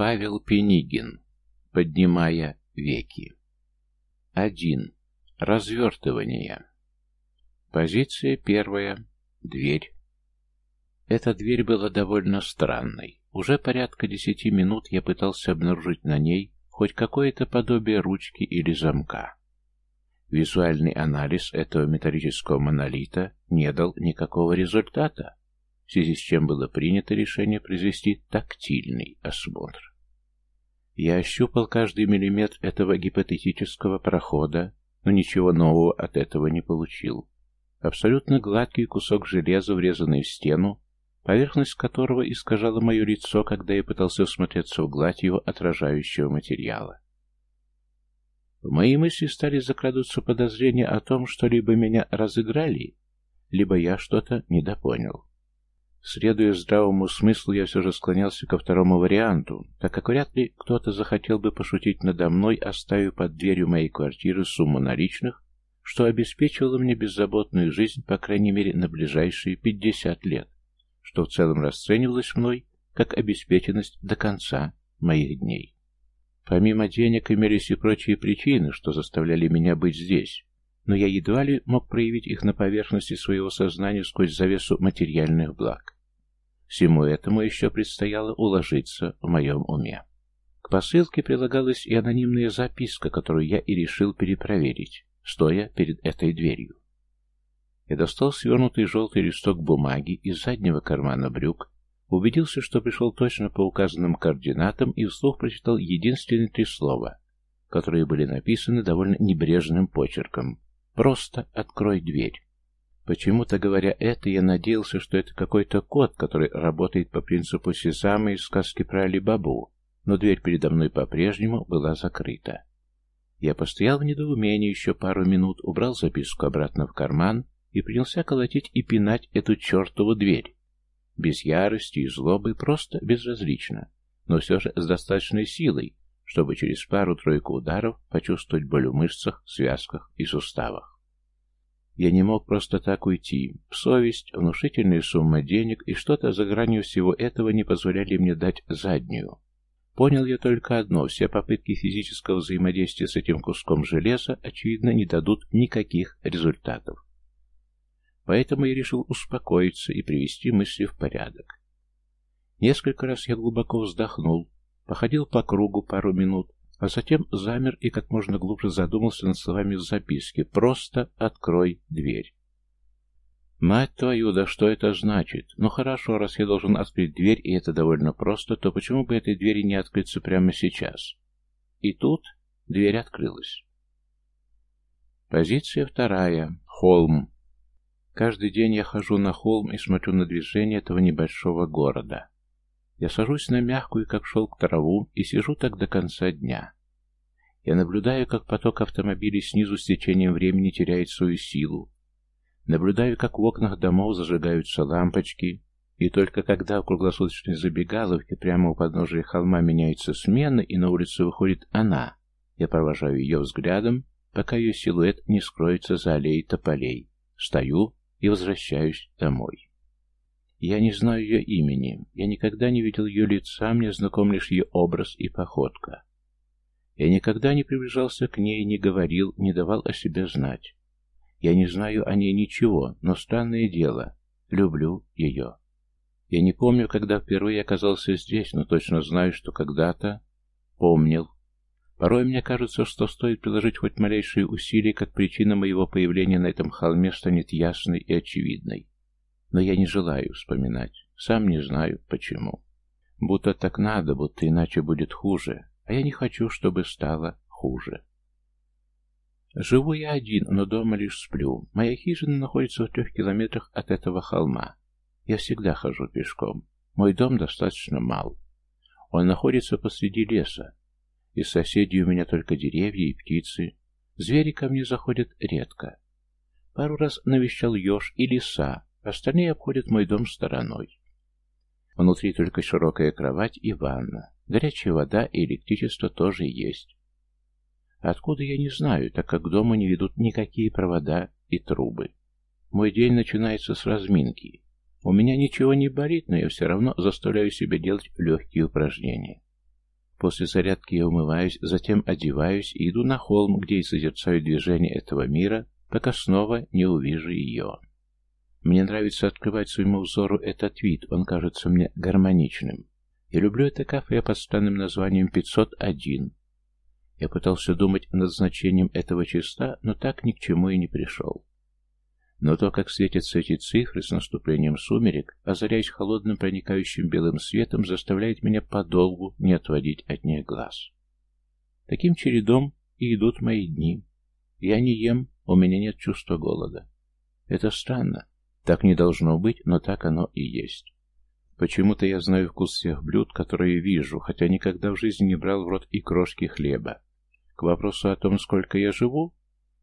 Павел Пенигин. Поднимая веки. 1. Развертывание. Позиция первая. Дверь. Эта дверь была довольно странной. Уже порядка десяти минут я пытался обнаружить на ней хоть какое-то подобие ручки или замка. Визуальный анализ этого металлического монолита не дал никакого результата, в связи с чем было принято решение произвести тактильный осмотр. Я ощупал каждый миллиметр этого гипотетического прохода, но ничего нового от этого не получил. Абсолютно гладкий кусок железа, врезанный в стену, поверхность которого искажала мое лицо, когда я пытался всмотреться в гладь его отражающего материала. В мои мысли стали закрадываться подозрения о том, что либо меня разыграли, либо я что-то недопонял. Следуя здравому смыслу, я все же склонялся ко второму варианту, так как вряд ли кто-то захотел бы пошутить надо мной, оставив под дверью моей квартиры сумму наличных, что обеспечивало мне беззаботную жизнь, по крайней мере, на ближайшие пятьдесят лет, что в целом расценивалось мной как обеспеченность до конца моих дней. Помимо денег имелись и прочие причины, что заставляли меня быть здесь, но я едва ли мог проявить их на поверхности своего сознания сквозь завесу материальных благ. Всему этому еще предстояло уложиться в моем уме. К посылке прилагалась и анонимная записка, которую я и решил перепроверить, стоя перед этой дверью. Я достал свернутый желтый листок бумаги из заднего кармана брюк, убедился, что пришел точно по указанным координатам и вслух прочитал единственные три слова, которые были написаны довольно небрежным почерком. Просто открой дверь. Почему-то, говоря это, я надеялся, что это какой-то код, который работает по принципу Сезама из сказки про Алибабу, но дверь передо мной по-прежнему была закрыта. Я постоял в недоумении еще пару минут, убрал записку обратно в карман и принялся колотить и пинать эту чертову дверь. Без ярости и злобы, просто безразлично, но все же с достаточной силой, чтобы через пару-тройку ударов почувствовать боль в мышцах, связках и суставах. Я не мог просто так уйти. Совесть, внушительная сумма денег и что-то за гранью всего этого не позволяли мне дать заднюю. Понял я только одно, все попытки физического взаимодействия с этим куском железа, очевидно, не дадут никаких результатов. Поэтому я решил успокоиться и привести мысли в порядок. Несколько раз я глубоко вздохнул, Походил по кругу пару минут, а затем замер и как можно глубже задумался над словами в записке «Просто открой дверь». Мать твою, да что это значит? Ну хорошо, раз я должен открыть дверь, и это довольно просто, то почему бы этой двери не открыться прямо сейчас? И тут дверь открылась. Позиция вторая. Холм. Каждый день я хожу на холм и смотрю на движение этого небольшого города. Я сажусь на мягкую, как шелк, траву и сижу так до конца дня. Я наблюдаю, как поток автомобилей снизу с течением времени теряет свою силу. Наблюдаю, как в окнах домов зажигаются лампочки, и только когда в круглосуточной забегаловке прямо у подножия холма меняется смена, и на улицу выходит она, я провожаю ее взглядом, пока ее силуэт не скроется за аллеей тополей. Стою и возвращаюсь домой. Я не знаю ее имени, я никогда не видел ее лица, мне знаком лишь ее образ и походка. Я никогда не приближался к ней, не говорил, не давал о себе знать. Я не знаю о ней ничего, но странное дело, люблю ее. Я не помню, когда впервые оказался здесь, но точно знаю, что когда-то помнил. Порой мне кажется, что стоит приложить хоть малейшие усилия, как причина моего появления на этом холме станет ясной и очевидной. Но я не желаю вспоминать. Сам не знаю, почему. Будто так надо, будто иначе будет хуже. А я не хочу, чтобы стало хуже. Живу я один, но дома лишь сплю. Моя хижина находится в трех километрах от этого холма. Я всегда хожу пешком. Мой дом достаточно мал. Он находится посреди леса. Из соседей у меня только деревья и птицы. Звери ко мне заходят редко. Пару раз навещал еж и лиса, Остальные обходят мой дом стороной. Внутри только широкая кровать и ванна. Горячая вода и электричество тоже есть. Откуда я не знаю, так как к дому не ведут никакие провода и трубы. Мой день начинается с разминки. У меня ничего не болит, но я все равно заставляю себя делать легкие упражнения. После зарядки я умываюсь, затем одеваюсь и иду на холм, где и созерцаю движение этого мира, пока снова не увижу ее. Мне нравится открывать своему взору этот вид, он кажется мне гармоничным. Я люблю это кафе под странным названием 501. Я пытался думать над значением этого числа, но так ни к чему и не пришел. Но то, как светятся эти цифры с наступлением сумерек, озаряясь холодным проникающим белым светом, заставляет меня подолгу не отводить от них глаз. Таким чередом и идут мои дни. Я не ем, у меня нет чувства голода. Это странно. Так не должно быть, но так оно и есть. Почему-то я знаю вкус всех блюд, которые вижу, хотя никогда в жизни не брал в рот и крошки хлеба. К вопросу о том, сколько я живу,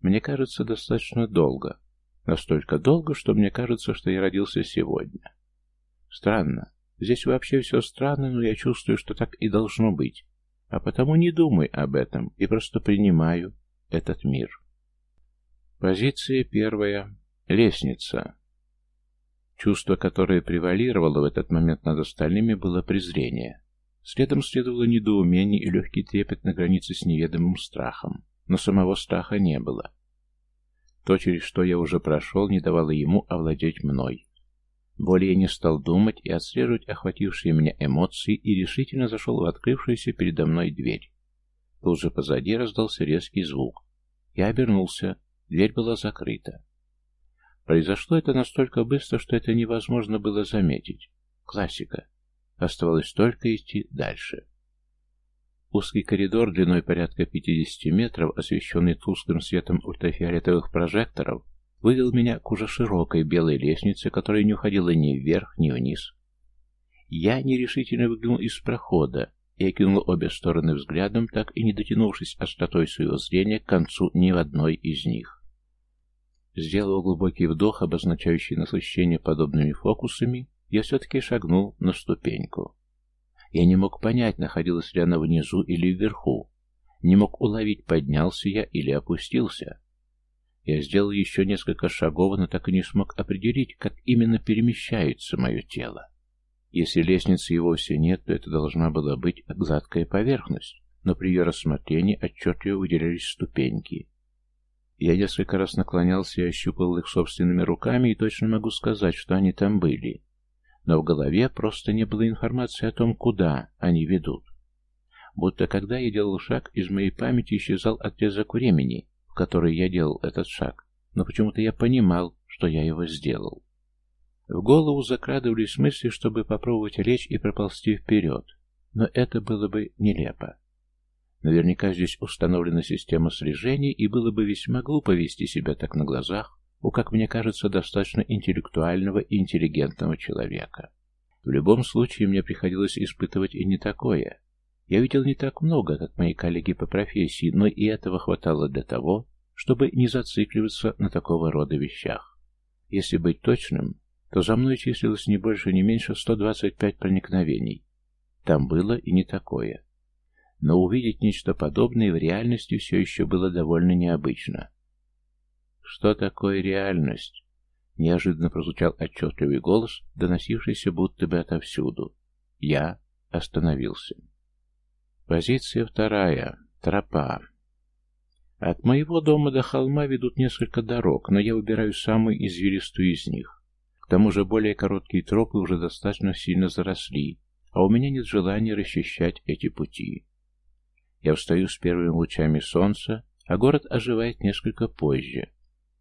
мне кажется, достаточно долго. Настолько долго, что мне кажется, что я родился сегодня. Странно. Здесь вообще все странно, но я чувствую, что так и должно быть. А потому не думай об этом и просто принимаю этот мир. Позиция первая. Лестница. Чувство, которое превалировало в этот момент над остальными, было презрение. Следом следовало недоумение и легкий трепет на границе с неведомым страхом. Но самого страха не было. То, через что я уже прошел, не давало ему овладеть мной. Более не стал думать и отслеживать охватившие меня эмоции и решительно зашел в открывшуюся передо мной дверь. Тут же позади раздался резкий звук. Я обернулся. Дверь была закрыта. Произошло это настолько быстро, что это невозможно было заметить. Классика. Оставалось только идти дальше. Узкий коридор длиной порядка 50 метров, освещенный тусклым светом ультрафиолетовых прожекторов, вывел меня к уже широкой белой лестнице, которая не уходила ни вверх, ни вниз. Я нерешительно выглянул из прохода и окинул обе стороны взглядом, так и не дотянувшись остротой своего зрения к концу ни в одной из них. Сделал глубокий вдох, обозначающий насыщение подобными фокусами, я все-таки шагнул на ступеньку. Я не мог понять, находилась ли она внизу или вверху. Не мог уловить, поднялся я или опустился. Я сделал еще несколько шагов, но так и не смог определить, как именно перемещается мое тело. Если лестницы и вовсе нет, то это должна была быть гладкая поверхность, но при ее рассмотрении отчетливо выделялись ступеньки. Я несколько раз наклонялся и ощупал их собственными руками, и точно могу сказать, что они там были но в голове просто не было информации о том, куда они ведут. Будто когда я делал шаг, из моей памяти исчезал отрезок времени, в который я делал этот шаг, но почему-то я понимал, что я его сделал. В голову закрадывались мысли, чтобы попробовать лечь и проползти вперед, но это было бы нелепо. Наверняка здесь установлена система слежения, и было бы весьма глупо вести себя так на глазах, у, как мне кажется, достаточно интеллектуального и интеллигентного человека. В любом случае, мне приходилось испытывать и не такое. Я видел не так много, как мои коллеги по профессии, но и этого хватало для того, чтобы не зацикливаться на такого рода вещах. Если быть точным, то за мной числилось не больше, не меньше 125 проникновений. Там было и не такое. Но увидеть нечто подобное в реальности все еще было довольно необычно. «Что такое реальность?» Неожиданно прозвучал отчетливый голос, доносившийся будто бы отовсюду. Я остановился. Позиция вторая. Тропа. От моего дома до холма ведут несколько дорог, но я выбираю самую извилистую из них. К тому же более короткие тропы уже достаточно сильно заросли, а у меня нет желания расчищать эти пути. Я встаю с первыми лучами солнца, а город оживает несколько позже.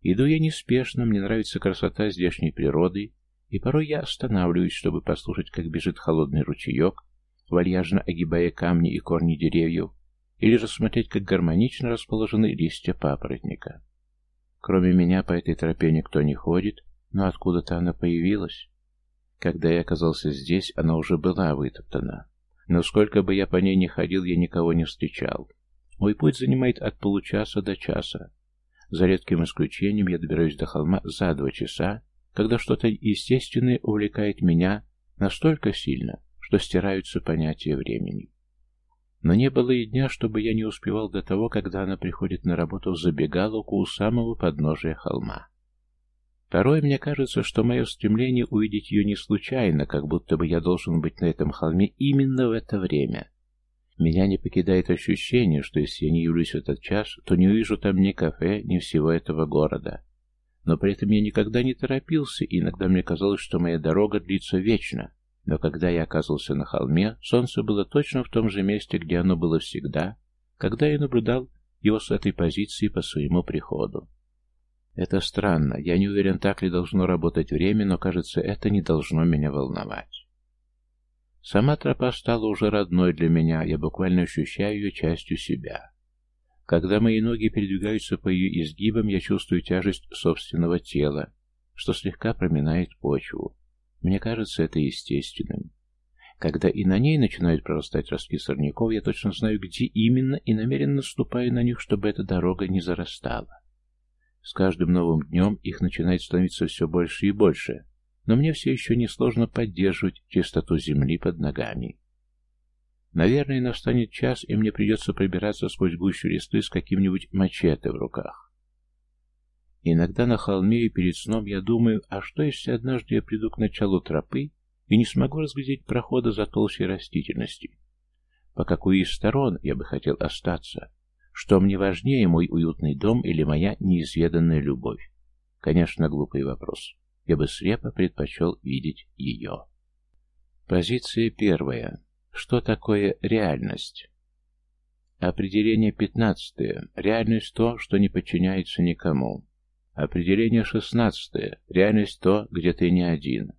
Иду я неспешно, мне нравится красота здешней природы, и порой я останавливаюсь, чтобы послушать, как бежит холодный ручеек, вальяжно огибая камни и корни деревьев, или рассмотреть, как гармонично расположены листья папоротника. Кроме меня по этой тропе никто не ходит, но откуда-то она появилась. Когда я оказался здесь, она уже была вытоптана. Но сколько бы я по ней ни ходил, я никого не встречал. Мой путь занимает от получаса до часа, за редким исключением я добираюсь до холма за два часа, когда что-то естественное увлекает меня настолько сильно, что стираются понятия времени. Но не было и дня, чтобы я не успевал до того, когда она приходит на работу в забегаловку у самого подножия холма. Порой мне кажется, что мое стремление увидеть ее не случайно, как будто бы я должен быть на этом холме именно в это время. Меня не покидает ощущение, что если я не явлюсь в этот час, то не увижу там ни кафе, ни всего этого города. Но при этом я никогда не торопился, и иногда мне казалось, что моя дорога длится вечно. Но когда я оказался на холме, солнце было точно в том же месте, где оно было всегда, когда я наблюдал его с этой позиции по своему приходу. Это странно, я не уверен, так ли должно работать время, но, кажется, это не должно меня волновать. Сама тропа стала уже родной для меня, я буквально ощущаю ее частью себя. Когда мои ноги передвигаются по ее изгибам, я чувствую тяжесть собственного тела, что слегка проминает почву. Мне кажется это естественным. Когда и на ней начинают прорастать ростки сорняков, я точно знаю, где именно, и намеренно наступаю на них, чтобы эта дорога не зарастала. С каждым новым днем их начинает становиться все больше и больше, но мне все еще несложно поддерживать чистоту земли под ногами. Наверное, настанет час, и мне придется пробираться сквозь гущу листы с каким-нибудь мачете в руках. Иногда на холме и перед сном я думаю, а что если однажды я приду к началу тропы и не смогу разглядеть прохода за толщей растительности? По какой из сторон я бы хотел остаться? Что мне важнее, мой уютный дом или моя неизведанная любовь? Конечно, глупый вопрос. Я бы слепо предпочел видеть ее. Позиция первая. Что такое реальность? Определение пятнадцатое. Реальность то, что не подчиняется никому. Определение шестнадцатое. Реальность то, где ты не один.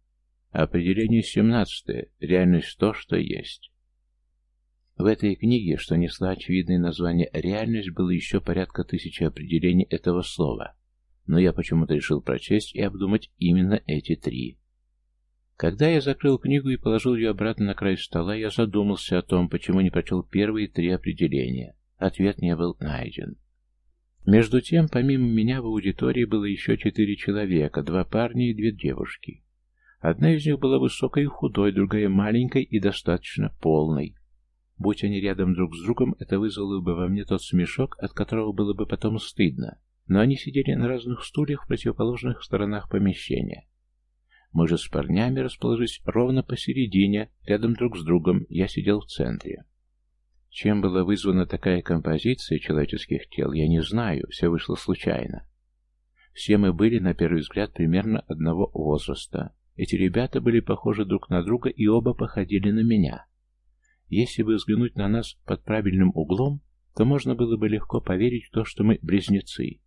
Определение семнадцатое. Реальность то, что есть. В этой книге, что несла очевидное название «реальность», было еще порядка тысячи определений этого слова но я почему-то решил прочесть и обдумать именно эти три. Когда я закрыл книгу и положил ее обратно на край стола, я задумался о том, почему не прочел первые три определения. Ответ не был найден. Между тем, помимо меня в аудитории было еще четыре человека, два парня и две девушки. Одна из них была высокой и худой, другая маленькой и достаточно полной. Будь они рядом друг с другом, это вызвало бы во мне тот смешок, от которого было бы потом стыдно но они сидели на разных стульях в противоположных сторонах помещения. Мы же с парнями расположились ровно посередине, рядом друг с другом, я сидел в центре. Чем была вызвана такая композиция человеческих тел, я не знаю, все вышло случайно. Все мы были, на первый взгляд, примерно одного возраста. Эти ребята были похожи друг на друга и оба походили на меня. Если бы взглянуть на нас под правильным углом, то можно было бы легко поверить в то, что мы близнецы.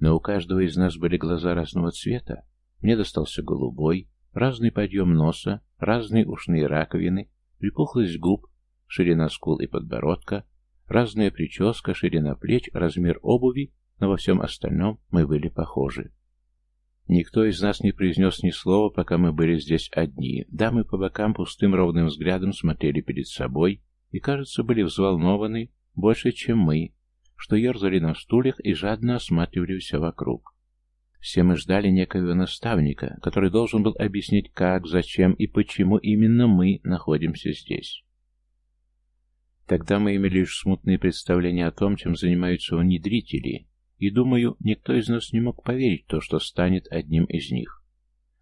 Но у каждого из нас были глаза разного цвета. Мне достался голубой, разный подъем носа, разные ушные раковины, припухлость губ, ширина скул и подбородка, разная прическа, ширина плеч, размер обуви, но во всем остальном мы были похожи. Никто из нас не произнес ни слова, пока мы были здесь одни. Дамы по бокам пустым ровным взглядом смотрели перед собой и, кажется, были взволнованы больше, чем мы, что ерзали на стульях и жадно осматривали все вокруг. Все мы ждали некоего наставника, который должен был объяснить, как, зачем и почему именно мы находимся здесь. Тогда мы имели лишь смутные представления о том, чем занимаются внедрители, и, думаю, никто из нас не мог поверить в то, что станет одним из них.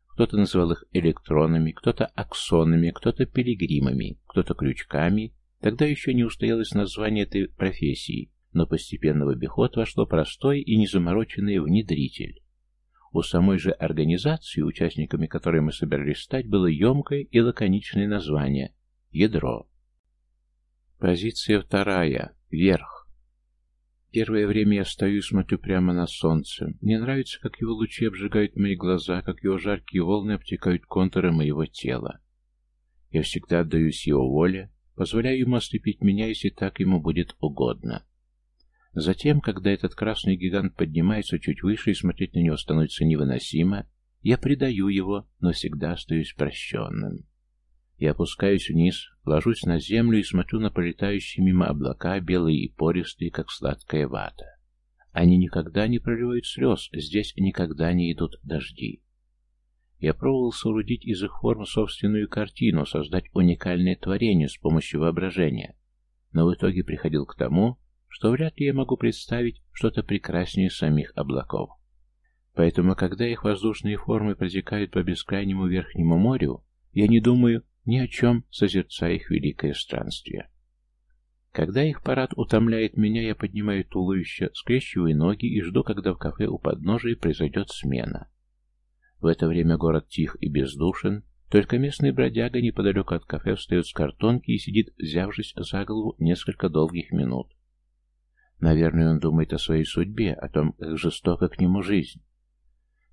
Кто-то называл их электронами, кто-то аксонами, кто-то пилигримами, кто-то крючками. Тогда еще не устоялось название этой профессии, но постепенно в обиход вошло простой и незамороченный внедритель. У самой же организации, участниками которой мы собирались стать, было емкое и лаконичное название – «Ядро». Позиция вторая – «Верх». Первое время я стою и смотрю прямо на солнце. Мне нравится, как его лучи обжигают мои глаза, как его жаркие волны обтекают контуры моего тела. Я всегда отдаюсь его воле, позволяю ему ослепить меня, если так ему будет угодно. Затем, когда этот красный гигант поднимается чуть выше и смотреть на него становится невыносимо, я предаю его, но всегда остаюсь прощенным. Я опускаюсь вниз, ложусь на землю и смотрю на пролетающие мимо облака, белые и пористые, как сладкая вата. Они никогда не проливают слез, здесь никогда не идут дожди. Я пробовал соорудить из их форм собственную картину, создать уникальное творение с помощью воображения, но в итоге приходил к тому, что вряд ли я могу представить что-то прекраснее самих облаков. Поэтому, когда их воздушные формы протекают по бескрайнему верхнему морю, я не думаю ни о чем, созерцая их великое странствие. Когда их парад утомляет меня, я поднимаю туловище, скрещиваю ноги и жду, когда в кафе у подножия произойдет смена. В это время город тих и бездушен, только местный бродяга неподалеку от кафе встает с картонки и сидит, взявшись за голову несколько долгих минут. Наверное, он думает о своей судьбе, о том, как жестоко к нему жизнь.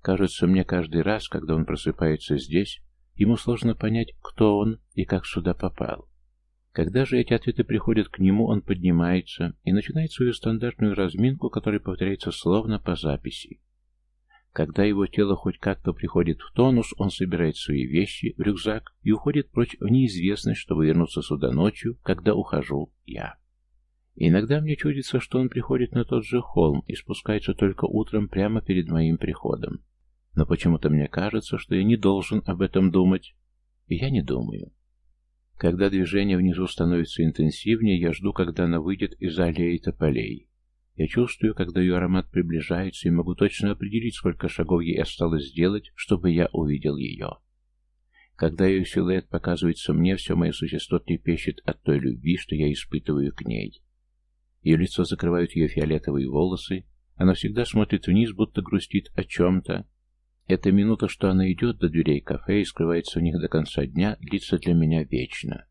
Кажется, мне каждый раз, когда он просыпается здесь, ему сложно понять, кто он и как сюда попал. Когда же эти ответы приходят к нему, он поднимается и начинает свою стандартную разминку, которая повторяется словно по записи. Когда его тело хоть как-то приходит в тонус, он собирает свои вещи в рюкзак и уходит прочь в неизвестность, чтобы вернуться сюда ночью, когда ухожу я. Иногда мне чудится, что он приходит на тот же холм и спускается только утром прямо перед моим приходом. Но почему-то мне кажется, что я не должен об этом думать. И я не думаю. Когда движение внизу становится интенсивнее, я жду, когда она выйдет из аллеи тополей. Я чувствую, когда ее аромат приближается, и могу точно определить, сколько шагов ей осталось сделать, чтобы я увидел ее. Когда ее силуэт показывается мне, все мое существо трепещет от той любви, что я испытываю к ней. Ее лицо закрывают ее фиолетовые волосы, она всегда смотрит вниз, будто грустит о чем-то. Эта минута, что она идет до дверей кафе и скрывается в них до конца дня, длится для меня вечно.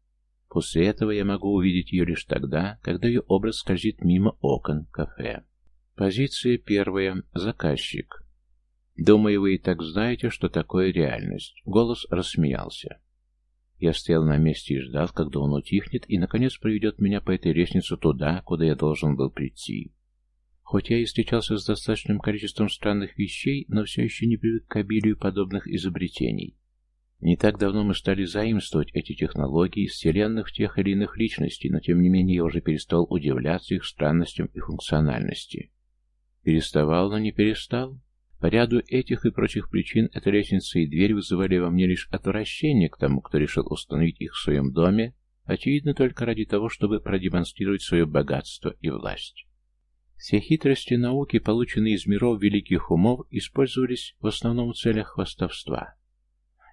После этого я могу увидеть ее лишь тогда, когда ее образ скользит мимо окон кафе. Позиция первая. Заказчик. Думаю, вы и так знаете, что такое реальность. Голос рассмеялся. Я стоял на месте и ждал, когда он утихнет и, наконец, проведет меня по этой лестнице туда, куда я должен был прийти. Хоть я и встречался с достаточным количеством странных вещей, но все еще не привык к обилию подобных изобретений. Не так давно мы стали заимствовать эти технологии из вселенных тех или иных личностей, но тем не менее я уже перестал удивляться их странностям и функциональности. Переставал, но не перестал. По ряду этих и прочих причин эта лестница и дверь вызывали во мне лишь отвращение к тому, кто решил установить их в своем доме, очевидно только ради того, чтобы продемонстрировать свое богатство и власть. Все хитрости науки, полученные из миров великих умов, использовались в основном в целях хвастовства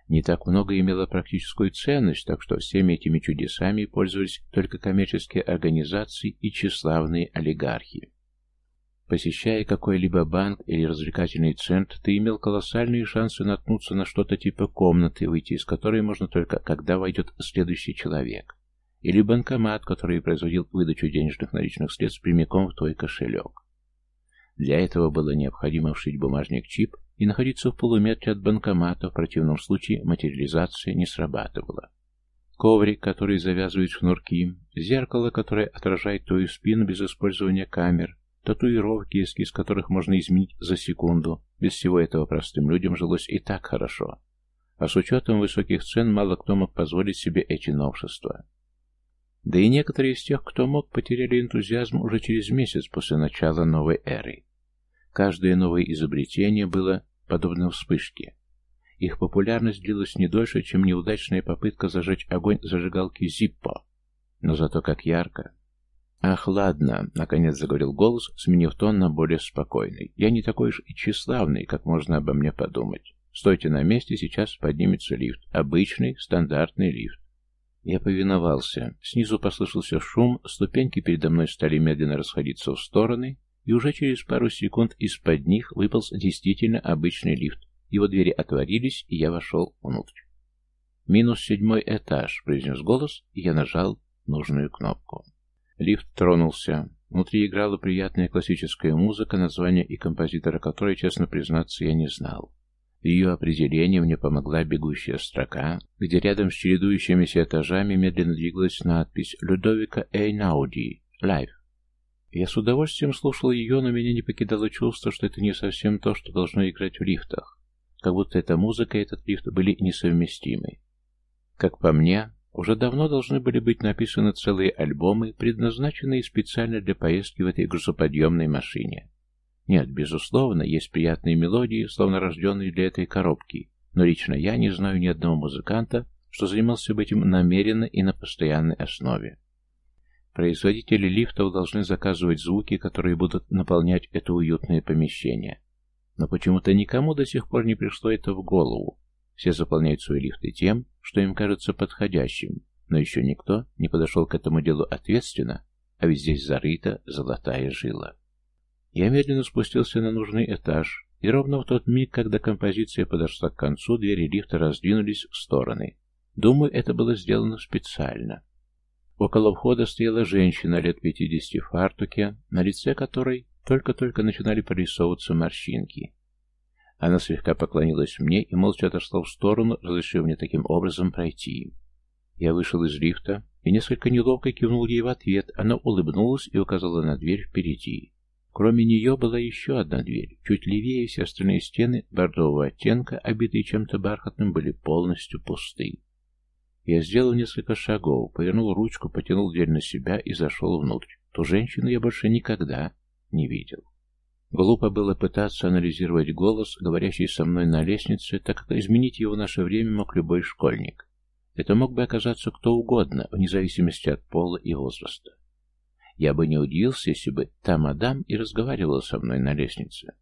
не так много имело практическую ценность, так что всеми этими чудесами пользовались только коммерческие организации и тщеславные олигархи. Посещая какой-либо банк или развлекательный центр, ты имел колоссальные шансы наткнуться на что-то типа комнаты, выйти из которой можно только, когда войдет следующий человек. Или банкомат, который производил выдачу денежных наличных средств прямиком в твой кошелек. Для этого было необходимо вшить бумажник-чип и находиться в полуметре от банкомата, в противном случае материализация не срабатывала. Коврик, который завязывает шнурки, зеркало, которое отражает твою спину без использования камер, татуировки, из которых можно изменить за секунду. Без всего этого простым людям жилось и так хорошо. А с учетом высоких цен мало кто мог позволить себе эти новшества. Да и некоторые из тех, кто мог, потеряли энтузиазм уже через месяц после начала новой эры. Каждое новое изобретение было подобно вспышке. Их популярность длилась не дольше, чем неудачная попытка зажечь огонь зажигалки Зиппо. Но зато как ярко. «Ах, ладно», — наконец заговорил голос, сменив тон на более спокойный. «Я не такой уж и тщеславный, как можно обо мне подумать. Стойте на месте, сейчас поднимется лифт. Обычный, стандартный лифт. Я повиновался. Снизу послышался шум, ступеньки передо мной стали медленно расходиться в стороны, и уже через пару секунд из-под них выполз действительно обычный лифт. Его двери отворились, и я вошел внутрь. «Минус седьмой этаж», — произнес голос, и я нажал нужную кнопку. Лифт тронулся. Внутри играла приятная классическая музыка, название и композитора которой, честно признаться, я не знал. Ее определение мне помогла бегущая строка, где рядом с чередующимися этажами медленно двигалась надпись «Людовико Эйнауди. Life». Я с удовольствием слушал ее, но меня не покидало чувство, что это не совсем то, что должно играть в лифтах. Как будто эта музыка и этот лифт были несовместимы. Как по мне, уже давно должны были быть написаны целые альбомы, предназначенные специально для поездки в этой грузоподъемной машине. Нет, безусловно, есть приятные мелодии, словно рожденные для этой коробки, но лично я не знаю ни одного музыканта, что занимался бы этим намеренно и на постоянной основе. Производители лифтов должны заказывать звуки, которые будут наполнять это уютное помещение. Но почему-то никому до сих пор не пришло это в голову. Все заполняют свои лифты тем, что им кажется подходящим, но еще никто не подошел к этому делу ответственно а ведь здесь зарыта золотая жила. Я медленно спустился на нужный этаж, и ровно в тот миг, когда композиция подошла к концу, двери лифта раздвинулись в стороны. Думаю, это было сделано специально. Около входа стояла женщина лет пятидесяти в фартуке, на лице которой только-только начинали прорисовываться морщинки. Она слегка поклонилась мне и молча отошла в сторону, разрешив мне таким образом пройти. Я вышел из лифта и несколько неловко кивнул ей в ответ. Она улыбнулась и указала на дверь впереди. Кроме нее была еще одна дверь. Чуть левее все остальные стены бордового оттенка, обитые чем-то бархатным, были полностью пусты. Я сделал несколько шагов, повернул ручку, потянул дверь на себя и зашел внутрь. Ту женщину я больше никогда не видел. Глупо было пытаться анализировать голос, говорящий со мной на лестнице, так как изменить его в наше время мог любой школьник. Это мог бы оказаться кто угодно, вне зависимости от пола и возраста. Я бы не удивился, если бы та мадам и разговаривала со мной на лестнице.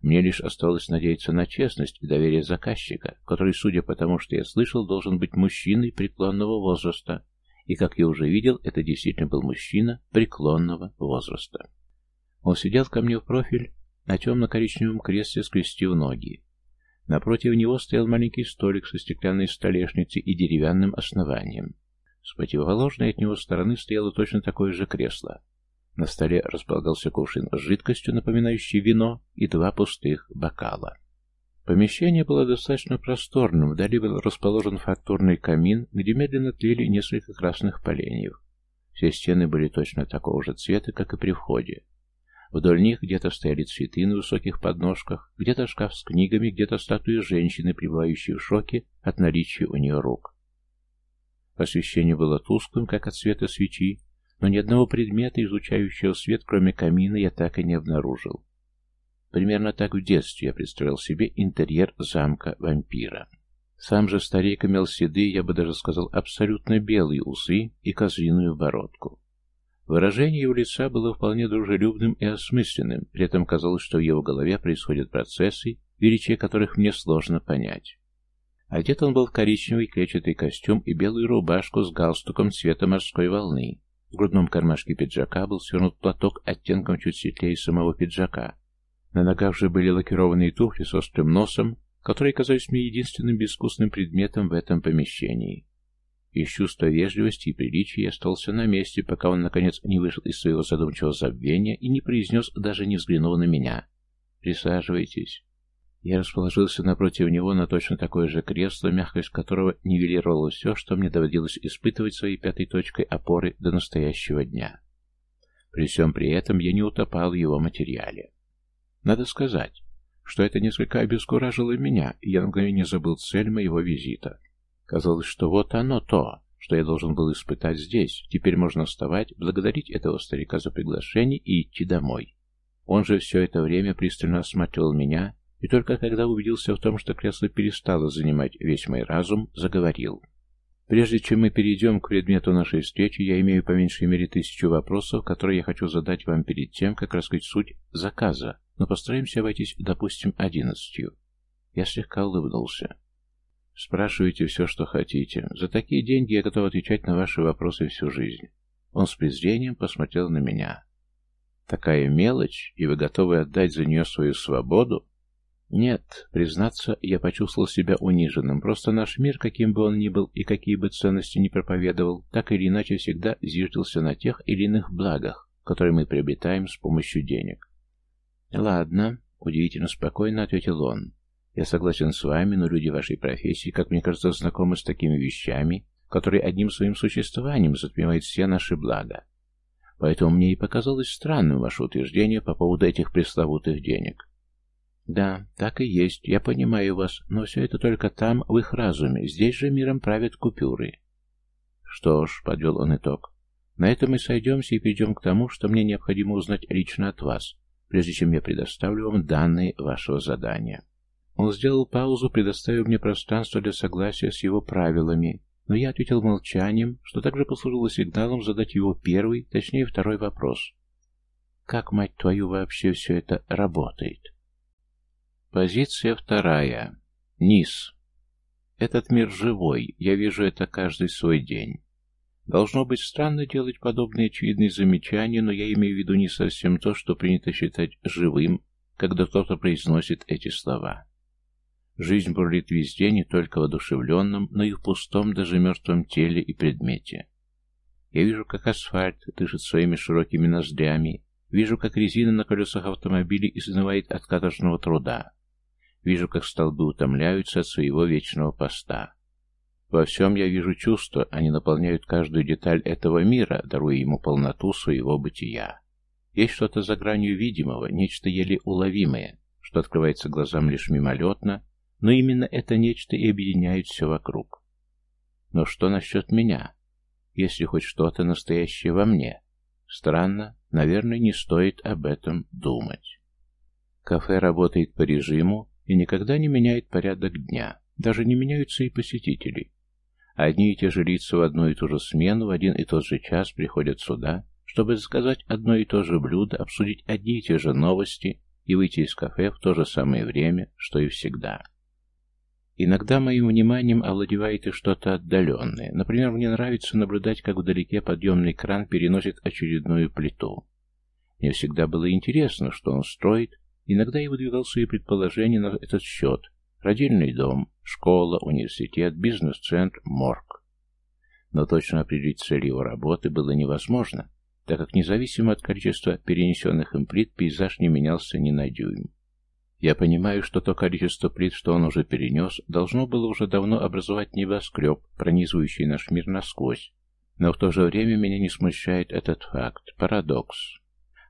Мне лишь осталось надеяться на честность и доверие заказчика, который, судя по тому, что я слышал, должен быть мужчиной преклонного возраста. И, как я уже видел, это действительно был мужчина преклонного возраста. Он сидел ко мне в профиль на темно-коричневом кресле, скрестив ноги. Напротив него стоял маленький столик со стеклянной столешницей и деревянным основанием. С противоположной от него стороны стояло точно такое же кресло. На столе располагался кувшин с жидкостью, напоминающей вино, и два пустых бокала. Помещение было достаточно просторным, вдали был расположен фактурный камин, где медленно тлели несколько красных поленьев. Все стены были точно такого же цвета, как и при входе. Вдоль них где-то стояли цветы на высоких подножках, где-то шкаф с книгами, где-то статуи женщины, пребывающей в шоке от наличия у нее рук. Освещение было тусклым, как от света свечи, но ни одного предмета, излучающего свет, кроме камина, я так и не обнаружил. Примерно так в детстве я представлял себе интерьер замка вампира. Сам же старик имел седые, я бы даже сказал, абсолютно белые усы и козлиную бородку. Выражение его лица было вполне дружелюбным и осмысленным, при этом казалось, что в его голове происходят процессы, величие которых мне сложно понять. Одет он был в коричневый клетчатый костюм и белую рубашку с галстуком цвета морской волны, в грудном кармашке пиджака был свернут платок оттенком чуть светлее самого пиджака. На ногах же были лакированные туфли с острым носом, которые казались мне единственным безвкусным предметом в этом помещении. Из чувства вежливости и приличия я остался на месте, пока он, наконец, не вышел из своего задумчивого забвения и не произнес, даже не взглянув на меня. «Присаживайтесь». Я расположился напротив него на точно такое же кресло, мягкость которого нивелировала все, что мне доводилось испытывать своей пятой точкой опоры до настоящего дня. При всем при этом я не утопал в его материале. Надо сказать, что это несколько обескуражило меня, и я на мгновение забыл цель моего визита. Казалось, что вот оно то, что я должен был испытать здесь. Теперь можно вставать, благодарить этого старика за приглашение и идти домой. Он же все это время пристально осматривал меня, и только когда убедился в том, что кресло перестало занимать весь мой разум, заговорил. Прежде чем мы перейдем к предмету нашей встречи, я имею по меньшей мере тысячу вопросов, которые я хочу задать вам перед тем, как раскрыть суть заказа, но постараемся обойтись, допустим, одиннадцатью. Я слегка улыбнулся. Спрашивайте все, что хотите. За такие деньги я готов отвечать на ваши вопросы всю жизнь. Он с презрением посмотрел на меня. Такая мелочь, и вы готовы отдать за нее свою свободу? Нет, признаться, я почувствовал себя униженным. Просто наш мир, каким бы он ни был и какие бы ценности ни проповедовал, так или иначе всегда зиждился на тех или иных благах, которые мы приобретаем с помощью денег. Ладно, удивительно спокойно ответил он. Я согласен с вами, но люди вашей профессии, как мне кажется, знакомы с такими вещами, которые одним своим существованием затмевают все наши блага. Поэтому мне и показалось странным ваше утверждение по поводу этих пресловутых денег. Да, так и есть, я понимаю вас, но все это только там, в их разуме, здесь же миром правят купюры. Что ж, подвел он итог, на этом мы сойдемся и перейдем к тому, что мне необходимо узнать лично от вас, прежде чем я предоставлю вам данные вашего задания. Он сделал паузу, предоставив мне пространство для согласия с его правилами, но я ответил молчанием, что также послужило сигналом задать его первый, точнее второй вопрос. Как, мать твою, вообще все это работает? Позиция вторая. Низ. Этот мир живой, я вижу это каждый свой день. Должно быть странно делать подобные очевидные замечания, но я имею в виду не совсем то, что принято считать живым, когда кто-то произносит эти слова. Жизнь бурлит везде, не только в одушевленном, но и в пустом, даже мертвом теле и предмете. Я вижу, как асфальт дышит своими широкими ноздрями, вижу, как резина на колесах автомобиля изнывает от каторжного труда, вижу, как столбы утомляются от своего вечного поста. Во всем я вижу чувства, они наполняют каждую деталь этого мира, даруя ему полноту своего бытия. Есть что-то за гранью видимого, нечто еле уловимое, что открывается глазам лишь мимолетно, но именно это нечто и объединяет все вокруг. Но что насчет меня? Если хоть что-то настоящее во мне? Странно, наверное, не стоит об этом думать. Кафе работает по режиму и никогда не меняет порядок дня. Даже не меняются и посетители. Одни и те же лица в одну и ту же смену в один и тот же час приходят сюда, чтобы заказать одно и то же блюдо, обсудить одни и те же новости и выйти из кафе в то же самое время, что и всегда. Иногда моим вниманием овладевает и что-то отдаленное. Например, мне нравится наблюдать, как вдалеке подъемный кран переносит очередную плиту. Мне всегда было интересно, что он строит. Иногда я выдвигал свои предположения на этот счет, Родильный дом, школа, университет, бизнес-центр, морг. Но точно определить цель его работы было невозможно, так как независимо от количества перенесенных им плит, пейзаж не менялся ни на дюйм. Я понимаю, что то количество плит, что он уже перенес, должно было уже давно образовать небоскреб, пронизывающий наш мир насквозь. Но в то же время меня не смущает этот факт, парадокс.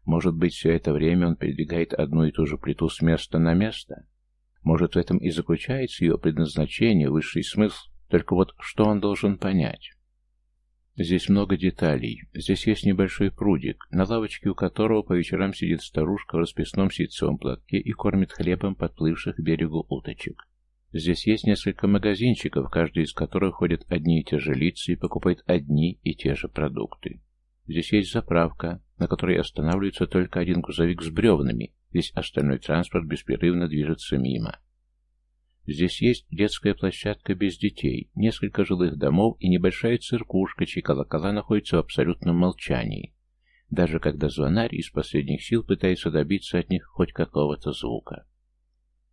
Может быть, все это время он передвигает одну и ту же плиту с места на место? Может, в этом и заключается ее предназначение, высший смысл, только вот что он должен понять? Здесь много деталей. Здесь есть небольшой прудик, на лавочке у которого по вечерам сидит старушка в расписном ситцевом платке и кормит хлебом подплывших к берегу уточек. Здесь есть несколько магазинчиков, каждый из которых ходят одни и те же лица и покупает одни и те же продукты. Здесь есть заправка, на которой останавливается только один грузовик с бревнами, Весь остальной транспорт беспрерывно движется мимо. Здесь есть детская площадка без детей, несколько жилых домов и небольшая циркушка, чьи колокола находятся в абсолютном молчании, даже когда звонарь из последних сил пытается добиться от них хоть какого-то звука.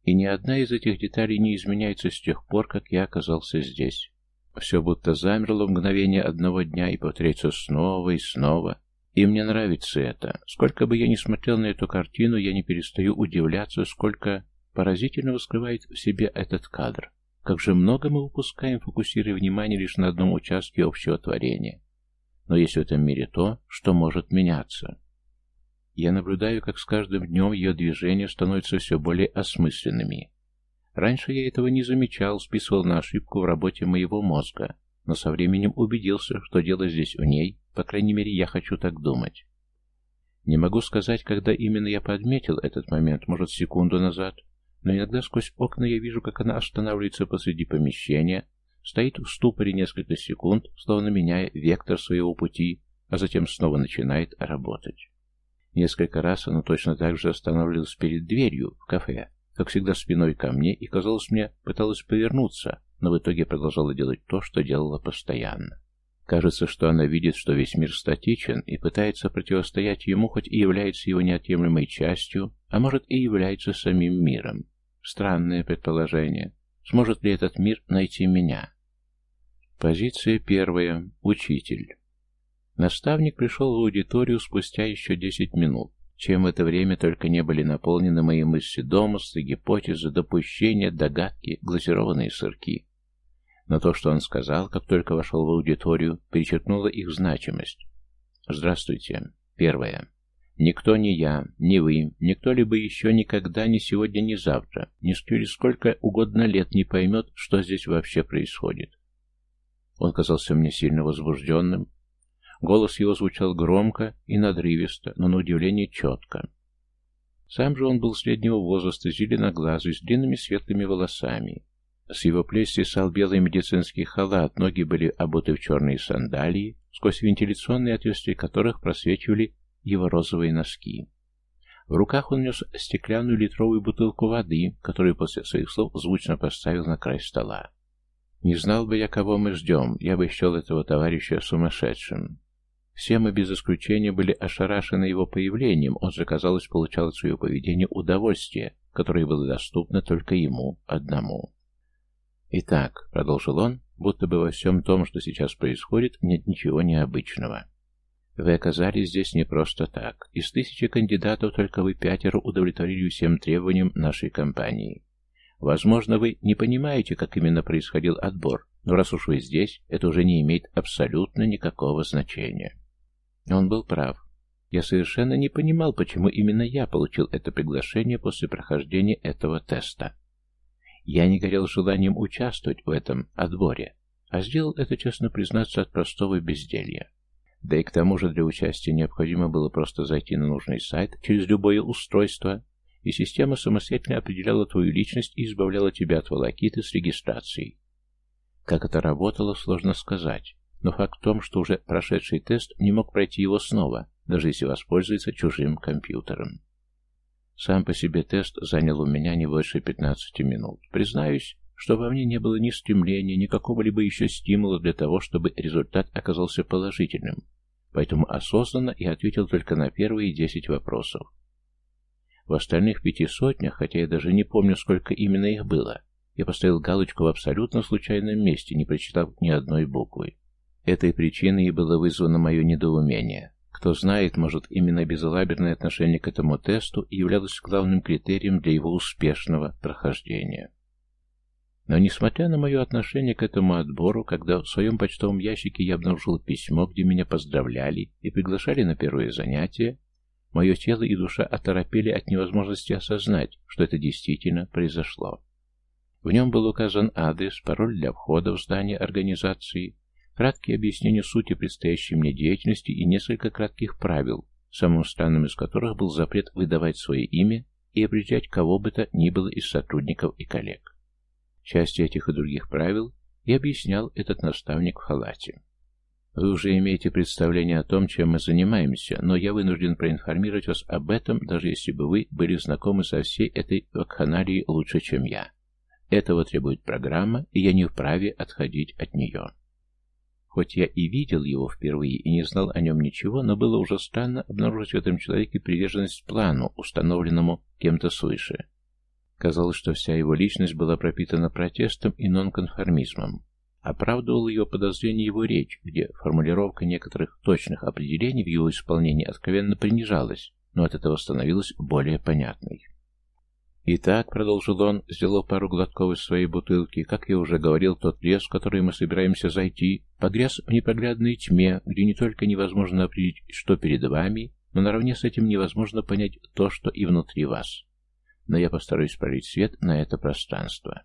И ни одна из этих деталей не изменяется с тех пор, как я оказался здесь. Все будто замерло в мгновение одного дня и повторяется снова и снова, и мне нравится это. Сколько бы я ни смотрел на эту картину, я не перестаю удивляться, сколько поразительного скрывает в себе этот кадр. Как же много мы упускаем, фокусируя внимание лишь на одном участке общего творения. Но есть в этом мире то, что может меняться. Я наблюдаю, как с каждым днем ее движения становятся все более осмысленными. Раньше я этого не замечал, списывал на ошибку в работе моего мозга, но со временем убедился, что дело здесь в ней, по крайней мере, я хочу так думать. Не могу сказать, когда именно я подметил этот момент, может, секунду назад, но иногда сквозь окна я вижу, как она останавливается посреди помещения, стоит в ступоре несколько секунд, словно меняя вектор своего пути, а затем снова начинает работать. Несколько раз она точно так же останавливалась перед дверью в кафе, как всегда спиной ко мне, и, казалось мне, пыталась повернуться, но в итоге продолжала делать то, что делала постоянно. Кажется, что она видит, что весь мир статичен и пытается противостоять ему, хоть и является его неотъемлемой частью, а может и является самим миром. Странное предположение. Сможет ли этот мир найти меня? Позиция первая. Учитель. Наставник пришел в аудиторию спустя еще десять минут. Чем в это время только не были наполнены мои мысли домыслы, гипотезы, допущения, догадки, глазированные сырки. Но то, что он сказал, как только вошел в аудиторию, перечеркнуло их значимость. Здравствуйте. Первое. Никто ни я, ни вы, ни кто-либо еще никогда, ни сегодня, ни завтра, ни через сколько угодно лет не поймет, что здесь вообще происходит. Он казался мне сильно возбужденным. Голос его звучал громко и надрывисто, но на удивление четко. Сам же он был среднего возраста, зеленоглазый, с длинными светлыми волосами. С его плеч свисал белый медицинский халат, ноги были обуты в черные сандалии, сквозь вентиляционные отверстия которых просвечивали его розовые носки. В руках он нес стеклянную литровую бутылку воды, которую после своих слов звучно поставил на край стола. Не знал бы я, кого мы ждем, я бы счел этого товарища сумасшедшим. Все мы без исключения были ошарашены его появлением, он же, казалось, получал от своего поведения удовольствие, которое было доступно только ему одному. «Итак», — продолжил он, будто бы во всем том, что сейчас происходит, нет ничего необычного. «Вы оказались здесь не просто так. Из тысячи кандидатов только вы пятеро удовлетворили всем требованиям нашей компании. Возможно, вы не понимаете, как именно происходил отбор, но раз уж вы здесь, это уже не имеет абсолютно никакого значения». Он был прав. Я совершенно не понимал, почему именно я получил это приглашение после прохождения этого теста. Я не горел желанием участвовать в этом отборе, а сделал это, честно признаться, от простого безделья. Да и к тому же для участия необходимо было просто зайти на нужный сайт через любое устройство, и система самостоятельно определяла твою личность и избавляла тебя от волокиты с регистрацией. Как это работало, сложно сказать, но факт в том, что уже прошедший тест не мог пройти его снова, даже если воспользуется чужим компьютером. Сам по себе тест занял у меня не больше 15 минут. Признаюсь, что во мне не было ни стремления, ни какого-либо еще стимула для того, чтобы результат оказался положительным, поэтому осознанно я ответил только на первые 10 вопросов. В остальных пяти сотнях, хотя я даже не помню, сколько именно их было, я поставил галочку в абсолютно случайном месте, не прочитав ни одной буквы. Этой причиной и было вызвано мое недоумение. Кто знает, может, именно безалаберное отношение к этому тесту являлось главным критерием для его успешного прохождения. Но несмотря на мое отношение к этому отбору, когда в своем почтовом ящике я обнаружил письмо, где меня поздравляли и приглашали на первое занятие, мое тело и душа оторопели от невозможности осознать, что это действительно произошло. В нем был указан адрес, пароль для входа в здание организации, краткие объяснения сути предстоящей мне деятельности и несколько кратких правил, самым странным из которых был запрет выдавать свое имя и определять кого бы то ни было из сотрудников и коллег. Части этих и других правил и объяснял этот наставник в халате. Вы уже имеете представление о том, чем мы занимаемся, но я вынужден проинформировать вас об этом, даже если бы вы были знакомы со всей этой вакханалией лучше, чем я. Этого требует программа, и я не вправе отходить от нее. Хоть я и видел его впервые и не знал о нем ничего, но было уже странно обнаружить в этом человеке приверженность плану, установленному кем-то свыше. Казалось, что вся его личность была пропитана протестом и нонконформизмом. Оправдывал ее подозрение его речь, где формулировка некоторых точных определений в его исполнении откровенно принижалась, но от этого становилась более понятной. «Итак», — продолжил он, сделав пару глотков из своей бутылки, «как я уже говорил, тот лес, в который мы собираемся зайти, погряз в непроглядной тьме, где не только невозможно определить, что перед вами, но наравне с этим невозможно понять то, что и внутри вас. Но я постараюсь пролить свет на это пространство».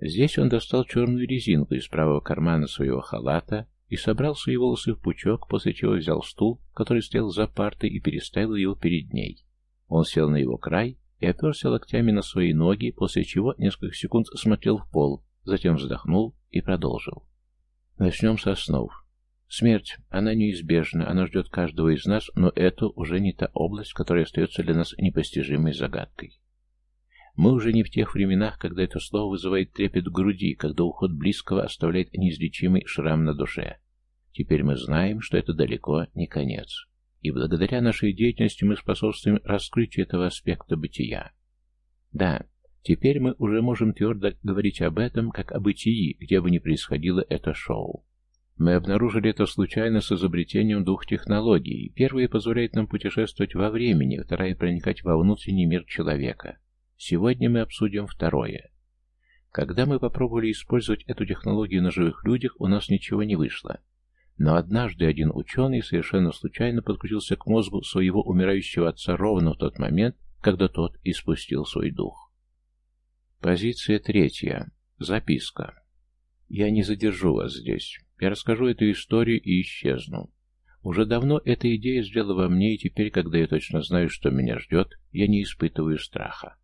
Здесь он достал черную резинку из правого кармана своего халата и собрал свои волосы в пучок, после чего взял стул, который стоял за партой, и переставил его перед ней. Он сел на его край и оперся локтями на свои ноги, после чего несколько секунд смотрел в пол, затем вздохнул и продолжил. Начнем со снов. Смерть, она неизбежна, она ждет каждого из нас, но это уже не та область, которая остается для нас непостижимой загадкой. Мы уже не в тех временах, когда это слово вызывает трепет в груди, когда уход близкого оставляет неизлечимый шрам на душе. Теперь мы знаем, что это далеко не конец и благодаря нашей деятельности мы способствуем раскрытию этого аспекта бытия. Да, теперь мы уже можем твердо говорить об этом, как о бытии, где бы ни происходило это шоу. Мы обнаружили это случайно с изобретением двух технологий. Первая позволяет нам путешествовать во времени, вторая проникать во внутренний мир человека. Сегодня мы обсудим второе. Когда мы попробовали использовать эту технологию на живых людях, у нас ничего не вышло. Но однажды один ученый совершенно случайно подключился к мозгу своего умирающего отца ровно в тот момент, когда тот испустил свой дух. Позиция третья. Записка. Я не задержу вас здесь. Я расскажу эту историю и исчезну. Уже давно эта идея сделала во мне, и теперь, когда я точно знаю, что меня ждет, я не испытываю страха.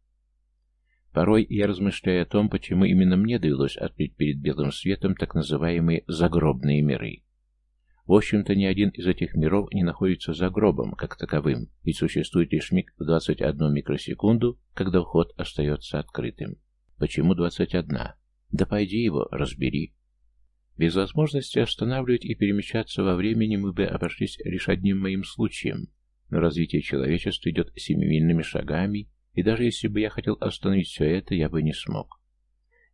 Порой я размышляю о том, почему именно мне довелось открыть перед белым светом так называемые «загробные миры». В общем-то, ни один из этих миров не находится за гробом, как таковым, ведь существует лишь миг в 21 микросекунду, когда вход остается открытым. Почему 21? Да пойди его, разбери. Без возможности останавливать и перемещаться во времени мы бы обошлись лишь одним моим случаем, но развитие человечества идет семимильными шагами, и даже если бы я хотел остановить все это, я бы не смог.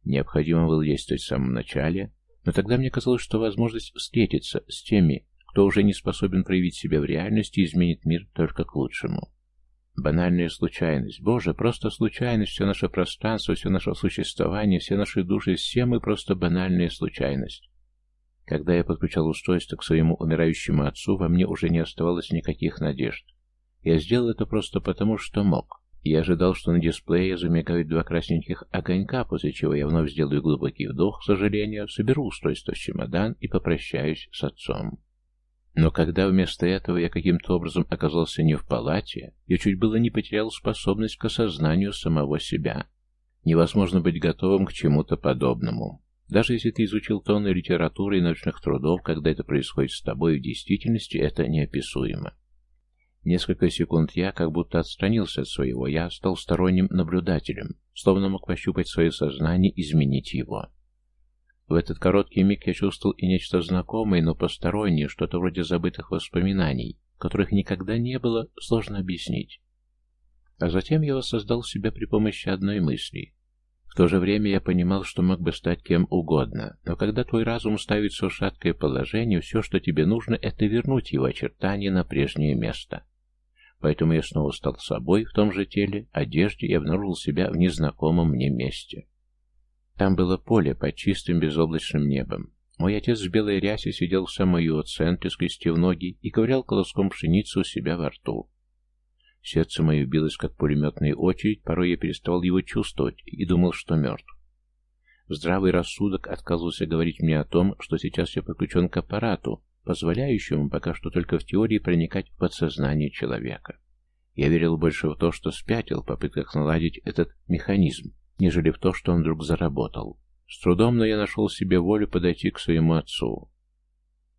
Необходимо было действовать в самом начале, но тогда мне казалось, что возможность встретиться с теми, кто уже не способен проявить себя в реальности, изменит мир только к лучшему. Банальная случайность. Боже, просто случайность, все наше пространство, все наше существование, все наши души, все мы просто банальная случайность. Когда я подключал устройство к своему умирающему отцу, во мне уже не оставалось никаких надежд. Я сделал это просто потому, что мог. Я ожидал, что на дисплее замигают два красненьких огонька, после чего я вновь сделаю глубокий вдох, к сожалению, соберу устройство в чемодан и попрощаюсь с отцом. Но когда вместо этого я каким-то образом оказался не в палате, я чуть было не потерял способность к осознанию самого себя. Невозможно быть готовым к чему-то подобному. Даже если ты изучил тонны литературы и научных трудов, когда это происходит с тобой в действительности, это неописуемо. Несколько секунд я как будто отстранился от своего «я», стал сторонним наблюдателем, словно мог пощупать свое сознание, изменить его. В этот короткий миг я чувствовал и нечто знакомое, но постороннее, что-то вроде забытых воспоминаний, которых никогда не было, сложно объяснить. А затем я воссоздал себя при помощи одной мысли. В то же время я понимал, что мог бы стать кем угодно, но когда твой разум ставится в шаткое положение, все, что тебе нужно, это вернуть его очертания на прежнее место. Поэтому я снова стал собой в том же теле, одежде и обнаружил себя в незнакомом мне месте. Там было поле под чистым безоблачным небом. Мой отец в белой рясе сидел в самом его центре, скрестив ноги, и ковырял колоском пшеницы у себя во рту. Сердце мое билось, как пулеметная очередь, порой я переставал его чувствовать и думал, что мертв. Здравый рассудок отказывался говорить мне о том, что сейчас я подключен к аппарату, позволяющему пока что только в теории проникать в подсознание человека. Я верил больше в то, что спятил в попытках наладить этот механизм, нежели в то, что он вдруг заработал. С трудом, но я нашел себе волю подойти к своему отцу.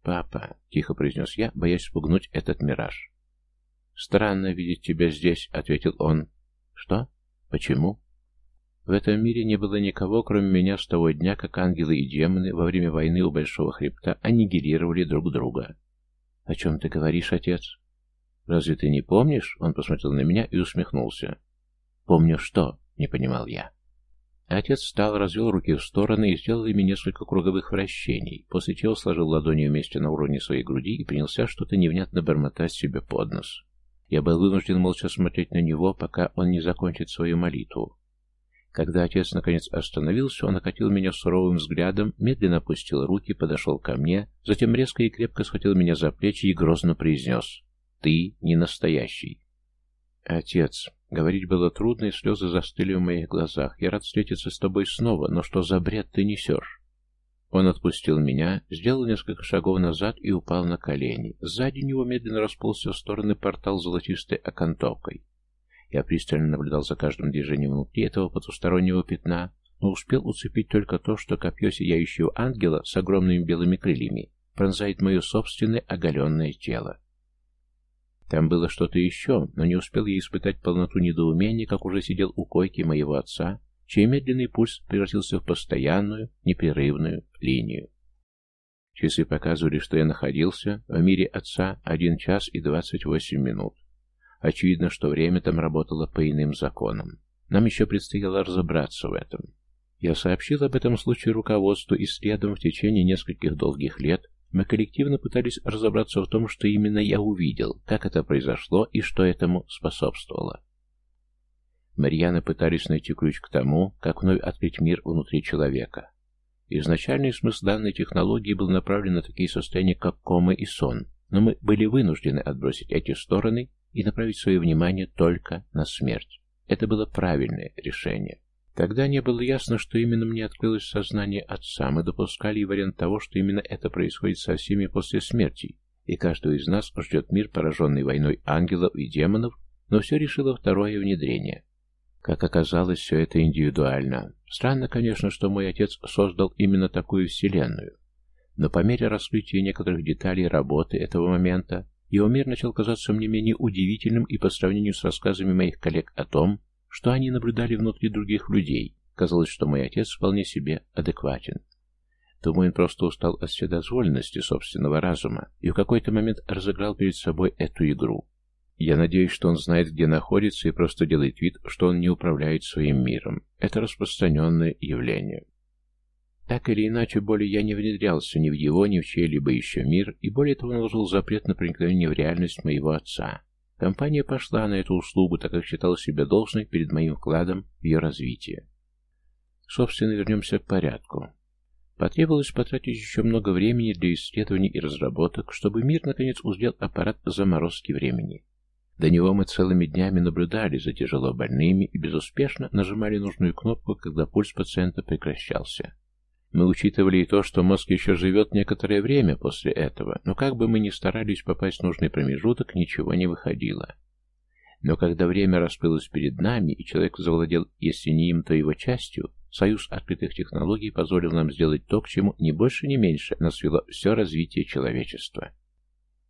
«Папа», — тихо произнес я, боясь спугнуть этот мираж. «Странно видеть тебя здесь», — ответил он. «Что? Почему?» В этом мире не было никого, кроме меня с того дня, как ангелы и демоны во время войны у Большого Хребта аннигилировали друг друга. «О чем ты говоришь, отец?» «Разве ты не помнишь?» Он посмотрел на меня и усмехнулся. «Помню что?» — не понимал я. Отец встал, развел руки в стороны и сделал ими несколько круговых вращений, после чего сложил ладони вместе на уровне своей груди и принялся что-то невнятно бормотать себе под нос. Я был вынужден молча смотреть на него, пока он не закончит свою молитву. Когда отец наконец остановился, он окатил меня суровым взглядом, медленно опустил руки, подошел ко мне, затем резко и крепко схватил меня за плечи и грозно произнес «Ты не настоящий». «Отец», Говорить было трудно, и слезы застыли в моих глазах. Я рад встретиться с тобой снова, но что за бред ты несешь? Он отпустил меня, сделал несколько шагов назад и упал на колени. Сзади него медленно расползся в стороны портал с золотистой окантовкой. Я пристально наблюдал за каждым движением внутри этого потустороннего пятна, но успел уцепить только то, что копье сияющего ангела с огромными белыми крыльями пронзает мое собственное оголенное тело. Там было что-то еще, но не успел я испытать полноту недоумения, как уже сидел у койки моего отца, чей медленный пульс превратился в постоянную, непрерывную линию. Часы показывали, что я находился в мире отца один час и двадцать восемь минут. Очевидно, что время там работало по иным законам. Нам еще предстояло разобраться в этом. Я сообщил об этом случае руководству и следом в течение нескольких долгих лет мы коллективно пытались разобраться в том, что именно я увидел, как это произошло и что этому способствовало. Марьяна пытались найти ключ к тому, как вновь открыть мир внутри человека. Изначальный смысл данной технологии был направлен на такие состояния, как кома и сон, но мы были вынуждены отбросить эти стороны и направить свое внимание только на смерть. Это было правильное решение. Тогда не было ясно, что именно мне открылось сознание отца. Мы допускали и вариант того, что именно это происходит со всеми после смерти, и каждого из нас ждет мир, пораженный войной ангелов и демонов, но все решило второе внедрение. Как оказалось, все это индивидуально. Странно, конечно, что мой отец создал именно такую вселенную. Но по мере раскрытия некоторых деталей работы этого момента, его мир начал казаться мне менее удивительным и по сравнению с рассказами моих коллег о том, что они наблюдали внутри других людей, Казалось, что мой отец вполне себе адекватен. Думаю, он просто устал от вседозволенности собственного разума и в какой-то момент разыграл перед собой эту игру. Я надеюсь, что он знает, где находится, и просто делает вид, что он не управляет своим миром. Это распространенное явление. Так или иначе, более я не внедрялся ни в его, ни в чей-либо еще мир, и более того наложил запрет на проникновение в реальность моего отца. Компания пошла на эту услугу, так как считала себя должной перед моим вкладом в ее развитие. Собственно, вернемся к порядку. Потребовалось потратить еще много времени для исследований и разработок, чтобы мир наконец узрел аппарат заморозки времени. До него мы целыми днями наблюдали за тяжело больными и безуспешно нажимали нужную кнопку, когда пульс пациента прекращался. Мы учитывали и то, что мозг еще живет некоторое время после этого, но как бы мы ни старались попасть в нужный промежуток, ничего не выходило. Но когда время расплылось перед нами, и человек завладел, если не им, то его частью, союз открытых технологий позволил нам сделать то, к чему ни больше, ни меньше нас вело все развитие человечества.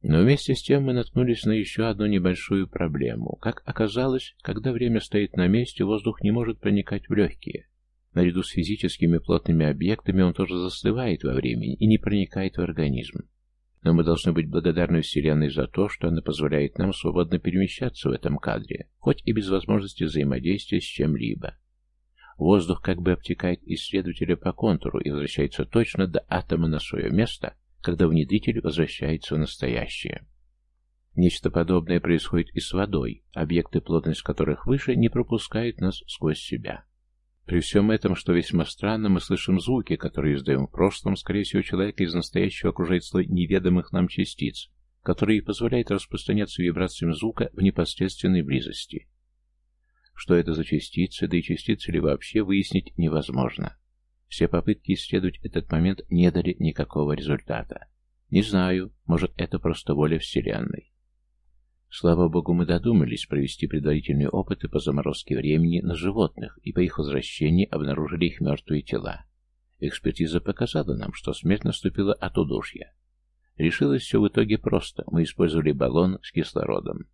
Но вместе с тем мы наткнулись на еще одну небольшую проблему. Как оказалось, когда время стоит на месте, воздух не может проникать в легкие. Наряду с физическими плотными объектами он тоже застывает во времени и не проникает в организм. Но мы должны быть благодарны Вселенной за то, что она позволяет нам свободно перемещаться в этом кадре, хоть и без возможности взаимодействия с чем-либо. Воздух как бы обтекает исследователя по контуру и возвращается точно до атома на свое место, когда внедритель возвращается в настоящее. Нечто подобное происходит и с водой, объекты, плотность которых выше, не пропускают нас сквозь себя. При всем этом, что весьма странно, мы слышим звуки, которые издаем в прошлом, скорее всего, человека из настоящего окружает слой неведомых нам частиц, которые позволяют распространяться вибрациям звука в непосредственной близости. Что это за частицы, да и частицы ли вообще, выяснить невозможно. Все попытки исследовать этот момент не дали никакого результата. Не знаю, может это просто воля Вселенной. Слава богу, мы додумались провести предварительные опыты по заморозке времени на животных и по их возвращении обнаружили их мертвые тела. Экспертиза показала нам, что смерть наступила от удушья. Решилось все в итоге просто. Мы использовали баллон с кислородом.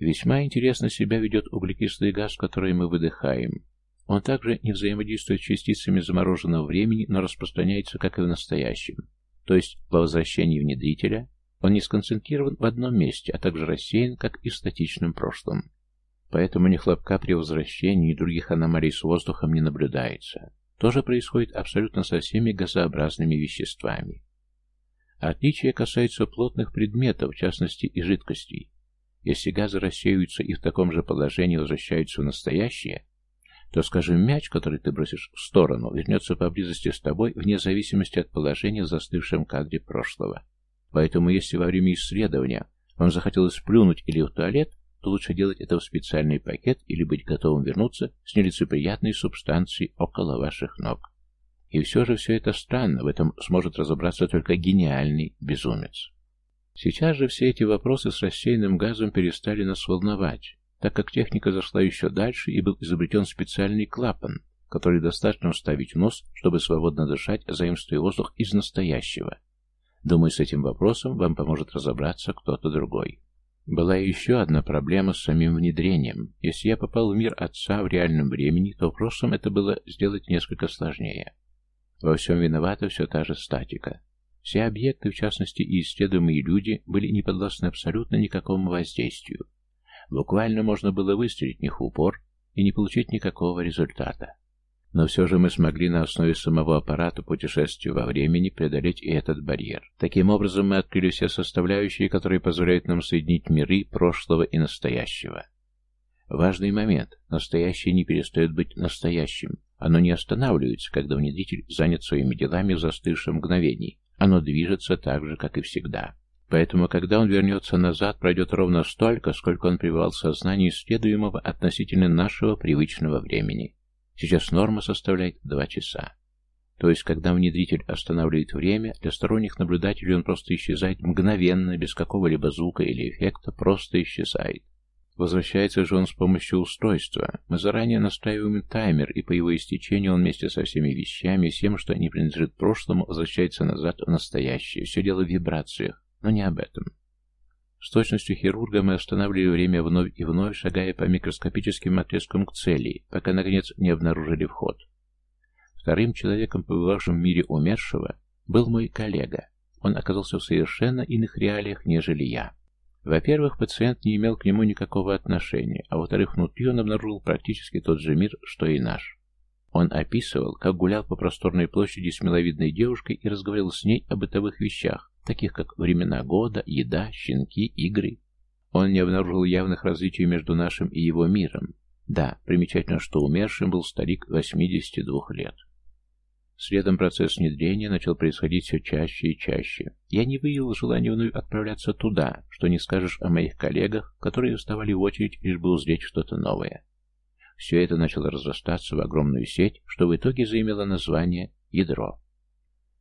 Весьма интересно себя ведет углекислый газ, который мы выдыхаем. Он также не взаимодействует с частицами замороженного времени, но распространяется, как и в настоящем. То есть, по возвращении внедрителя он не сконцентрирован в одном месте, а также рассеян, как и в статичном прошлом. Поэтому ни хлопка при возвращении, ни других аномалий с воздухом не наблюдается. То же происходит абсолютно со всеми газообразными веществами. Отличие касается плотных предметов, в частности и жидкостей. Если газы рассеиваются и в таком же положении возвращаются в настоящее, то, скажем, мяч, который ты бросишь в сторону, вернется поблизости с тобой вне зависимости от положения в застывшем кадре прошлого. Поэтому, если во время исследования вам захотелось плюнуть или в туалет, то лучше делать это в специальный пакет или быть готовым вернуться с нелицеприятной субстанцией около ваших ног. И все же все это странно, в этом сможет разобраться только гениальный безумец. Сейчас же все эти вопросы с рассеянным газом перестали нас волновать, так как техника зашла еще дальше и был изобретен специальный клапан, который достаточно вставить в нос, чтобы свободно дышать, заимствуя воздух из настоящего, Думаю, с этим вопросом вам поможет разобраться кто-то другой. Была еще одна проблема с самим внедрением. Если я попал в мир отца в реальном времени, то в прошлом это было сделать несколько сложнее. Во всем виновата все та же статика. Все объекты, в частности и исследуемые люди, были не подвластны абсолютно никакому воздействию. Буквально можно было выстрелить в них в упор и не получить никакого результата. Но все же мы смогли на основе самого аппарата путешествия во времени преодолеть и этот барьер. Таким образом, мы открыли все составляющие, которые позволяют нам соединить миры прошлого и настоящего. Важный момент. Настоящее не перестает быть настоящим. Оно не останавливается, когда внедритель занят своими делами в застывшем мгновении. Оно движется так же, как и всегда. Поэтому, когда он вернется назад, пройдет ровно столько, сколько он пребывал в сознании исследуемого относительно нашего привычного времени. Сейчас норма составляет 2 часа. То есть, когда внедритель останавливает время, для сторонних наблюдателей он просто исчезает мгновенно, без какого-либо звука или эффекта, просто исчезает. Возвращается же он с помощью устройства. Мы заранее настраиваем таймер, и по его истечению он вместе со всеми вещами, всем, что не принадлежит прошлому, возвращается назад в настоящее. Все дело в вибрациях, но не об этом. С точностью хирурга мы останавливали время вновь и вновь, шагая по микроскопическим отрезкам к цели, пока, наконец, не обнаружили вход. Вторым человеком, побывавшим в мире умершего, был мой коллега. Он оказался в совершенно иных реалиях, нежели я. Во-первых, пациент не имел к нему никакого отношения, а во-вторых, внутри он обнаружил практически тот же мир, что и наш. Он описывал, как гулял по просторной площади с миловидной девушкой и разговаривал с ней о бытовых вещах, таких как времена года, еда, щенки, игры. Он не обнаружил явных различий между нашим и его миром. Да, примечательно, что умершим был старик 82 лет. Следом процесс внедрения начал происходить все чаще и чаще. Я не выявил желания вновь отправляться туда, что не скажешь о моих коллегах, которые вставали в очередь, лишь бы узреть что-то новое. Все это начало разрастаться в огромную сеть, что в итоге заимело название «ядро».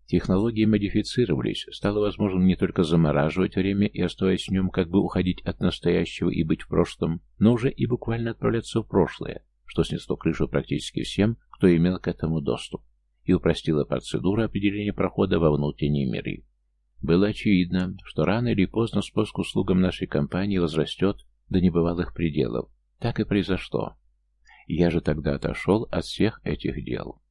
Технологии модифицировались, стало возможным не только замораживать время и, оставаясь в нем, как бы уходить от настоящего и быть в прошлом, но уже и буквально отправляться в прошлое, что снесло крышу практически всем, кто имел к этому доступ и упростила процедуру определения прохода во внутренние миры. Было очевидно, что рано или поздно спуск услугам нашей компании возрастет до небывалых пределов. Так и произошло. Я же тогда отошел от всех этих дел.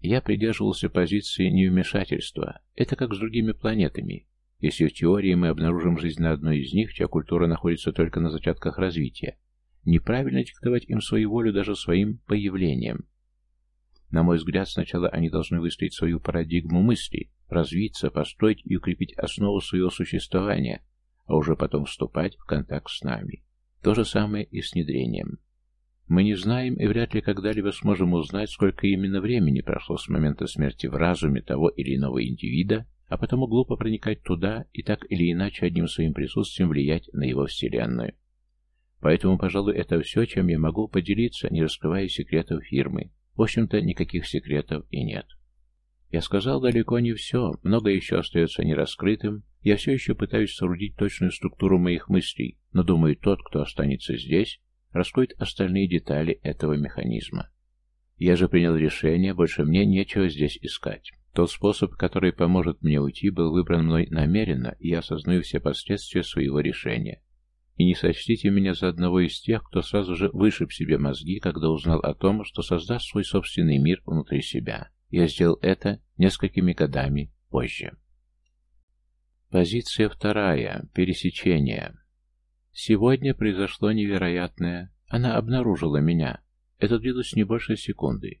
Я придерживался позиции невмешательства. Это как с другими планетами. Если в теории мы обнаружим жизнь на одной из них, чья культура находится только на зачатках развития, неправильно диктовать им свою волю даже своим появлением. На мой взгляд, сначала они должны выстроить свою парадигму мысли, развиться, построить и укрепить основу своего существования, а уже потом вступать в контакт с нами. То же самое и с внедрением. Мы не знаем и вряд ли когда-либо сможем узнать, сколько именно времени прошло с момента смерти в разуме того или иного индивида, а потому глупо проникать туда и так или иначе одним своим присутствием влиять на его вселенную. Поэтому, пожалуй, это все, чем я могу поделиться, не раскрывая секретов фирмы, в общем-то, никаких секретов и нет. Я сказал далеко не все, многое еще остается нераскрытым, я все еще пытаюсь соорудить точную структуру моих мыслей, но думаю, тот, кто останется здесь, раскроет остальные детали этого механизма. Я же принял решение, больше мне нечего здесь искать. Тот способ, который поможет мне уйти, был выбран мной намеренно, и я осознаю все последствия своего решения. И не сочтите меня за одного из тех, кто сразу же вышиб себе мозги, когда узнал о том, что создаст свой собственный мир внутри себя. Я сделал это несколькими годами позже. Позиция вторая. Пересечение. Сегодня произошло невероятное. Она обнаружила меня. Это длилось не больше секунды.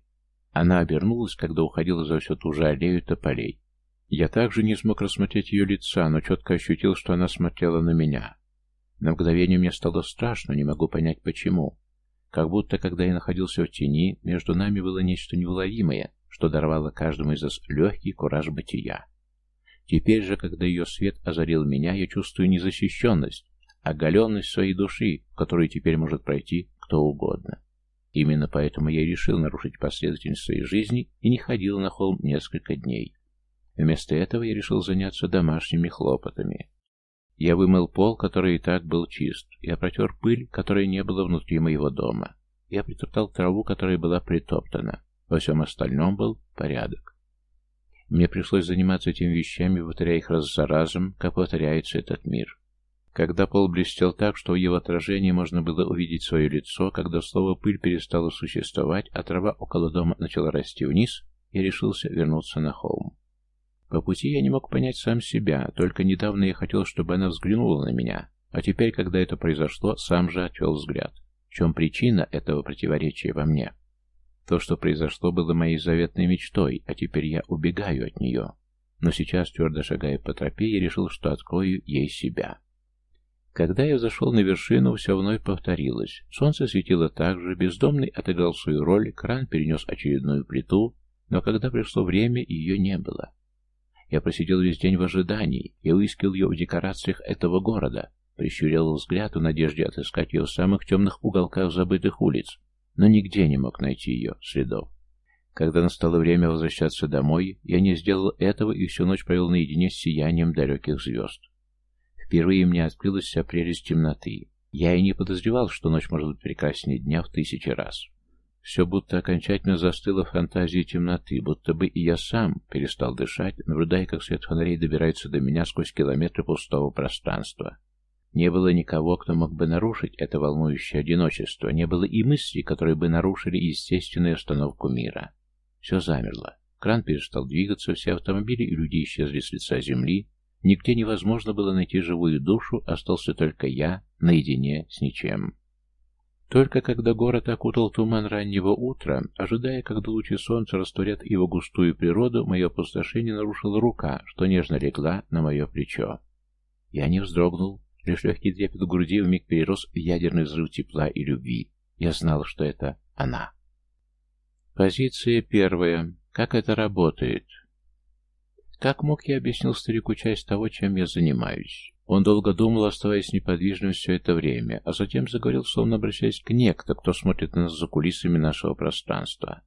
Она обернулась, когда уходила за всю ту же аллею тополей. Я также не смог рассмотреть ее лица, но четко ощутил, что она смотрела на меня. На мгновение мне стало страшно, не могу понять почему. Как будто, когда я находился в тени, между нами было нечто неуловимое, что даровало каждому из нас легкий кураж бытия. Теперь же, когда ее свет озарил меня, я чувствую незащищенность, оголенность своей души, в которую теперь может пройти кто угодно. Именно поэтому я решил нарушить последовательность своей жизни и не ходил на холм несколько дней. Вместо этого я решил заняться домашними хлопотами. Я вымыл пол, который и так был чист. Я протер пыль, которой не было внутри моего дома. Я притоптал траву, которая была притоптана. Во всем остальном был порядок. Мне пришлось заниматься этими вещами, повторяя их раз за разом, как повторяется этот мир. Когда пол блестел так, что в его отражении можно было увидеть свое лицо, когда слово «пыль» перестало существовать, а трава около дома начала расти вниз, я решился вернуться на холм. По пути я не мог понять сам себя, только недавно я хотел, чтобы она взглянула на меня, а теперь, когда это произошло, сам же отвел взгляд. В чем причина этого противоречия во мне? То, что произошло, было моей заветной мечтой, а теперь я убегаю от нее. Но сейчас, твердо шагая по тропе, я решил, что открою ей себя. Когда я зашел на вершину, все вновь повторилось. Солнце светило так же, бездомный отыграл свою роль, кран перенес очередную плиту, но когда пришло время, ее не было. Я просидел весь день в ожидании. Я выискал ее в декорациях этого города. Прищурил взгляд в надежде отыскать ее в самых темных уголках забытых улиц, но нигде не мог найти ее следов. Когда настало время возвращаться домой, я не сделал этого и всю ночь провел наедине с сиянием далеких звезд. Впервые мне открылась вся прелесть темноты. Я и не подозревал, что ночь может быть прекраснее дня в тысячи раз. Все будто окончательно застыло в фантазии темноты, будто бы и я сам перестал дышать, наблюдая, как свет фонарей добирается до меня сквозь километры пустого пространства. Не было никого, кто мог бы нарушить это волнующее одиночество, не было и мыслей, которые бы нарушили естественную остановку мира. Все замерло. Кран перестал двигаться, все автомобили и люди исчезли с лица земли. Нигде невозможно было найти живую душу, остался только я, наедине с ничем. Только когда город окутал туман раннего утра, ожидая, когда лучи солнца растворят его густую природу, мое опустошение нарушила рука, что нежно легла на мое плечо. Я не вздрогнул, лишь легкий трепет в груди вмиг перерос в ядерный взрыв тепла и любви. Я знал, что это она. Позиция первая. Как это работает? Как мог я объяснил старику часть того, чем я занимаюсь? Он долго думал, оставаясь неподвижным все это время, а затем заговорил, словно обращаясь к некто, кто смотрит на нас за кулисами нашего пространства.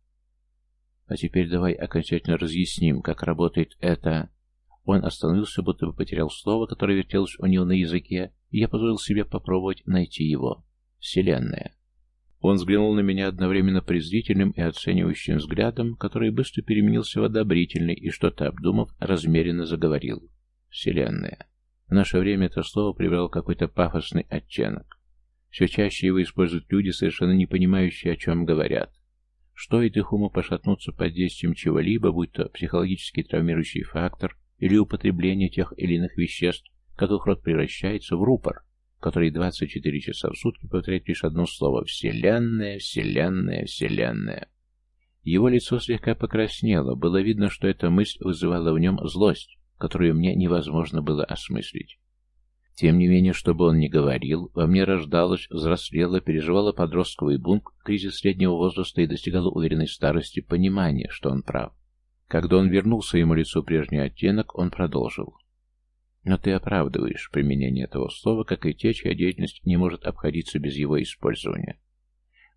А теперь давай окончательно разъясним, как работает это... Он остановился, будто бы потерял слово, которое вертелось у него на языке, и я позволил себе попробовать найти его. Вселенная. Он взглянул на меня одновременно презрительным и оценивающим взглядом, который быстро переменился в одобрительный и, что-то обдумав, размеренно заговорил. Вселенная. В наше время это слово приобрело какой-то пафосный оттенок. Все чаще его используют люди, совершенно не понимающие, о чем говорят. Стоит их уму пошатнуться под действием чего-либо, будь то психологический травмирующий фактор или употребление тех или иных веществ, как их рот превращается в рупор, который 24 часа в сутки повторяет лишь одно слово «Вселенная, Вселенная, Вселенная». Его лицо слегка покраснело, было видно, что эта мысль вызывала в нем злость, которую мне невозможно было осмыслить. Тем не менее, что бы он ни говорил, во мне рождалось, взрослело, переживало подростковый бунт, кризис среднего возраста и достигало уверенной старости понимания, что он прав. Когда он вернул своему лицу прежний оттенок, он продолжил. Но ты оправдываешь применение этого слова, как и те, чья деятельность не может обходиться без его использования.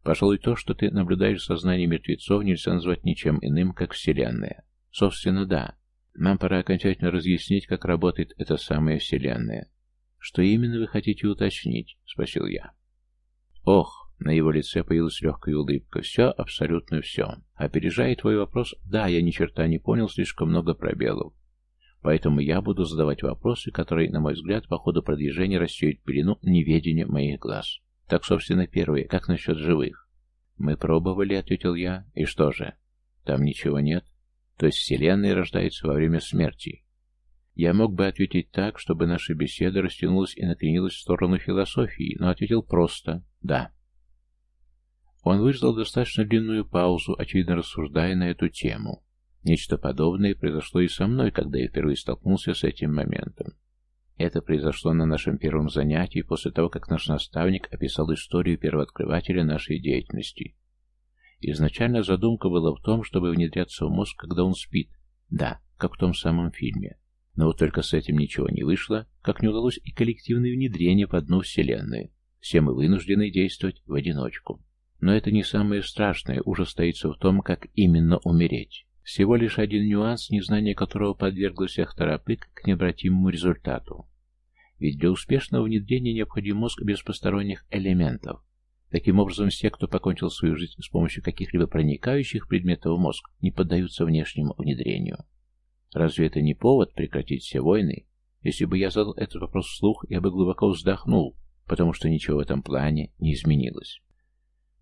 Пожалуй, то, что ты наблюдаешь в сознании мертвецов, нельзя назвать ничем иным, как Вселенная. Собственно, да. Нам пора окончательно разъяснить, как работает эта самая Вселенная. Что именно вы хотите уточнить? Спросил я. Ох, на его лице появилась легкая улыбка. Все, абсолютно все. Опережая твой вопрос, да, я ни черта не понял, слишком много пробелов. Поэтому я буду задавать вопросы, которые, на мой взгляд, по ходу продвижения рассеют пелену неведения моих глаз. Так, собственно, первые, как насчет живых? Мы пробовали, ответил я. И что же? Там ничего нет? То есть Вселенная рождается во время смерти? Я мог бы ответить так, чтобы наша беседа растянулась и накренилась в сторону философии, но ответил просто «да». Он выждал достаточно длинную паузу, очевидно рассуждая на эту тему. Нечто подобное произошло и со мной, когда я впервые столкнулся с этим моментом. Это произошло на нашем первом занятии после того, как наш наставник описал историю первооткрывателя нашей деятельности. Изначально задумка была в том, чтобы внедряться в мозг, когда он спит. Да, как в том самом фильме. Но вот только с этим ничего не вышло, как не удалось и коллективное внедрение в одну вселенную. Все мы вынуждены действовать в одиночку. Но это не самое страшное, ужас стоится в том, как именно умереть. Всего лишь один нюанс, незнание которого подвергло всех торопык к необратимому результату. Ведь для успешного внедрения необходим мозг без посторонних элементов. Таким образом, все, кто покончил свою жизнь с помощью каких-либо проникающих предметов в мозг, не поддаются внешнему внедрению. Разве это не повод прекратить все войны? Если бы я задал этот вопрос вслух, я бы глубоко вздохнул, потому что ничего в этом плане не изменилось.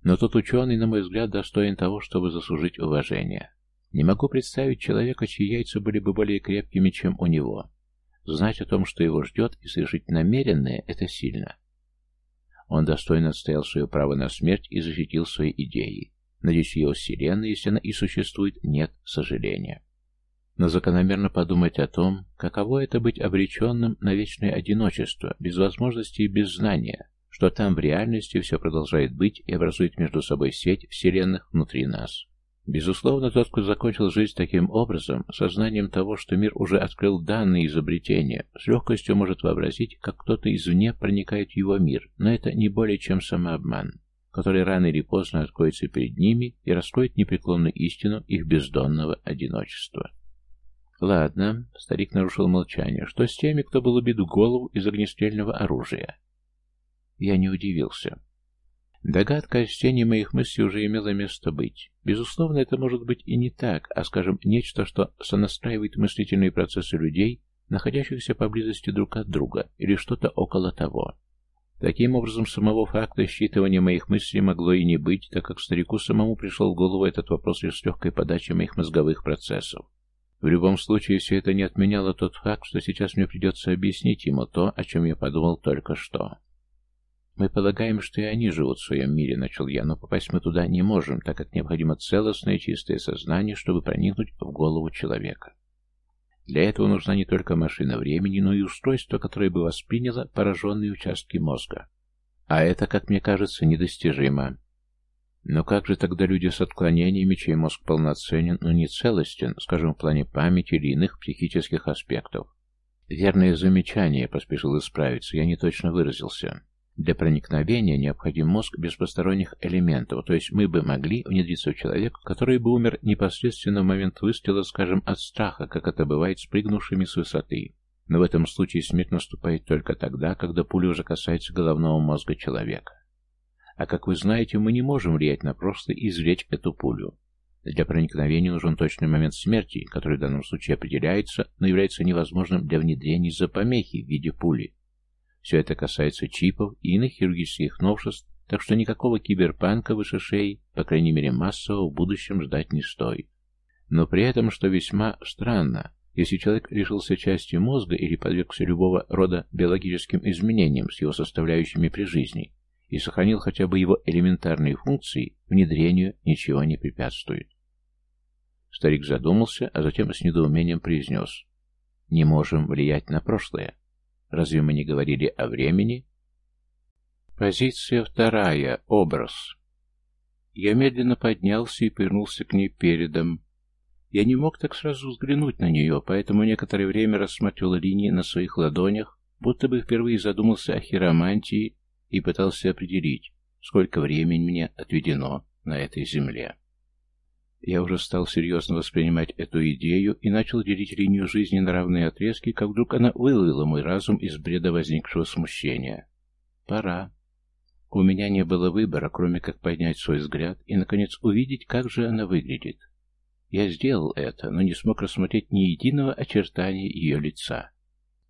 Но тот ученый, на мой взгляд, достоин того, чтобы заслужить уважение. Не могу представить человека, чьи яйца были бы более крепкими, чем у него. Знать о том, что его ждет, и совершить намеренное – это сильно. Он достойно отстоял свое право на смерть и защитил свои идеи. Надеюсь, его вселенной, если она и существует, нет сожаления. Но закономерно подумать о том, каково это быть обреченным на вечное одиночество, без возможности и без знания, что там в реальности все продолжает быть и образует между собой сеть вселенных внутри нас. Безусловно, тот, кто закончил жизнь таким образом, сознанием того, что мир уже открыл данные изобретения, с легкостью может вообразить, как кто-то извне проникает в его мир, но это не более чем самообман, который рано или поздно откроется перед ними и раскроет непреклонную истину их бездонного одиночества. Ладно, старик нарушил молчание. Что с теми, кто был убит в голову из огнестрельного оружия? Я не удивился. Догадка о стене моих мыслей уже имела место быть. Безусловно, это может быть и не так, а, скажем, нечто, что сонастраивает мыслительные процессы людей, находящихся поблизости друг от друга, или что-то около того. Таким образом, самого факта считывания моих мыслей могло и не быть, так как старику самому пришел в голову этот вопрос лишь с легкой подачей моих мозговых процессов. В любом случае, все это не отменяло тот факт, что сейчас мне придется объяснить ему то, о чем я подумал только что. «Мы полагаем, что и они живут в своем мире», — начал я, «но попасть мы туда не можем, так как необходимо целостное чистое сознание, чтобы проникнуть в голову человека. Для этого нужна не только машина времени, но и устройство, которое бы восприняло пораженные участки мозга. А это, как мне кажется, недостижимо. Но как же тогда люди с отклонениями, чей мозг полноценен, но не целостен, скажем, в плане памяти или иных психических аспектов? Верное замечание, поспешил исправиться, я не точно выразился. Для проникновения необходим мозг без посторонних элементов, то есть мы бы могли внедриться в человека, который бы умер непосредственно в момент выстрела, скажем, от страха, как это бывает с прыгнувшими с высоты. Но в этом случае смерть наступает только тогда, когда пуля уже касается головного мозга человека. А как вы знаете, мы не можем влиять на просто извлечь эту пулю. Для проникновения нужен точный момент смерти, который в данном случае определяется, но является невозможным для внедрения из-за помехи в виде пули. Все это касается чипов и иных хирургических новшеств, так что никакого киберпанка выше шеи, по крайней мере массово, в будущем ждать не стоит. Но при этом, что весьма странно, если человек лишился части мозга или подвергся любого рода биологическим изменениям с его составляющими при жизни и сохранил хотя бы его элементарные функции, внедрению ничего не препятствует. Старик задумался, а затем с недоумением произнес «Не можем влиять на прошлое. Разве мы не говорили о времени? Позиция вторая. Образ. Я медленно поднялся и повернулся к ней передом. Я не мог так сразу взглянуть на нее, поэтому некоторое время рассматривал линии на своих ладонях, будто бы впервые задумался о хиромантии и пытался определить, сколько времени мне отведено на этой земле. Я уже стал серьезно воспринимать эту идею и начал делить линию жизни на равные отрезки, как вдруг она выловила мой разум из бреда возникшего смущения. Пора. У меня не было выбора, кроме как поднять свой взгляд и, наконец, увидеть, как же она выглядит. Я сделал это, но не смог рассмотреть ни единого очертания ее лица.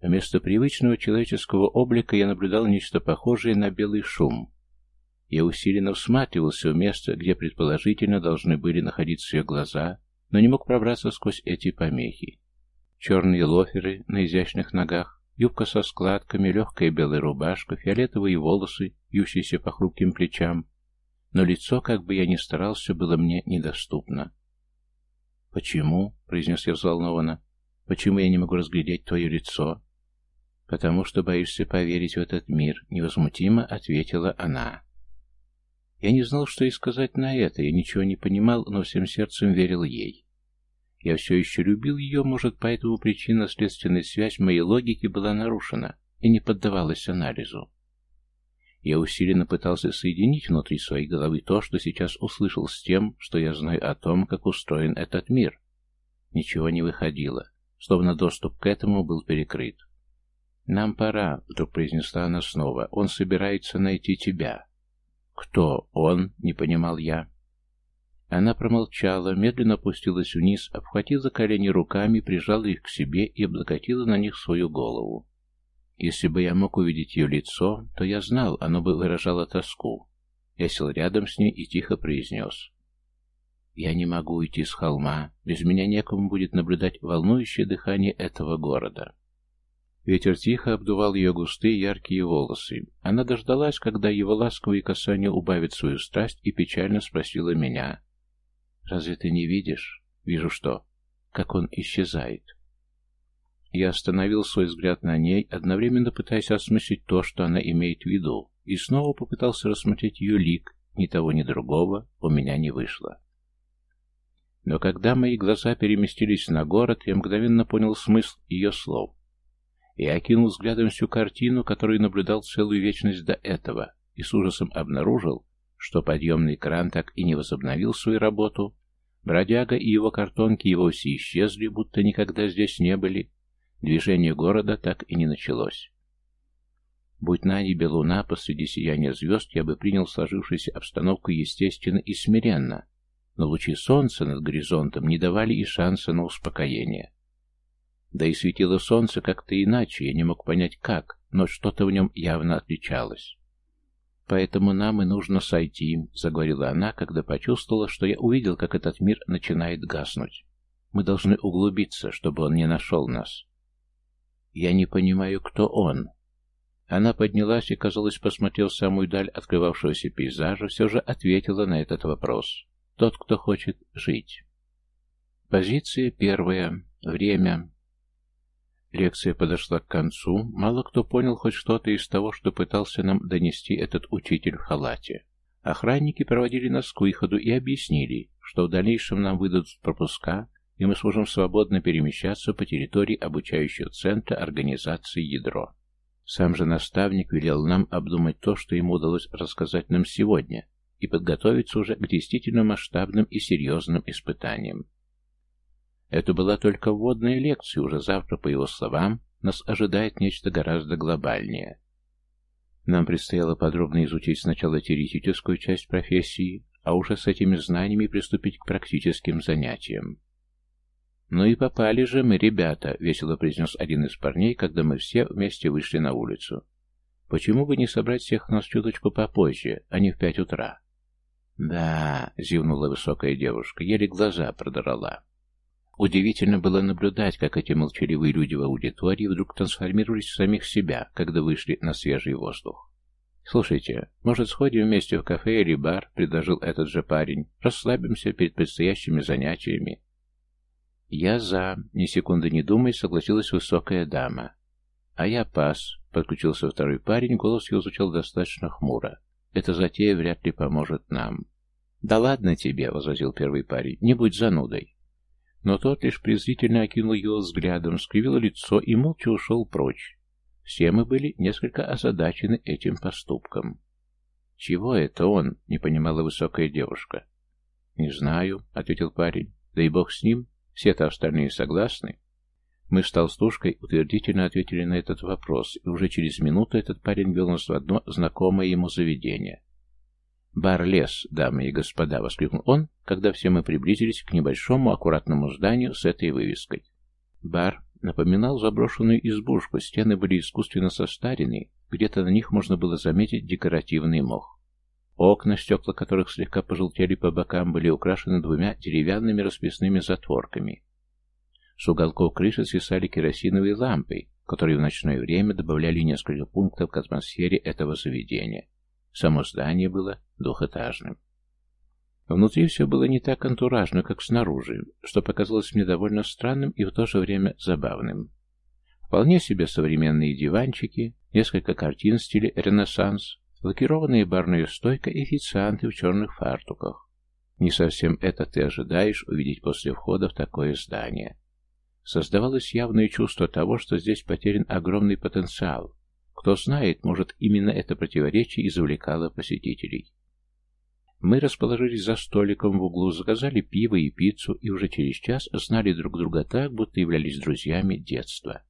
Вместо привычного человеческого облика я наблюдал нечто похожее на белый шум, я усиленно всматривался в место, где предположительно должны были находиться ее глаза, но не мог пробраться сквозь эти помехи. Черные лоферы на изящных ногах, юбка со складками, легкая белая рубашка, фиолетовые волосы, вьющиеся по хрупким плечам. Но лицо, как бы я ни старался, было мне недоступно. «Почему?» — произнес я взволнованно. «Почему я не могу разглядеть твое лицо?» «Потому что боишься поверить в этот мир», — невозмутимо ответила она. Я не знал, что и сказать на это, я ничего не понимал, но всем сердцем верил ей. Я все еще любил ее, может, поэтому причинно-следственная связь моей логики была нарушена и не поддавалась анализу. Я усиленно пытался соединить внутри своей головы то, что сейчас услышал с тем, что я знаю о том, как устроен этот мир. Ничего не выходило, словно доступ к этому был перекрыт. «Нам пора», — вдруг произнесла она снова, — «он собирается найти тебя». «Кто он?» — не понимал я. Она промолчала, медленно опустилась вниз, обхватила колени руками, прижала их к себе и облокотила на них свою голову. Если бы я мог увидеть ее лицо, то я знал, оно бы выражало тоску. Я сел рядом с ней и тихо произнес. «Я не могу уйти с холма. Без меня некому будет наблюдать волнующее дыхание этого города». Ветер тихо обдувал ее густые яркие волосы. Она дождалась, когда его ласковые касания убавят свою страсть, и печально спросила меня. «Разве ты не видишь?» «Вижу что. Как он исчезает». Я остановил свой взгляд на ней, одновременно пытаясь осмыслить то, что она имеет в виду, и снова попытался рассмотреть ее лик. Ни того, ни другого у меня не вышло. Но когда мои глаза переместились на город, я мгновенно понял смысл ее слов. Я окинул взглядом всю картину, которую наблюдал целую вечность до этого, и с ужасом обнаружил, что подъемный кран так и не возобновил свою работу, бродяга и его картонки его все исчезли, будто никогда здесь не были, движение города так и не началось. Будь на небе луна посреди сияния звезд, я бы принял сложившуюся обстановку естественно и смиренно, но лучи солнца над горизонтом не давали и шанса на успокоение. Да и светило солнце как-то иначе, я не мог понять как, но что-то в нем явно отличалось. поэтому нам и нужно сойти», — заговорила она, когда почувствовала, что я увидел, как этот мир начинает гаснуть. «Мы должны углубиться, чтобы он не нашел нас». «Я не понимаю, кто он». Она поднялась и, казалось, посмотрев в самую даль открывавшегося пейзажа, все же ответила на этот вопрос. «Тот, кто хочет жить». Позиция первая. Время. Лекция подошла к концу. Мало кто понял хоть что-то из того, что пытался нам донести этот учитель в халате. Охранники проводили нас к выходу и объяснили, что в дальнейшем нам выдадут пропуска, и мы сможем свободно перемещаться по территории обучающего центра организации «Ядро». Сам же наставник велел нам обдумать то, что ему удалось рассказать нам сегодня, и подготовиться уже к действительно масштабным и серьезным испытаниям. Это была только вводная лекция, уже завтра, по его словам, нас ожидает нечто гораздо глобальнее. Нам предстояло подробно изучить сначала теоретическую часть профессии, а уже с этими знаниями приступить к практическим занятиям. «Ну и попали же мы, ребята», — весело произнес один из парней, когда мы все вместе вышли на улицу. «Почему бы не собрать всех нас чуточку попозже, а не в пять утра?» «Да», — зевнула высокая девушка, еле глаза продрала. Удивительно было наблюдать, как эти молчаливые люди в аудитории вдруг трансформировались в самих себя, когда вышли на свежий воздух. «Слушайте, может, сходим вместе в кафе или бар?» — предложил этот же парень. «Расслабимся перед предстоящими занятиями». «Я за», — ни секунды не думая, согласилась высокая дама. «А я пас», — подключился второй парень, голос его звучал достаточно хмуро. «Эта затея вряд ли поможет нам». «Да ладно тебе», — возразил первый парень, — «не будь занудой». Но тот лишь презрительно окинул его взглядом, скривил лицо и молча ушел прочь. Все мы были несколько озадачены этим поступком. «Чего это он?» — не понимала высокая девушка. «Не знаю», — ответил парень. «Да и бог с ним. Все-то остальные согласны». Мы с толстушкой утвердительно ответили на этот вопрос, и уже через минуту этот парень вел нас в одно знакомое ему заведение. «Бар лес, дамы и господа!» — воскликнул он, когда все мы приблизились к небольшому аккуратному зданию с этой вывеской. Бар напоминал заброшенную избушку, стены были искусственно состарены, где-то на них можно было заметить декоративный мох. Окна, стекла которых слегка пожелтели по бокам, были украшены двумя деревянными расписными затворками. С уголков крыши свисали керосиновые лампы, которые в ночное время добавляли несколько пунктов к атмосфере этого заведения. Само здание было двухэтажным. Внутри все было не так антуражно, как снаружи, что показалось мне довольно странным и в то же время забавным. Вполне себе современные диванчики, несколько картин в стиле ренессанс, лакированная барная стойка и официанты в черных фартуках. Не совсем это ты ожидаешь увидеть после входа в такое здание. Создавалось явное чувство того, что здесь потерян огромный потенциал, кто знает, может, именно это противоречие и завлекало посетителей. Мы расположились за столиком в углу, заказали пиво и пиццу и уже через час знали друг друга так, будто являлись друзьями детства.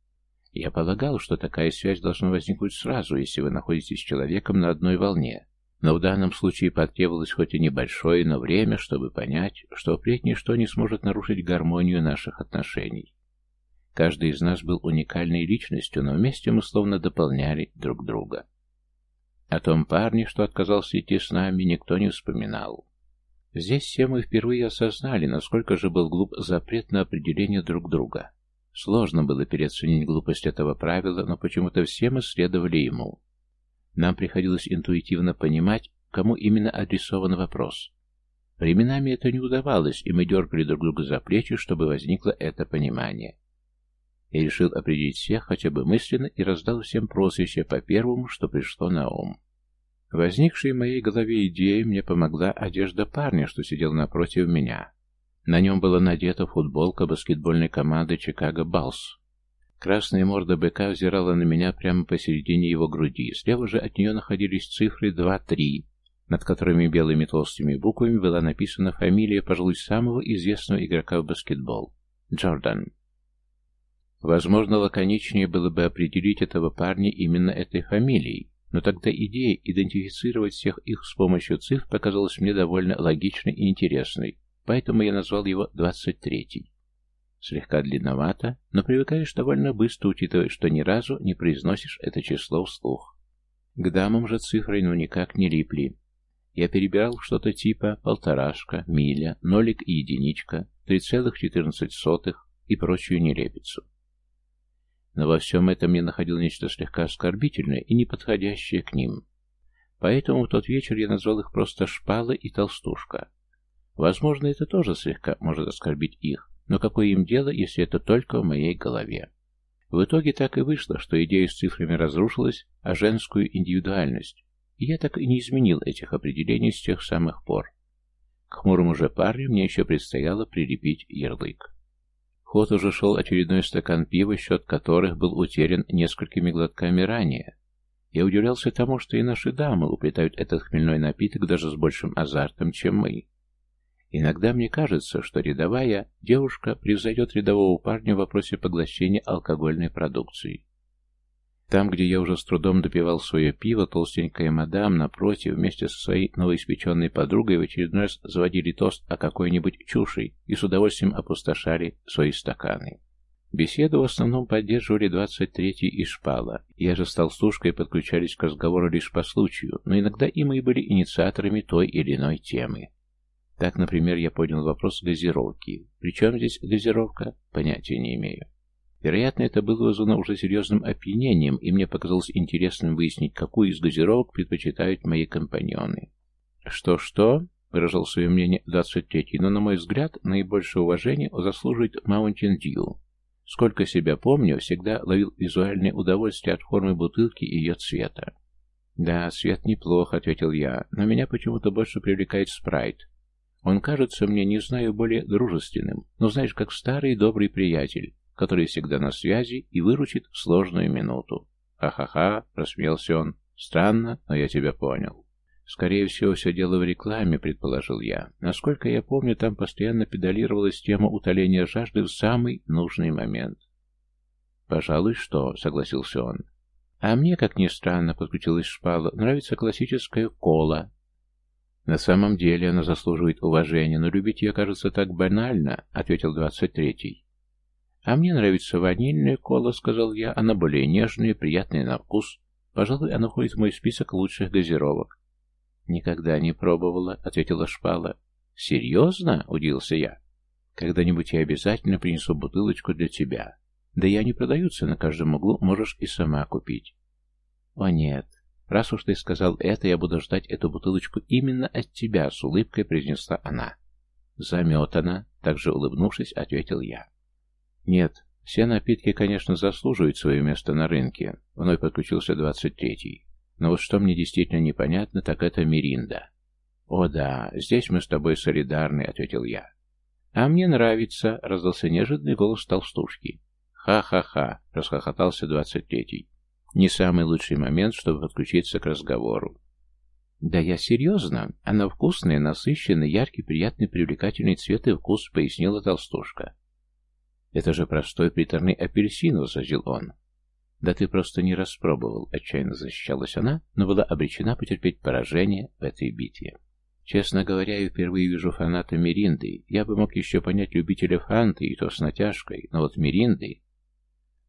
Я полагал, что такая связь должна возникнуть сразу, если вы находитесь с человеком на одной волне. Но в данном случае потребовалось хоть и небольшое, но время, чтобы понять, что впредь ничто не сможет нарушить гармонию наших отношений. Каждый из нас был уникальной личностью, но вместе мы словно дополняли друг друга. О том парне, что отказался идти с нами, никто не вспоминал. Здесь все мы впервые осознали, насколько же был глуп запрет на определение друг друга. Сложно было переоценить глупость этого правила, но почему-то все мы следовали ему. Нам приходилось интуитивно понимать, кому именно адресован вопрос. Временами это не удавалось, и мы дергали друг друга за плечи, чтобы возникло это понимание. Я решил определить всех хотя бы мысленно и раздал всем прозвище по первому, что пришло на ум. Возникшей в моей голове идеей мне помогла одежда парня, что сидел напротив меня. На нем была надета футболка баскетбольной команды «Чикаго Балс». Красная морда быка взирала на меня прямо посередине его груди. Слева же от нее находились цифры 2-3, над которыми белыми толстыми буквами была написана фамилия, пожалуй, самого известного игрока в баскетбол – Джордан. Возможно, лаконичнее было бы определить этого парня именно этой фамилией, но тогда идея идентифицировать всех их с помощью цифр показалась мне довольно логичной и интересной, поэтому я назвал его 23-й. Слегка длинновато, но привыкаешь довольно быстро, учитывая, что ни разу не произносишь это число вслух. К дамам же цифрой ну никак не липли. Я перебирал что-то типа полторашка, миля, нолик и единичка, 3,14 и прочую нелепицу. Но во всем этом я находил нечто слегка оскорбительное и неподходящее к ним. Поэтому в тот вечер я назвал их просто «шпала» и «толстушка». Возможно, это тоже слегка может оскорбить их, но какое им дело, если это только в моей голове? В итоге так и вышло, что идея с цифрами разрушилась, а женскую индивидуальность. И я так и не изменил этих определений с тех самых пор. К хмурому же парню мне еще предстояло прилепить ярлык. Ход уже шел очередной стакан пива, счет которых был утерян несколькими глотками ранее. Я удивлялся тому, что и наши дамы уплетают этот хмельной напиток даже с большим азартом, чем мы. Иногда мне кажется, что рядовая девушка превзойдет рядового парня в вопросе поглощения алкогольной продукции. Там, где я уже с трудом допивал свое пиво, толстенькая мадам, напротив, вместе со своей новоиспеченной подругой в очередной раз заводили тост о какой-нибудь чуши и с удовольствием опустошали свои стаканы. Беседу в основном поддерживали 23-й и Шпала. Я же с толстушкой подключались к разговору лишь по случаю, но иногда и мы были инициаторами той или иной темы. Так, например, я поднял вопрос газировки. Причем здесь газировка? Понятия не имею. Вероятно, это было вызвано уже серьезным опьянением, и мне показалось интересным выяснить, какую из газировок предпочитают мои компаньоны. «Что-что?» — выражал свое мнение 23-й, но, на мой взгляд, наибольшее уважение заслуживает Mountain Dew. Сколько себя помню, всегда ловил визуальное удовольствие от формы бутылки и ее цвета. «Да, цвет неплохо», — ответил я, — «но меня почему-то больше привлекает спрайт. Он кажется мне, не знаю, более дружественным, но знаешь, как старый добрый приятель, который всегда на связи и выручит в сложную минуту. «Ха-ха-ха», — рассмеялся он. «Странно, но я тебя понял». «Скорее всего, все дело в рекламе», — предположил я. Насколько я помню, там постоянно педалировалась тема утоления жажды в самый нужный момент. «Пожалуй, что», — согласился он. «А мне, как ни странно, — подключилась шпала, — нравится классическая кола». «На самом деле она заслуживает уважения, но любить ее кажется так банально», — ответил двадцать третий. «А мне нравится ванильная кола», — сказал я. «Она более нежная, приятная на вкус. Пожалуй, она входит в мой список лучших газировок». «Никогда не пробовала», — ответила Шпала. «Серьезно?» — удивился я. «Когда-нибудь я обязательно принесу бутылочку для тебя. Да я не продаются на каждом углу, можешь и сама купить». «О нет, раз уж ты сказал это, я буду ждать эту бутылочку именно от тебя», — с улыбкой произнесла она. «Заметана», — также улыбнувшись, ответил я. Нет, все напитки, конечно, заслуживают свое место на рынке. Вновь подключился двадцать третий. Но вот что мне действительно непонятно, так это Миринда. «О да, здесь мы с тобой солидарны», — ответил я. «А мне нравится», — раздался неожиданный голос толстушки. «Ха-ха-ха», — расхохотался двадцать третий. «Не самый лучший момент, чтобы подключиться к разговору». «Да я серьезно. Она вкусная, насыщенная, яркий, приятный, привлекательный цвет и вкус», — пояснила толстушка. «Это же простой приторный апельсин», — возразил он. «Да ты просто не распробовал», — отчаянно защищалась она, но была обречена потерпеть поражение в этой битве. Честно говоря, я впервые вижу фаната Миринды. Я бы мог еще понять любителя фанты, и то с натяжкой, но вот Миринды...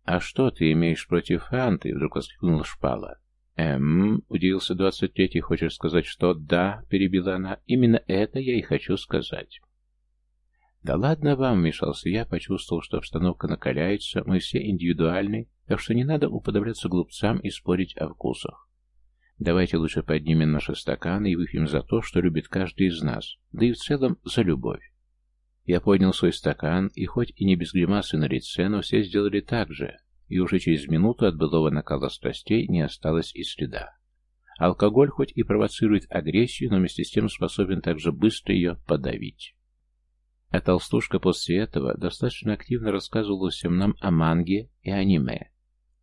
«А что ты имеешь против фанты?» — вдруг воскликнула Шпала. «Эм...» — удивился двадцать третий. «Хочешь сказать, что да?» — перебила она. «Именно это я и хочу сказать». «Да ладно вам», — вмешался я, почувствовал, что обстановка накаляется, мы все индивидуальны, так что не надо уподобляться глупцам и спорить о вкусах. Давайте лучше поднимем наши стаканы и выпьем за то, что любит каждый из нас, да и в целом за любовь. Я поднял свой стакан, и хоть и не без гримасы на лице, но все сделали так же, и уже через минуту от былого накала страстей не осталось и следа. Алкоголь хоть и провоцирует агрессию, но вместе с тем способен также быстро ее подавить. А толстушка после этого достаточно активно рассказывала всем нам о манге и аниме.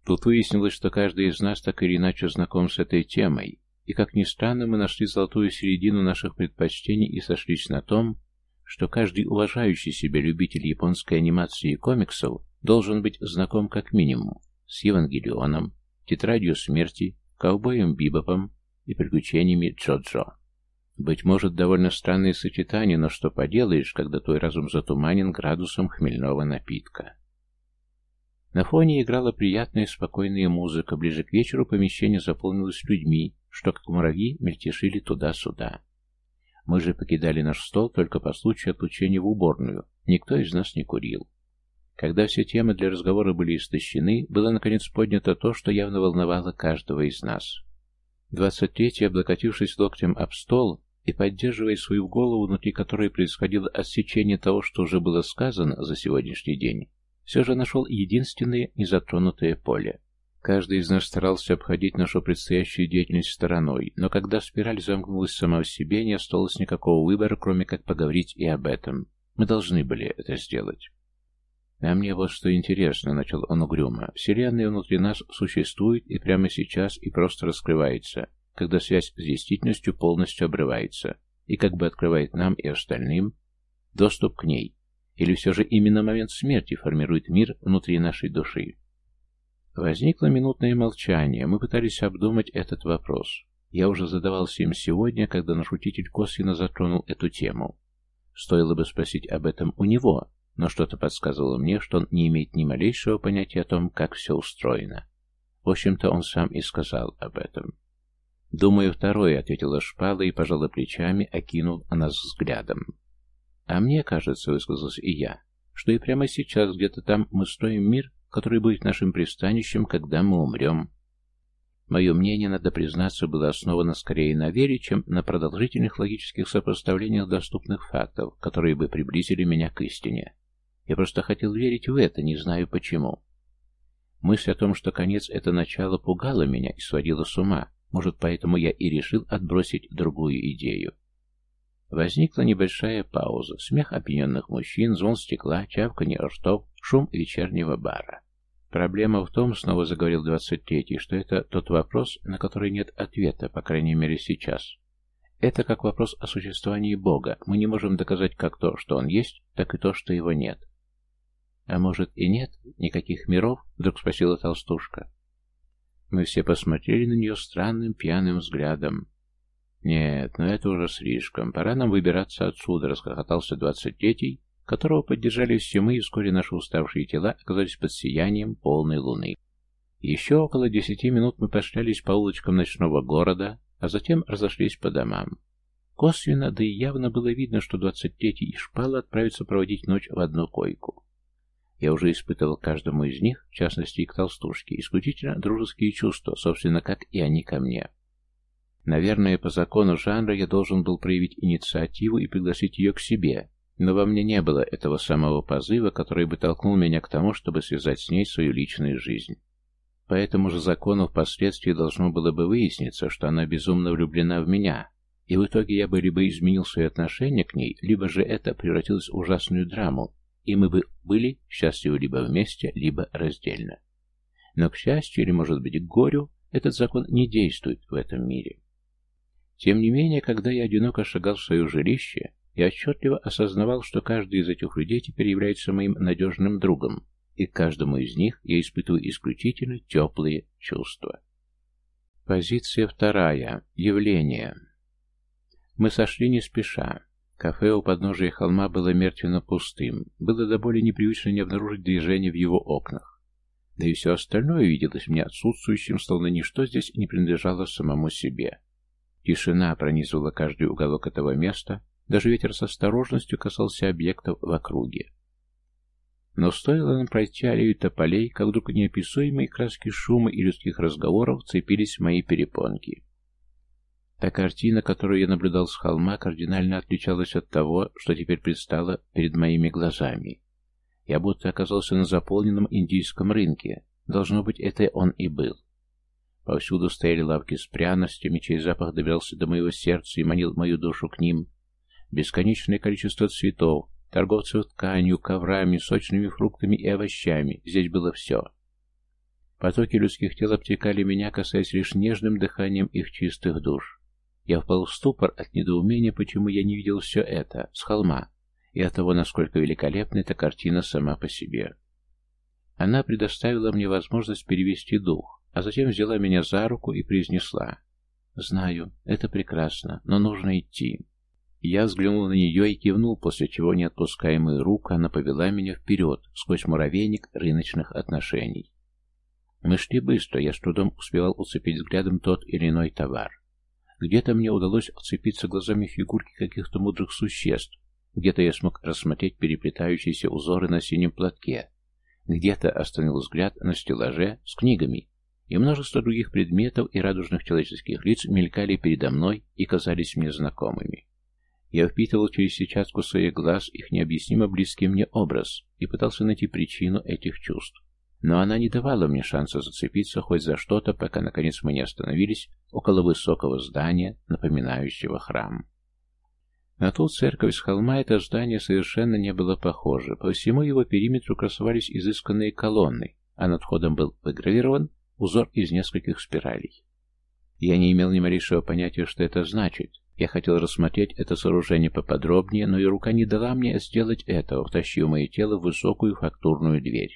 Тут выяснилось, что каждый из нас так или иначе знаком с этой темой, и, как ни странно, мы нашли золотую середину наших предпочтений и сошлись на том, что каждый уважающий себя любитель японской анимации и комиксов должен быть знаком как минимум с Евангелионом, Тетрадью смерти, Ковбоем Бибопом и приключениями Джоджо. Быть может, довольно странное сочетание, но что поделаешь, когда твой разум затуманен градусом хмельного напитка. На фоне играла приятная спокойная музыка, ближе к вечеру помещение заполнилось людьми, что как муравьи мельтешили туда-сюда. Мы же покидали наш стол только по случаю отлучения в уборную, никто из нас не курил. Когда все темы для разговора были истощены, было наконец поднято то, что явно волновало каждого из нас. Двадцать третий, облокотившись локтем об стол и поддерживая свою голову, внутри которой происходило отсечение того, что уже было сказано за сегодняшний день, все же нашел единственное незатронутое поле. Каждый из нас старался обходить нашу предстоящую деятельность стороной, но когда спираль замкнулась сама в себе, не осталось никакого выбора, кроме как поговорить и об этом. Мы должны были это сделать. «А мне вот что интересно», — начал он угрюмо. «Вселенная внутри нас существует и прямо сейчас и просто раскрывается, когда связь с действительностью полностью обрывается и как бы открывает нам и остальным доступ к ней. Или все же именно момент смерти формирует мир внутри нашей души?» Возникло минутное молчание. Мы пытались обдумать этот вопрос. Я уже задавался им сегодня, когда наш учитель косвенно затронул эту тему. Стоило бы спросить об этом у него, но что-то подсказывало мне, что он не имеет ни малейшего понятия о том, как все устроено. В общем-то, он сам и сказал об этом. «Думаю, второе», — ответила шпала и пожала плечами, окинув нас взглядом. «А мне кажется», — высказалась и я, — «что и прямо сейчас где-то там мы строим мир, который будет нашим пристанищем, когда мы умрем». Мое мнение, надо признаться, было основано скорее на вере, чем на продолжительных логических сопоставлениях доступных фактов, которые бы приблизили меня к истине. Я просто хотел верить в это, не знаю почему. Мысль о том, что конец — это начало, пугала меня и сводила с ума. Может, поэтому я и решил отбросить другую идею. Возникла небольшая пауза. Смех опьяненных мужчин, звон стекла, чавканье ртов, шум вечернего бара. Проблема в том, снова заговорил двадцать третий, что это тот вопрос, на который нет ответа, по крайней мере сейчас. Это как вопрос о существовании Бога. Мы не можем доказать как то, что Он есть, так и то, что Его нет. «А может и нет никаких миров?» — вдруг спросила толстушка. Мы все посмотрели на нее странным пьяным взглядом. «Нет, но ну это уже слишком. Пора нам выбираться отсюда», — расхохотался двадцать которого поддержали все мы, и вскоре наши уставшие тела оказались под сиянием полной луны. Еще около десяти минут мы пошлялись по улочкам ночного города, а затем разошлись по домам. Косвенно, да и явно было видно, что двадцать и Шпала отправятся проводить ночь в одну койку. Я уже испытывал каждому из них, в частности и к толстушке, исключительно дружеские чувства, собственно, как и они ко мне. Наверное, по закону жанра я должен был проявить инициативу и пригласить ее к себе, но во мне не было этого самого позыва, который бы толкнул меня к тому, чтобы связать с ней свою личную жизнь. По этому же закону впоследствии должно было бы выясниться, что она безумно влюблена в меня, и в итоге я бы либо изменил свои отношения к ней, либо же это превратилось в ужасную драму, и мы бы были счастливы либо вместе, либо раздельно. Но, к счастью, или, может быть, к горю, этот закон не действует в этом мире. Тем не менее, когда я одиноко шагал в свое жилище, я отчетливо осознавал, что каждый из этих людей теперь является моим надежным другом, и к каждому из них я испытываю исключительно теплые чувства. Позиция вторая. Явление. Мы сошли не спеша. Кафе у подножия холма было мертвенно пустым. Было до боли непривычно не обнаружить движения в его окнах. Да и все остальное виделось мне отсутствующим, словно ничто здесь не принадлежало самому себе. Тишина пронизывала каждый уголок этого места, даже ветер с осторожностью касался объектов в округе. Но стоило нам пройти аллею тополей, как вдруг неописуемые краски шума и людских разговоров цепились в мои перепонки. Та картина, которую я наблюдал с холма, кардинально отличалась от того, что теперь предстало перед моими глазами. Я будто оказался на заполненном индийском рынке. Должно быть, это он и был. Повсюду стояли лавки с пряностями, чей запах добирался до моего сердца и манил мою душу к ним. Бесконечное количество цветов, торговцев тканью, коврами, сочными фруктами и овощами. Здесь было все. Потоки людских тел обтекали меня, касаясь лишь нежным дыханием их чистых душ. Я впал в ступор от недоумения, почему я не видел все это с холма, и от того, насколько великолепна эта картина сама по себе. Она предоставила мне возможность перевести дух, а затем взяла меня за руку и произнесла «Знаю, это прекрасно, но нужно идти». Я взглянул на нее и кивнул, после чего, не отпуская она повела меня вперед, сквозь муравейник рыночных отношений. Мы шли быстро, я с трудом успевал уцепить взглядом тот или иной товар. Где-то мне удалось оцепиться глазами фигурки каких-то мудрых существ, где-то я смог рассмотреть переплетающиеся узоры на синем платке, где-то остановил взгляд на стеллаже с книгами, и множество других предметов и радужных человеческих лиц мелькали передо мной и казались мне знакомыми. Я впитывал через сетчатку своих глаз их необъяснимо близкий мне образ и пытался найти причину этих чувств. Но она не давала мне шанса зацепиться хоть за что-то, пока наконец мы не остановились около высокого здания, напоминающего храм. На ту церковь с холма это здание совершенно не было похоже. По всему его периметру красовались изысканные колонны, а над входом был выгравирован узор из нескольких спиралей. Я не имел ни малейшего понятия, что это значит, я хотел рассмотреть это сооружение поподробнее, но и рука не дала мне сделать этого, втащив мое тело в высокую фактурную дверь.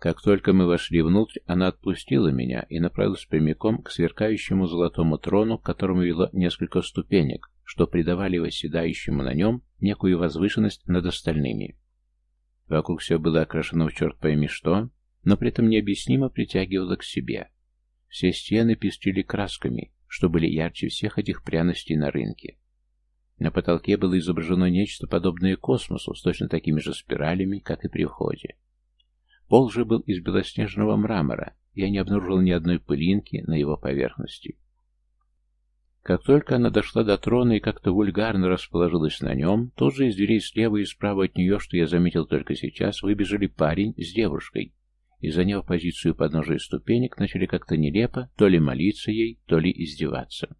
Как только мы вошли внутрь, она отпустила меня и направилась прямиком к сверкающему золотому трону, к которому вело несколько ступенек, что придавали восседающему на нем некую возвышенность над остальными. Вокруг все было окрашено в черт пойми что, но при этом необъяснимо притягивало к себе. Все стены пестрили красками, что были ярче всех этих пряностей на рынке. На потолке было изображено нечто подобное космосу с точно такими же спиралями, как и при входе. Пол же был из белоснежного мрамора, я не обнаружил ни одной пылинки на его поверхности. Как только она дошла до трона и как-то вульгарно расположилась на нем, тут же из дверей слева и справа от нее, что я заметил только сейчас, выбежали парень с девушкой, и, заняв позицию подножия ступенек, начали как-то нелепо то ли молиться ей, то ли издеваться.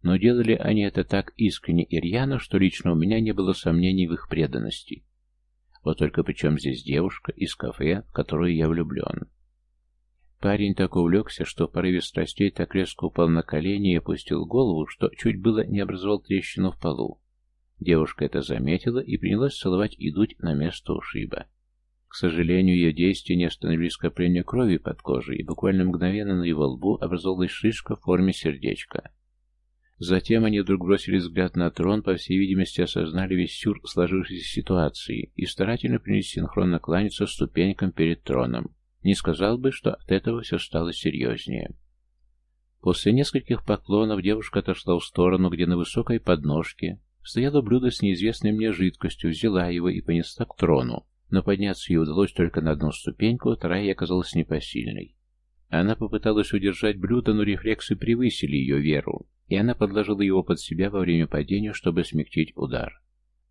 Но делали они это так искренне и рьяно, что лично у меня не было сомнений в их преданности. Вот только причем здесь девушка из кафе, в которую я влюблен. Парень так увлекся, что в порыве страстей так резко упал на колени и опустил голову, что чуть было не образовал трещину в полу. Девушка это заметила и принялась целовать и дуть на место ушиба. К сожалению, ее действия не остановили скопление крови под кожей, и буквально мгновенно на его лбу образовалась шишка в форме сердечка. Затем они вдруг бросили взгляд на трон, по всей видимости осознали весь сюр сложившейся ситуации и старательно принялись синхронно кланяться ступенькам перед троном. Не сказал бы, что от этого все стало серьезнее. После нескольких поклонов девушка отошла в сторону, где на высокой подножке стояло блюдо с неизвестной мне жидкостью, взяла его и понесла к трону, но подняться ей удалось только на одну ступеньку, вторая оказалась непосильной. Она попыталась удержать блюдо, но рефлексы превысили ее веру, и она подложила его под себя во время падения, чтобы смягчить удар.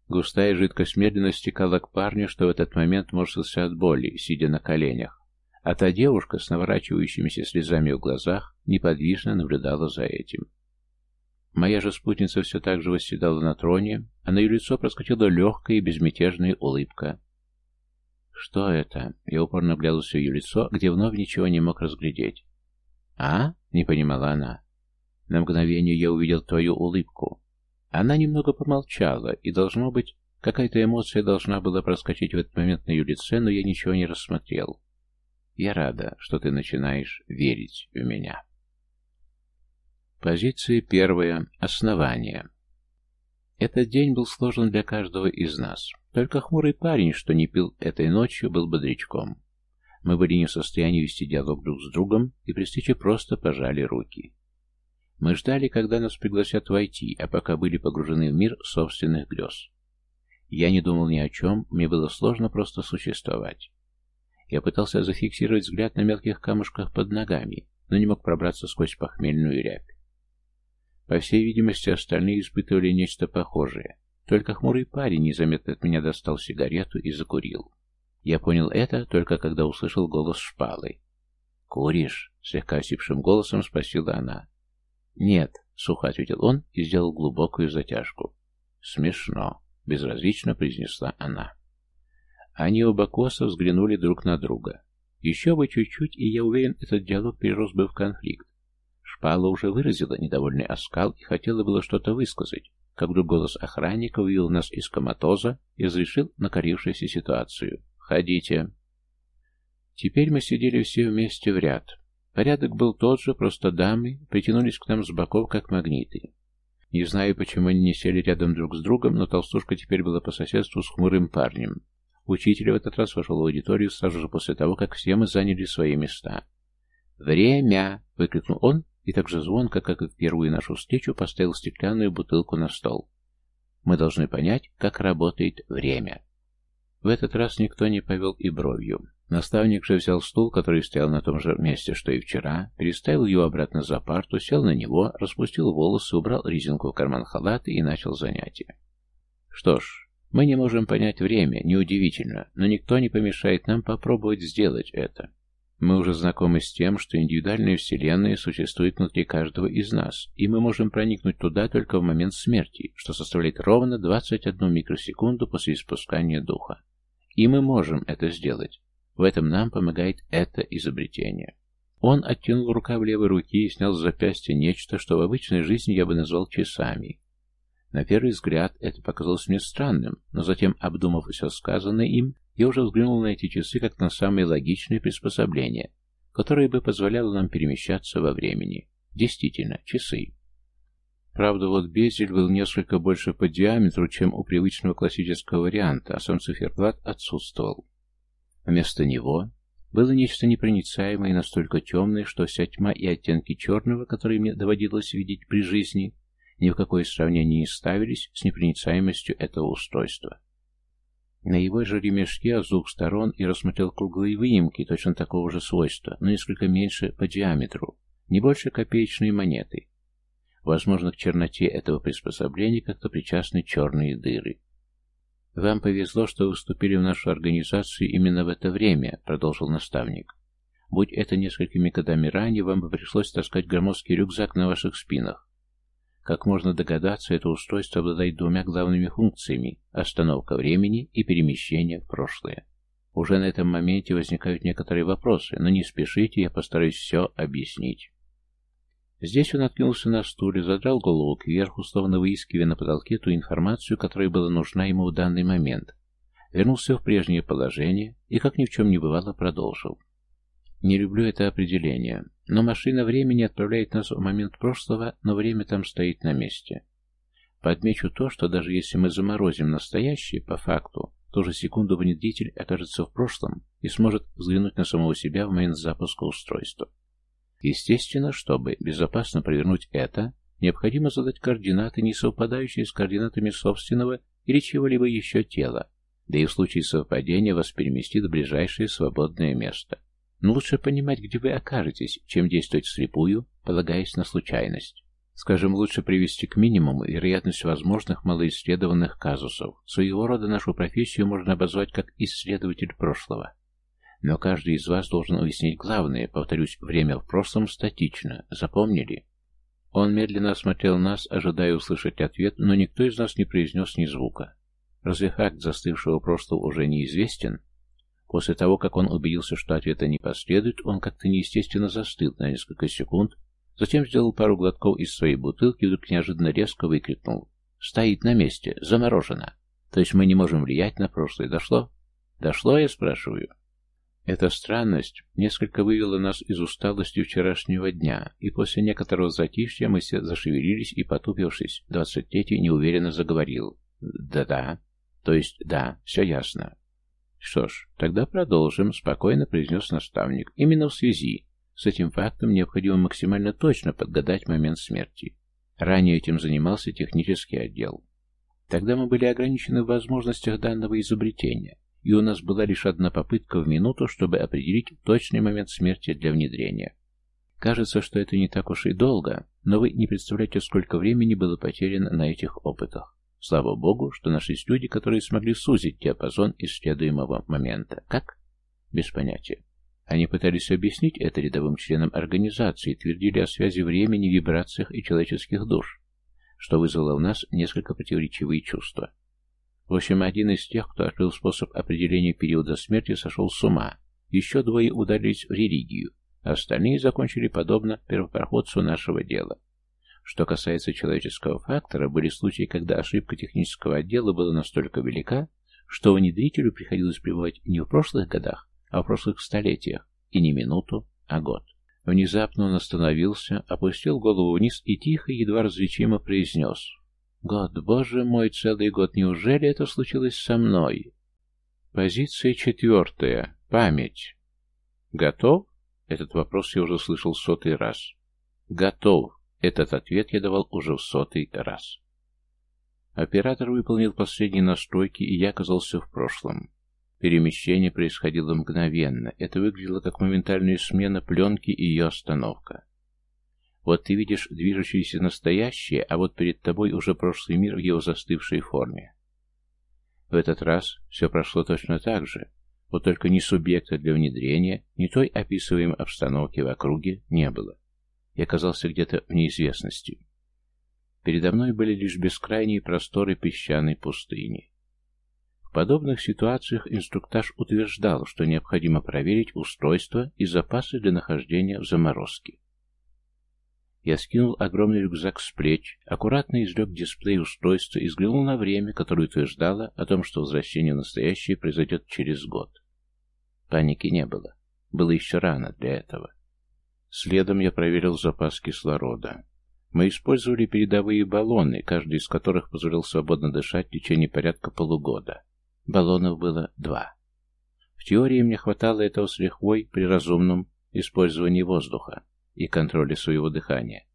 Густая жидкость медленно стекала к парню, что в этот момент морщился от боли, сидя на коленях, а та девушка с наворачивающимися слезами в глазах неподвижно наблюдала за этим. Моя же спутница все так же восседала на троне, а на ее лицо проскочила легкая и безмятежная улыбка, «Что это?» Я упорно глядывался в ее лицо, где вновь ничего не мог разглядеть. «А?» — не понимала она. На мгновение я увидел твою улыбку. Она немного помолчала, и, должно быть, какая-то эмоция должна была проскочить в этот момент на ее лице, но я ничего не рассмотрел. Я рада, что ты начинаешь верить в меня. Позиция первая. Основание. Этот день был сложен для каждого из нас. Только хмурый парень, что не пил этой ночью, был бодрячком. Мы были не в состоянии вести диалог друг с другом, и при встрече просто пожали руки. Мы ждали, когда нас пригласят войти, а пока были погружены в мир собственных грез. Я не думал ни о чем, мне было сложно просто существовать. Я пытался зафиксировать взгляд на мелких камушках под ногами, но не мог пробраться сквозь похмельную рябь. По всей видимости, остальные испытывали нечто похожее. Только хмурый парень незаметно от меня достал сигарету и закурил. Я понял это только когда услышал голос шпалы. «Куришь?» — слегка осипшим голосом спросила она. «Нет», — сухо ответил он и сделал глубокую затяжку. «Смешно», — безразлично произнесла она. Они оба косо взглянули друг на друга. Еще бы чуть-чуть, и я уверен, этот диалог перерос бы в конфликт. Шпала уже выразила недовольный оскал и хотела было что-то высказать, как вдруг голос охранника вывел нас из коматоза и разрешил накорившуюся ситуацию. «Ходите». Теперь мы сидели все вместе в ряд. Порядок был тот же, просто дамы притянулись к нам с боков, как магниты. Не знаю, почему они не сели рядом друг с другом, но толстушка теперь была по соседству с хмурым парнем. Учитель в этот раз вошел в аудиторию сразу же после того, как все мы заняли свои места. «Время!» — выкрикнул он, и так же звонко, как и в первую нашу встречу, поставил стеклянную бутылку на стол. Мы должны понять, как работает время. В этот раз никто не повел и бровью. Наставник же взял стул, который стоял на том же месте, что и вчера, переставил его обратно за парту, сел на него, распустил волосы, убрал резинку в карман халата и начал занятие. Что ж, мы не можем понять время, неудивительно, но никто не помешает нам попробовать сделать это. Мы уже знакомы с тем, что индивидуальная вселенная существует внутри каждого из нас, и мы можем проникнуть туда только в момент смерти, что составляет ровно 21 микросекунду после испускания духа. И мы можем это сделать. В этом нам помогает это изобретение. Он оттянул рукав левой руки и снял с запястья нечто, что в обычной жизни я бы назвал часами. На первый взгляд это показалось мне странным, но затем, обдумав все сказанное им, я уже взглянул на эти часы как на самые логичные приспособления, которое бы позволяло нам перемещаться во времени. Действительно, часы. Правда, вот безель был несколько больше по диаметру, чем у привычного классического варианта, а сам циферблат отсутствовал. Вместо него было нечто непроницаемое и настолько темное, что вся тьма и оттенки черного, которые мне доводилось видеть при жизни, ни в какое сравнение не ставились с непроницаемостью этого устройства. На его же ремешке с двух сторон и рассмотрел круглые выемки точно такого же свойства, но несколько меньше по диаметру, не больше копеечной монеты. Возможно, к черноте этого приспособления как-то причастны черные дыры. «Вам повезло, что вы вступили в нашу организацию именно в это время», — продолжил наставник. «Будь это несколькими годами ранее, вам бы пришлось таскать громоздкий рюкзак на ваших спинах, как можно догадаться, это устройство обладает двумя главными функциями – остановка времени и перемещение в прошлое. Уже на этом моменте возникают некоторые вопросы, но не спешите, я постараюсь все объяснить. Здесь он откинулся на стуле, задрал голову кверху, словно выискивая на потолке ту информацию, которая была нужна ему в данный момент. Вернулся в прежнее положение и, как ни в чем не бывало, продолжил. Не люблю это определение. Но машина времени отправляет нас в момент прошлого, но время там стоит на месте. Подмечу то, что даже если мы заморозим настоящее, по факту, ту же секунду внедритель окажется в прошлом и сможет взглянуть на самого себя в момент запуска устройства. Естественно, чтобы безопасно провернуть это, необходимо задать координаты, не совпадающие с координатами собственного или чего-либо еще тела, да и в случае совпадения вас переместит в ближайшее свободное место. Но лучше понимать, где вы окажетесь, чем действовать вслепую, полагаясь на случайность. Скажем, лучше привести к минимуму вероятность возможных малоисследованных казусов. Своего рода нашу профессию можно обозвать как исследователь прошлого. Но каждый из вас должен уяснить главное, повторюсь, время в прошлом статично. Запомнили? Он медленно осмотрел нас, ожидая услышать ответ, но никто из нас не произнес ни звука. Разве факт застывшего прошлого уже неизвестен? После того, как он убедился, что ответа не последует, он как-то неестественно застыл на несколько секунд, затем сделал пару глотков из своей бутылки и вдруг неожиданно резко выкрикнул. «Стоит на месте! Заморожено! То есть мы не можем влиять на прошлое. Дошло?» «Дошло, я спрашиваю?» Эта странность несколько вывела нас из усталости вчерашнего дня, и после некоторого затишья мы все зашевелились и, потупившись, двадцать третий неуверенно заговорил. «Да-да. То есть, да, все ясно. «Что ж, тогда продолжим», — спокойно произнес наставник. «Именно в связи с этим фактом необходимо максимально точно подгадать момент смерти. Ранее этим занимался технический отдел. Тогда мы были ограничены в возможностях данного изобретения, и у нас была лишь одна попытка в минуту, чтобы определить точный момент смерти для внедрения. Кажется, что это не так уж и долго, но вы не представляете, сколько времени было потеряно на этих опытах. Слава богу, что нашлись люди, которые смогли сузить диапазон исследуемого момента. Как? Без понятия. Они пытались объяснить это рядовым членам организации, твердили о связи времени, вибрациях и человеческих душ, что вызвало у нас несколько противоречивые чувства. В общем, один из тех, кто открыл способ определения периода смерти, сошел с ума. Еще двое ударились в религию, а остальные закончили подобно первопроходцу нашего дела. Что касается человеческого фактора, были случаи, когда ошибка технического отдела была настолько велика, что внедрителю приходилось пребывать не в прошлых годах, а в прошлых столетиях, и не минуту, а год. Внезапно он остановился, опустил голову вниз и тихо, едва различимо произнес. «Год, боже мой, целый год, неужели это случилось со мной?» Позиция четвертая. Память. Готов? Этот вопрос я уже слышал сотый раз. Готов. Этот ответ я давал уже в сотый раз. Оператор выполнил последние настройки, и я оказался в прошлом. Перемещение происходило мгновенно. Это выглядело как моментальная смена пленки и ее остановка. Вот ты видишь движущееся настоящее, а вот перед тобой уже прошлый мир в его застывшей форме. В этот раз все прошло точно так же, вот только ни субъекта для внедрения, ни той описываемой обстановки в округе не было. Я оказался где-то в неизвестности. Передо мной были лишь бескрайние просторы песчаной пустыни. В подобных ситуациях инструктаж утверждал, что необходимо проверить устройство и запасы для нахождения в заморозке. Я скинул огромный рюкзак с плеч, аккуратно извлек дисплей устройства и взглянул на время, которое утверждало о том, что возвращение настоящее произойдет через год. Паники не было. Было еще рано для этого. Следом я проверил запас кислорода. Мы использовали передовые баллоны, каждый из которых позволял свободно дышать в течение порядка полугода. Баллонов было два. В теории мне хватало этого с лихвой при разумном использовании воздуха и контроле своего дыхания.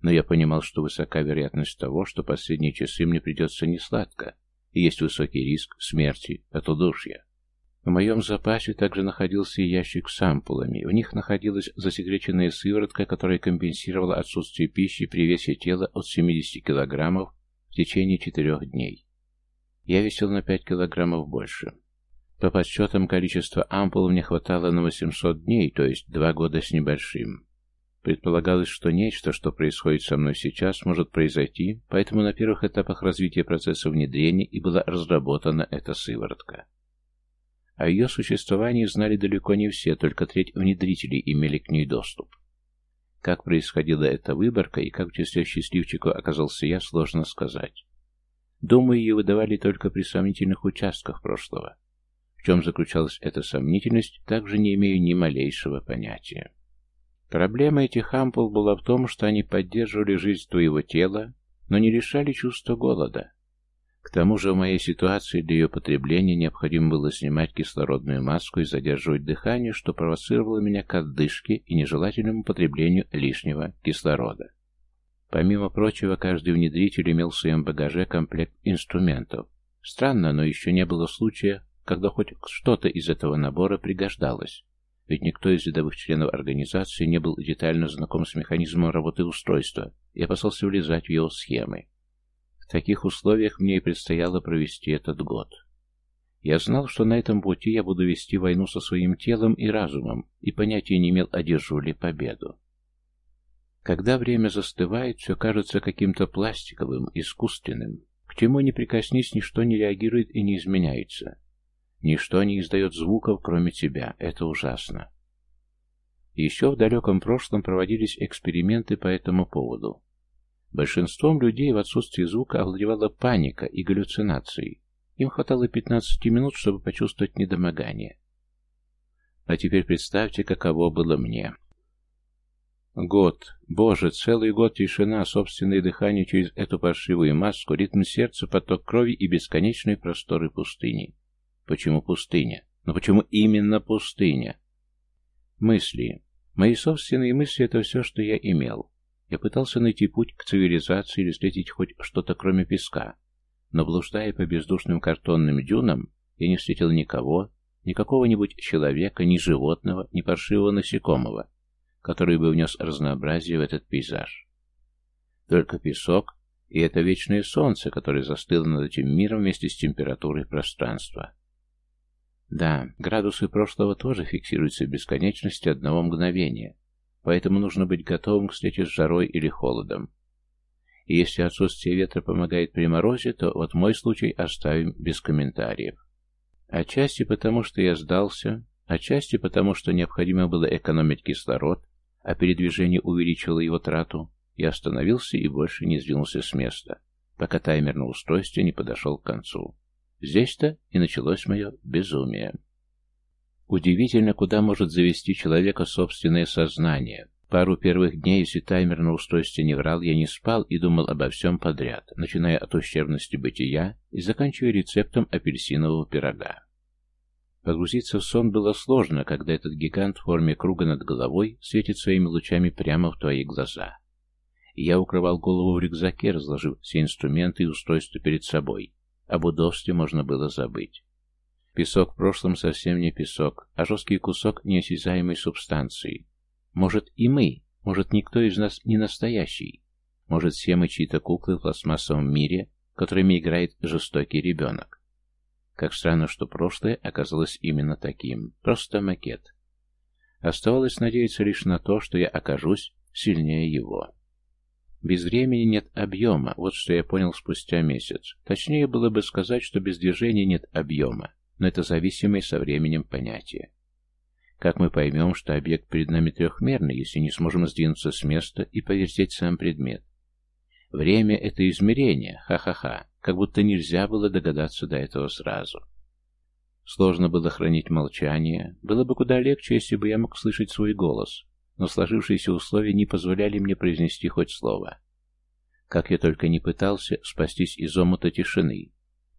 Но я понимал, что высока вероятность того, что последние часы мне придется несладко, и есть высокий риск смерти от удушья. В моем запасе также находился ящик с ампулами. В них находилась засекреченная сыворотка, которая компенсировала отсутствие пищи при весе тела от 70 килограммов в течение четырех дней. Я весил на 5 килограммов больше. По подсчетам, количество ампул мне хватало на 800 дней, то есть два года с небольшим. Предполагалось, что нечто, что происходит со мной сейчас, может произойти, поэтому на первых этапах развития процесса внедрения и была разработана эта сыворотка. О ее существовании знали далеко не все, только треть внедрителей имели к ней доступ. Как происходила эта выборка и как в числе счастливчиков оказался я, сложно сказать. Думаю, ее выдавали только при сомнительных участках прошлого. В чем заключалась эта сомнительность, также не имею ни малейшего понятия. Проблема этих ампул была в том, что они поддерживали жизнь твоего тела, но не решали чувство голода. К тому же в моей ситуации для ее потребления необходимо было снимать кислородную маску и задерживать дыхание, что провоцировало меня к отдышке и нежелательному потреблению лишнего кислорода. Помимо прочего, каждый внедритель имел в своем багаже комплект инструментов. Странно, но еще не было случая, когда хоть что-то из этого набора пригождалось. Ведь никто из рядовых членов организации не был детально знаком с механизмом работы устройства и опасался влезать в его схемы. В таких условиях мне и предстояло провести этот год. Я знал, что на этом пути я буду вести войну со своим телом и разумом, и понятия не имел, одержу ли победу. Когда время застывает, все кажется каким-то пластиковым, искусственным. К чему ни прикоснись, ничто не реагирует и не изменяется. Ничто не издает звуков, кроме тебя. Это ужасно. Еще в далеком прошлом проводились эксперименты по этому поводу. Большинством людей в отсутствии звука овладевала паника и галлюцинации. Им хватало 15 минут, чтобы почувствовать недомогание. А теперь представьте, каково было мне. Год. Боже, целый год тишина, собственное дыхание через эту паршивую маску, ритм сердца, поток крови и бесконечные просторы пустыни. Почему пустыня? Но почему именно пустыня? Мысли. Мои собственные мысли — это все, что я имел. Я пытался найти путь к цивилизации или встретить хоть что-то кроме песка, но блуждая по бездушным картонным дюнам, я не встретил никого, ни какого-нибудь человека, ни животного, ни паршивого насекомого, который бы внес разнообразие в этот пейзаж. Только песок и это вечное солнце, которое застыло над этим миром вместе с температурой пространства. Да, градусы прошлого тоже фиксируются в бесконечности одного мгновения, поэтому нужно быть готовым к встрече с жарой или холодом. И если отсутствие ветра помогает при морозе, то вот мой случай оставим без комментариев. Отчасти потому, что я сдался, отчасти потому, что необходимо было экономить кислород, а передвижение увеличило его трату, я остановился и больше не сдвинулся с места, пока таймер на устройстве не подошел к концу. Здесь-то и началось мое безумие. Удивительно, куда может завести человека собственное сознание. Пару первых дней, если таймер на устройстве не врал, я не спал и думал обо всем подряд, начиная от ущербности бытия и заканчивая рецептом апельсинового пирога. Погрузиться в сон было сложно, когда этот гигант в форме круга над головой светит своими лучами прямо в твои глаза. Я укрывал голову в рюкзаке, разложив все инструменты и устройства перед собой. Об удобстве можно было забыть. Песок в прошлом совсем не песок, а жесткий кусок неосязаемой субстанции. Может и мы, может никто из нас не настоящий. Может все мы чьи-то куклы в пластмассовом мире, которыми играет жестокий ребенок. Как странно, что прошлое оказалось именно таким. Просто макет. Оставалось надеяться лишь на то, что я окажусь сильнее его. Без времени нет объема, вот что я понял спустя месяц. Точнее было бы сказать, что без движения нет объема, но это зависимое со временем понятие. Как мы поймем, что объект перед нами трехмерный, если не сможем сдвинуться с места и повертеть сам предмет? Время — это измерение, ха-ха-ха, как будто нельзя было догадаться до этого сразу. Сложно было хранить молчание, было бы куда легче, если бы я мог слышать свой голос, но сложившиеся условия не позволяли мне произнести хоть слово. Как я только не пытался спастись из омута тишины.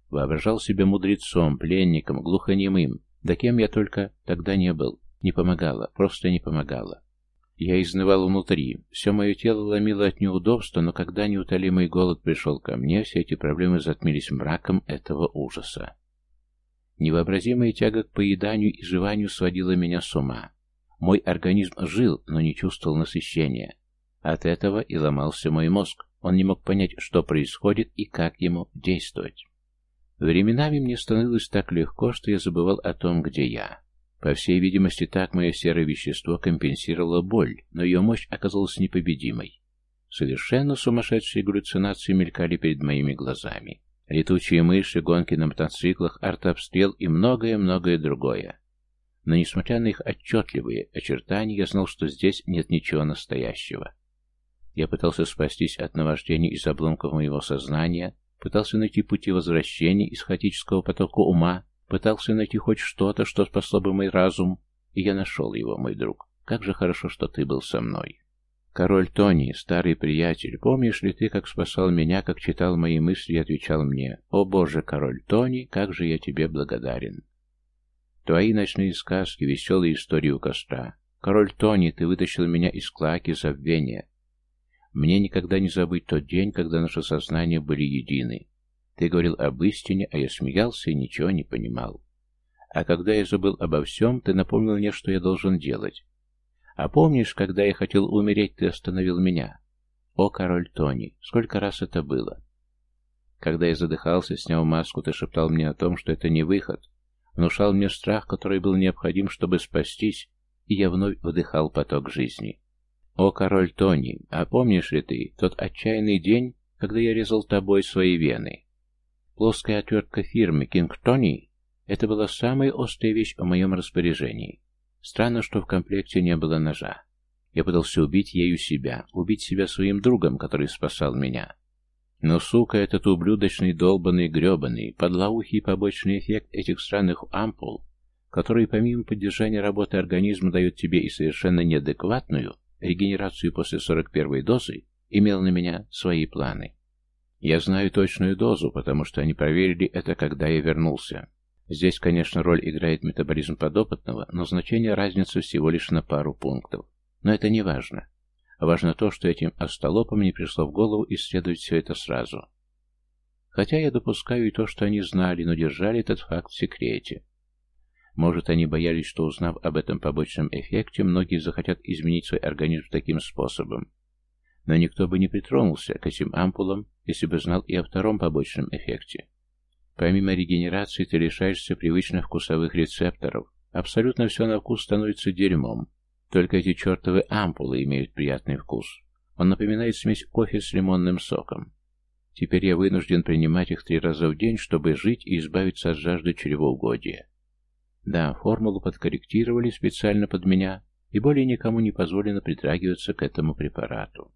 Воображал себя мудрецом, пленником, глухонемым, да кем я только тогда не был. Не помогало, просто не помогало. Я изнывал внутри, все мое тело ломило от неудобства, но когда неутолимый голод пришел ко мне, все эти проблемы затмились мраком этого ужаса. Невообразимая тяга к поеданию и жеванию сводила меня с ума. Мой организм жил, но не чувствовал насыщения. От этого и ломался мой мозг. Он не мог понять, что происходит и как ему действовать. Временами мне становилось так легко, что я забывал о том, где я. По всей видимости, так мое серое вещество компенсировало боль, но ее мощь оказалась непобедимой. Совершенно сумасшедшие галлюцинации мелькали перед моими глазами. Летучие мыши, гонки на мотоциклах, артобстрел и многое-многое другое. Но несмотря на их отчетливые очертания, я знал, что здесь нет ничего настоящего. Я пытался спастись от наваждений из обломков моего сознания, пытался найти пути возвращения из хаотического потока ума, пытался найти хоть что-то, что спасло бы мой разум, и я нашел его, мой друг. Как же хорошо, что ты был со мной. Король Тони, старый приятель, помнишь ли ты, как спасал меня, как читал мои мысли и отвечал мне, «О боже, король Тони, как же я тебе благодарен!» Твои ночные сказки, веселые истории у костра. Король Тони, ты вытащил меня из клаки забвения. Мне никогда не забыть тот день, когда наши сознания были едины. Ты говорил об истине, а я смеялся и ничего не понимал. А когда я забыл обо всем, ты напомнил мне, что я должен делать. А помнишь, когда я хотел умереть, ты остановил меня? О, король Тони, сколько раз это было? Когда я задыхался, снял маску, ты шептал мне о том, что это не выход, внушал мне страх, который был необходим, чтобы спастись, и я вновь вдыхал поток жизни. О, король Тони, а помнишь ли ты тот отчаянный день, когда я резал тобой свои вены? Плоская отвертка фирмы Кинг Тони — это была самая острая вещь в моем распоряжении. Странно, что в комплекте не было ножа. Я пытался убить ею себя, убить себя своим другом, который спасал меня. Но, сука, этот ублюдочный, долбанный, гребаный, подлоухий побочный эффект этих странных ампул, которые помимо поддержания работы организма дают тебе и совершенно неадекватную регенерацию после 41-й дозы, имел на меня свои планы. Я знаю точную дозу, потому что они проверили это, когда я вернулся. Здесь, конечно, роль играет метаболизм подопытного, но значение разницы всего лишь на пару пунктов. Но это не важно. Важно то, что этим остолопам не пришло в голову исследовать все это сразу. Хотя я допускаю и то, что они знали, но держали этот факт в секрете. Может, они боялись, что, узнав об этом побочном эффекте, многие захотят изменить свой организм таким способом. Но никто бы не притронулся к этим ампулам, если бы знал и о втором побочном эффекте. Помимо регенерации ты лишаешься привычных вкусовых рецепторов. Абсолютно все на вкус становится дерьмом, только эти чертовы ампулы имеют приятный вкус. Он напоминает смесь кофе с лимонным соком. Теперь я вынужден принимать их три раза в день, чтобы жить и избавиться от жажды чревоугодия. Да, формулу подкорректировали специально под меня, и более никому не позволено притрагиваться к этому препарату.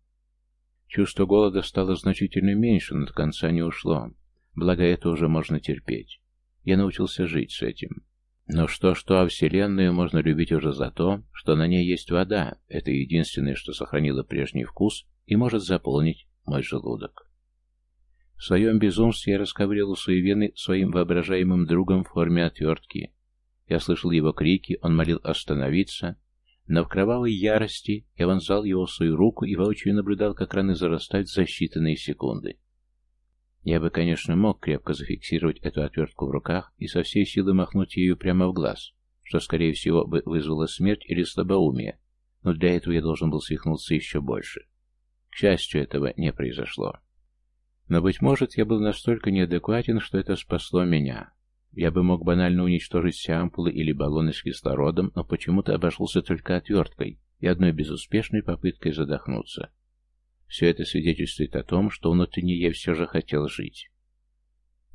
Чувство голода стало значительно меньше, но до конца не ушло. Благо это уже можно терпеть. Я научился жить с этим. Но что-что, а Вселенную можно любить уже за то, что на ней есть вода. Это единственное, что сохранило прежний вкус и может заполнить мой желудок. В своем безумстве я расковырял свои вены своим воображаемым другом в форме отвертки. Я слышал его крики, он молил остановиться, но в кровавой ярости я вонзал его в свою руку и воочию наблюдал, как раны зарастают за считанные секунды. Я бы, конечно, мог крепко зафиксировать эту отвертку в руках и со всей силы махнуть ею прямо в глаз, что, скорее всего, бы вызвало смерть или слабоумие, но для этого я должен был свихнуться еще больше. К счастью, этого не произошло. Но, быть может, я был настолько неадекватен, что это спасло меня. Я бы мог банально уничтожить все ампулы или баллоны с кислородом, но почему-то обошелся только отверткой и одной безуспешной попыткой задохнуться. Все это свидетельствует о том, что внутренне я все же хотел жить.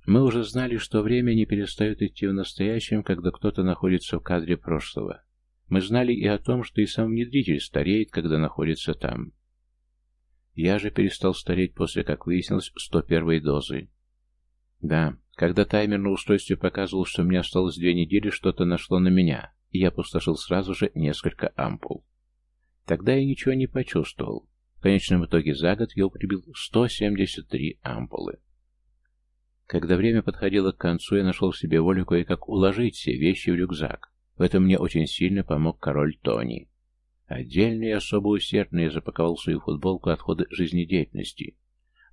Мы уже знали, что время не перестает идти в настоящем, когда кто-то находится в кадре прошлого. Мы знали и о том, что и сам внедритель стареет, когда находится там. Я же перестал стареть после, как выяснилось, 101 дозы. Да, когда таймер на устройстве показывал, что мне осталось две недели, что-то нашло на меня, и я опустошил сразу же несколько ампул. Тогда я ничего не почувствовал. В конечном итоге за год я употребил 173 ампулы. Когда время подходило к концу, я нашел в себе волю кое-как уложить все вещи в рюкзак. В этом мне очень сильно помог король Тони. Отдельно и особо усердно я запаковал свою футболку отходы жизнедеятельности.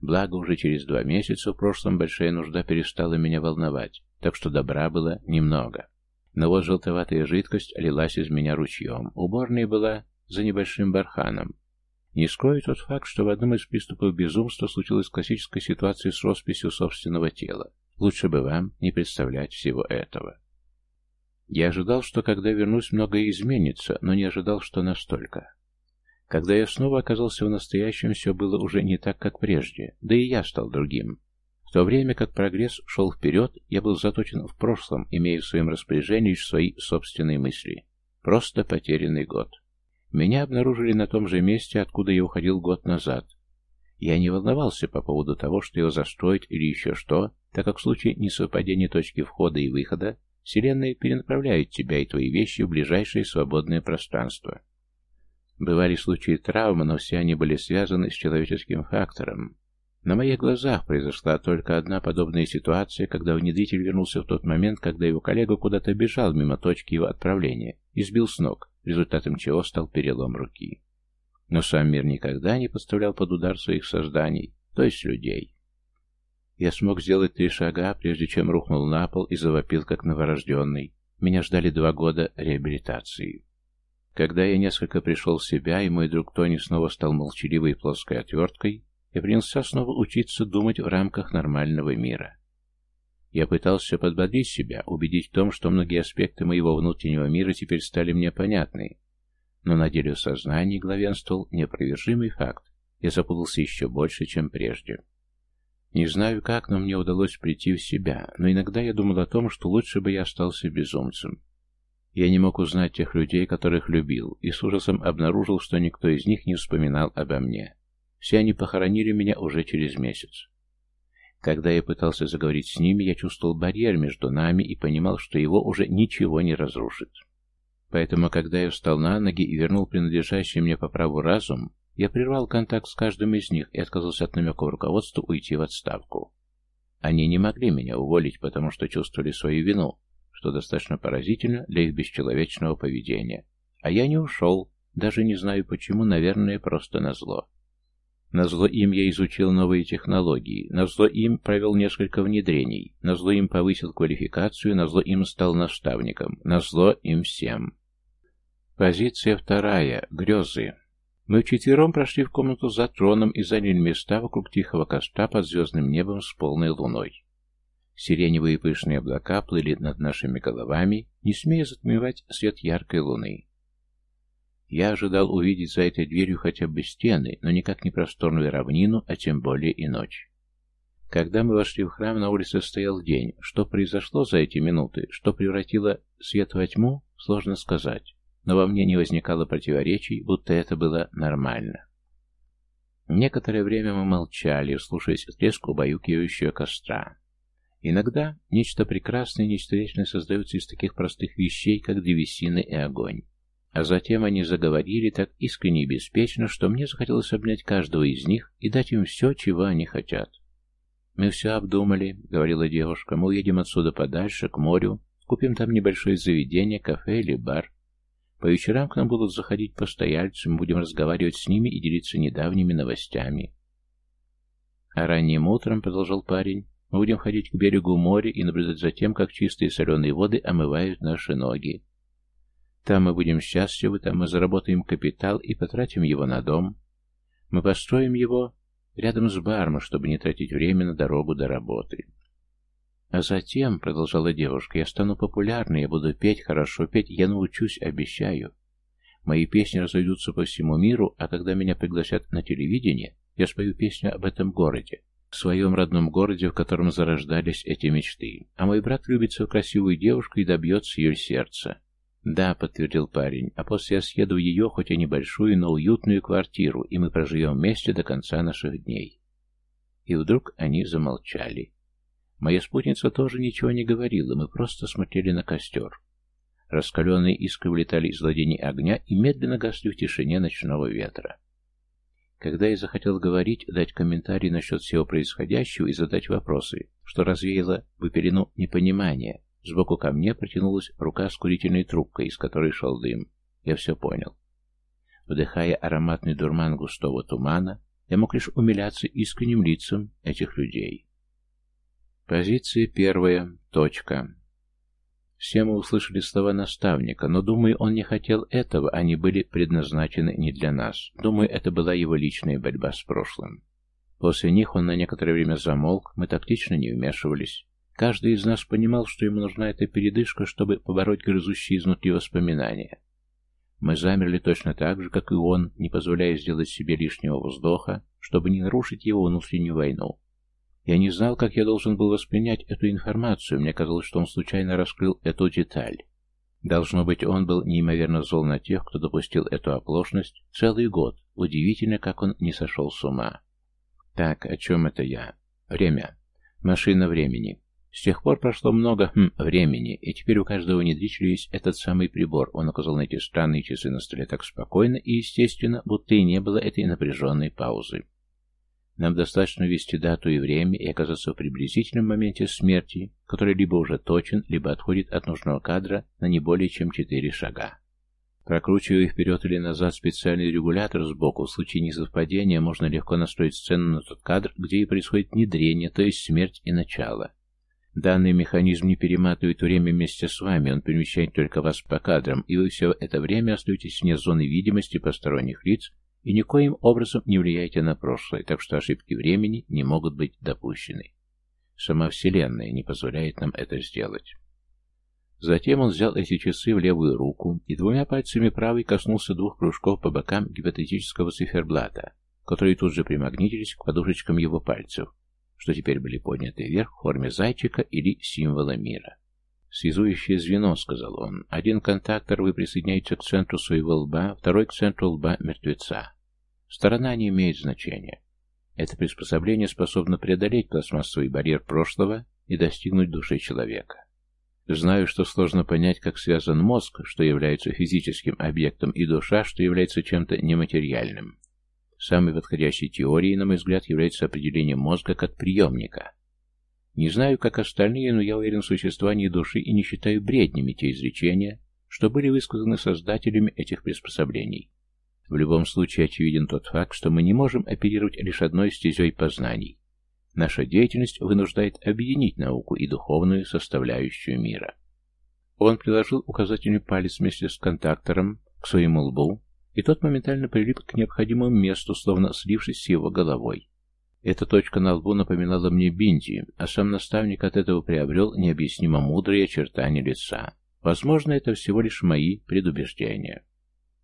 Благо, уже через два месяца в прошлом большая нужда перестала меня волновать, так что добра было немного. Но вот желтоватая жидкость лилась из меня ручьем. Уборная была за небольшим барханом. Не скрою тот факт, что в одном из приступов безумства случилась классическая ситуация с росписью собственного тела. Лучше бы вам не представлять всего этого. Я ожидал, что когда вернусь, многое изменится, но не ожидал, что настолько. Когда я снова оказался в настоящем, все было уже не так, как прежде, да и я стал другим. В то время как прогресс шел вперед, я был заточен в прошлом, имея в своем распоряжении лишь свои собственные мысли. Просто потерянный год. Меня обнаружили на том же месте, откуда я уходил год назад. Я не волновался по поводу того, что его застроить или еще что, так как в случае несовпадения точки входа и выхода Вселенная перенаправляет тебя и твои вещи в ближайшее свободное пространство. Бывали случаи травмы, но все они были связаны с человеческим фактором. На моих глазах произошла только одна подобная ситуация, когда внедритель вернулся в тот момент, когда его коллега куда-то бежал мимо точки его отправления и сбил с ног результатом чего стал перелом руки. Но сам мир никогда не подставлял под удар своих созданий, то есть людей. Я смог сделать три шага, прежде чем рухнул на пол и завопил, как новорожденный. Меня ждали два года реабилитации. Когда я несколько пришел в себя, и мой друг Тони снова стал молчаливой плоской отверткой, я принялся снова учиться думать в рамках нормального мира. Я пытался подбодрить себя, убедить в том, что многие аспекты моего внутреннего мира теперь стали мне понятны. Но на деле в сознании главенствовал неопровержимый факт. Я запутался еще больше, чем прежде. Не знаю как, но мне удалось прийти в себя, но иногда я думал о том, что лучше бы я остался безумцем. Я не мог узнать тех людей, которых любил, и с ужасом обнаружил, что никто из них не вспоминал обо мне. Все они похоронили меня уже через месяц. Когда я пытался заговорить с ними, я чувствовал барьер между нами и понимал, что его уже ничего не разрушит. Поэтому, когда я встал на ноги и вернул принадлежащий мне по праву разум, я прервал контакт с каждым из них и отказался от намеков руководства уйти в отставку. Они не могли меня уволить, потому что чувствовали свою вину, что достаточно поразительно для их бесчеловечного поведения. А я не ушел, даже не знаю почему, наверное, просто назло. Назло им я изучил новые технологии, назло им провел несколько внедрений, назло им повысил квалификацию, назло им стал наставником, назло им всем. Позиция вторая. Грезы. Мы вчетвером прошли в комнату за троном и заняли места вокруг тихого костра под звездным небом с полной луной. Сиреневые пышные облака плыли над нашими головами, не смея затмевать свет яркой луны. Я ожидал увидеть за этой дверью хотя бы стены, но никак не просторную равнину, а тем более и ночь. Когда мы вошли в храм, на улице стоял день. Что произошло за эти минуты, что превратило свет во тьму, сложно сказать. Но во мне не возникало противоречий, будто это было нормально. Некоторое время мы молчали, слушаясь треск убаюкивающего костра. Иногда нечто прекрасное и нечто вечное создается из таких простых вещей, как древесина и огонь. А затем они заговорили так искренне и беспечно, что мне захотелось обнять каждого из них и дать им все, чего они хотят. «Мы все обдумали», — говорила девушка, — «мы уедем отсюда подальше, к морю, купим там небольшое заведение, кафе или бар. По вечерам к нам будут заходить постояльцы, мы будем разговаривать с ними и делиться недавними новостями». А ранним утром, — продолжал парень, — мы будем ходить к берегу моря и наблюдать за тем, как чистые соленые воды омывают наши ноги. Там мы будем счастливы, там мы заработаем капитал и потратим его на дом. Мы построим его рядом с баром, чтобы не тратить время на дорогу до работы. А затем, — продолжала девушка, — я стану популярной, я буду петь хорошо, петь я научусь, обещаю. Мои песни разойдутся по всему миру, а когда меня пригласят на телевидение, я спою песню об этом городе, в своем родном городе, в котором зарождались эти мечты. А мой брат влюбится в красивую девушку и добьется ее сердца. «Да», — подтвердил парень, — «а после я съеду в ее, хоть и небольшую, но уютную квартиру, и мы проживем вместе до конца наших дней». И вдруг они замолчали. Моя спутница тоже ничего не говорила, мы просто смотрели на костер. Раскаленные искры вылетали из владений огня и медленно гасли в тишине ночного ветра. Когда я захотел говорить, дать комментарий насчет всего происходящего и задать вопросы, что развеяло бы пелену непонимания, Сбоку ко мне протянулась рука с курительной трубкой, из которой шел дым. Я все понял. Вдыхая ароматный дурман густого тумана, я мог лишь умиляться искренним лицам этих людей. Позиция первая. Точка. Все мы услышали слова наставника, но, думаю, он не хотел этого, они были предназначены не для нас. Думаю, это была его личная борьба с прошлым. После них он на некоторое время замолк, мы тактично не вмешивались. Каждый из нас понимал, что ему нужна эта передышка, чтобы побороть грызущие изнутри воспоминания. Мы замерли точно так же, как и он, не позволяя сделать себе лишнего вздоха, чтобы не нарушить его внутреннюю войну. Я не знал, как я должен был воспринять эту информацию, мне казалось, что он случайно раскрыл эту деталь. Должно быть, он был неимоверно зол на тех, кто допустил эту оплошность целый год. Удивительно, как он не сошел с ума. Так, о чем это я? Время. Машина времени. С тех пор прошло много хм, времени, и теперь у каждого внедрителя есть этот самый прибор. Он указал на эти странные часы на столе так спокойно и естественно, будто и не было этой напряженной паузы. Нам достаточно ввести дату и время и оказаться в приблизительном моменте смерти, который либо уже точен, либо отходит от нужного кадра на не более чем четыре шага. Прокручивая вперед или назад специальный регулятор сбоку, в случае несовпадения можно легко настроить сцену на тот кадр, где и происходит внедрение, то есть смерть и начало. Данный механизм не перематывает время вместе с вами, он перемещает только вас по кадрам, и вы все это время остаетесь вне зоны видимости посторонних лиц и никоим образом не влияете на прошлое, так что ошибки времени не могут быть допущены. Сама Вселенная не позволяет нам это сделать. Затем он взял эти часы в левую руку и двумя пальцами правой коснулся двух кружков по бокам гипотетического циферблата, которые тут же примагнитились к подушечкам его пальцев, что теперь были подняты вверх в форме зайчика или символа мира. «Связующее звено», — сказал он. «Один контактор вы присоединяете к центру своего лба, второй к центру лба мертвеца. Сторона не имеет значения. Это приспособление способно преодолеть пластмассовый барьер прошлого и достигнуть души человека. Знаю, что сложно понять, как связан мозг, что является физическим объектом, и душа, что является чем-то нематериальным. Самой подходящей теорией, на мой взгляд, является определение мозга как приемника. Не знаю, как остальные, но я уверен в существовании души и не считаю бреднями те изречения, что были высказаны создателями этих приспособлений. В любом случае очевиден тот факт, что мы не можем оперировать лишь одной стезей познаний. Наша деятельность вынуждает объединить науку и духовную составляющую мира. Он приложил указательный палец вместе с контактором к своему лбу и тот моментально прилип к необходимому месту, словно слившись с его головой. Эта точка на лбу напоминала мне Бинди, а сам наставник от этого приобрел необъяснимо мудрые очертания лица. Возможно, это всего лишь мои предубеждения.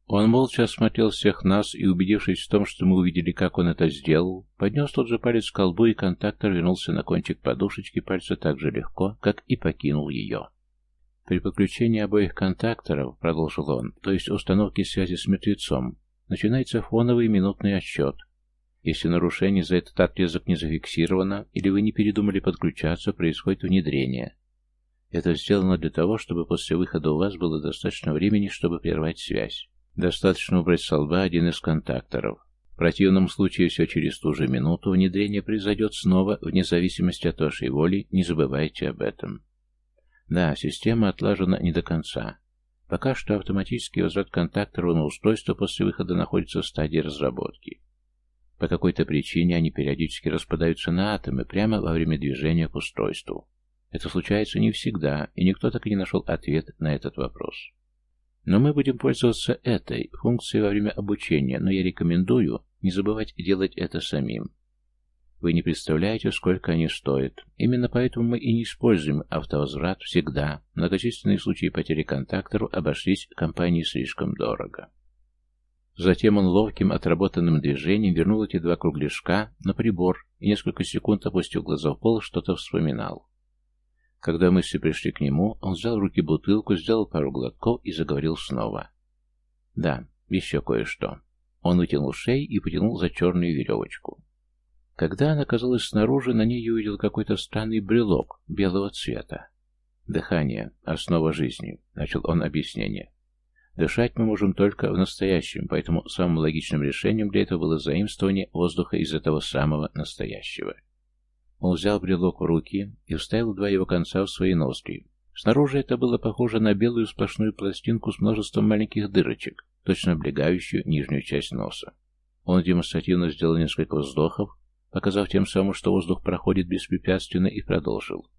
Он молча осмотрел всех нас и, убедившись в том, что мы увидели, как он это сделал, поднес тот же палец к колбу, и контактор вернулся на кончик подушечки пальца так же легко, как и покинул ее. При подключении обоих контакторов, продолжил он, то есть установки связи с мертвецом, начинается фоновый минутный отсчет. Если нарушение за этот отрезок не зафиксировано, или вы не передумали подключаться, происходит внедрение. Это сделано для того, чтобы после выхода у вас было достаточно времени, чтобы прервать связь. Достаточно убрать с лба один из контакторов. В противном случае все через ту же минуту внедрение произойдет снова, вне зависимости от вашей воли, не забывайте об этом. Да, система отлажена не до конца. Пока что автоматический возврат контактора на устройство после выхода находится в стадии разработки. По какой-то причине они периодически распадаются на атомы прямо во время движения к устройству. Это случается не всегда, и никто так и не нашел ответ на этот вопрос. Но мы будем пользоваться этой функцией во время обучения, но я рекомендую не забывать делать это самим. Вы не представляете, сколько они стоят. Именно поэтому мы и не используем автовозврат всегда. Многочисленные случаи потери контактору обошлись компании слишком дорого. Затем он ловким отработанным движением вернул эти два кругляшка на прибор и несколько секунд, опустил глаза в пол, что-то вспоминал. Когда мысли пришли к нему, он взял в руки бутылку, сделал пару глотков и заговорил снова. «Да, еще кое-что». Он вытянул шею и потянул за черную веревочку. Когда она оказалась снаружи, на ней увидел какой-то странный брелок белого цвета. «Дыхание — основа жизни», — начал он объяснение. Дышать мы можем только в настоящем, поэтому самым логичным решением для этого было заимствование воздуха из этого самого настоящего. Он взял брелок в руки и вставил два его конца в свои ноздри. Снаружи это было похоже на белую сплошную пластинку с множеством маленьких дырочек, точно облегающую нижнюю часть носа. Он демонстративно сделал несколько вздохов, показав тем самым, что воздух проходит беспрепятственно, и продолжил.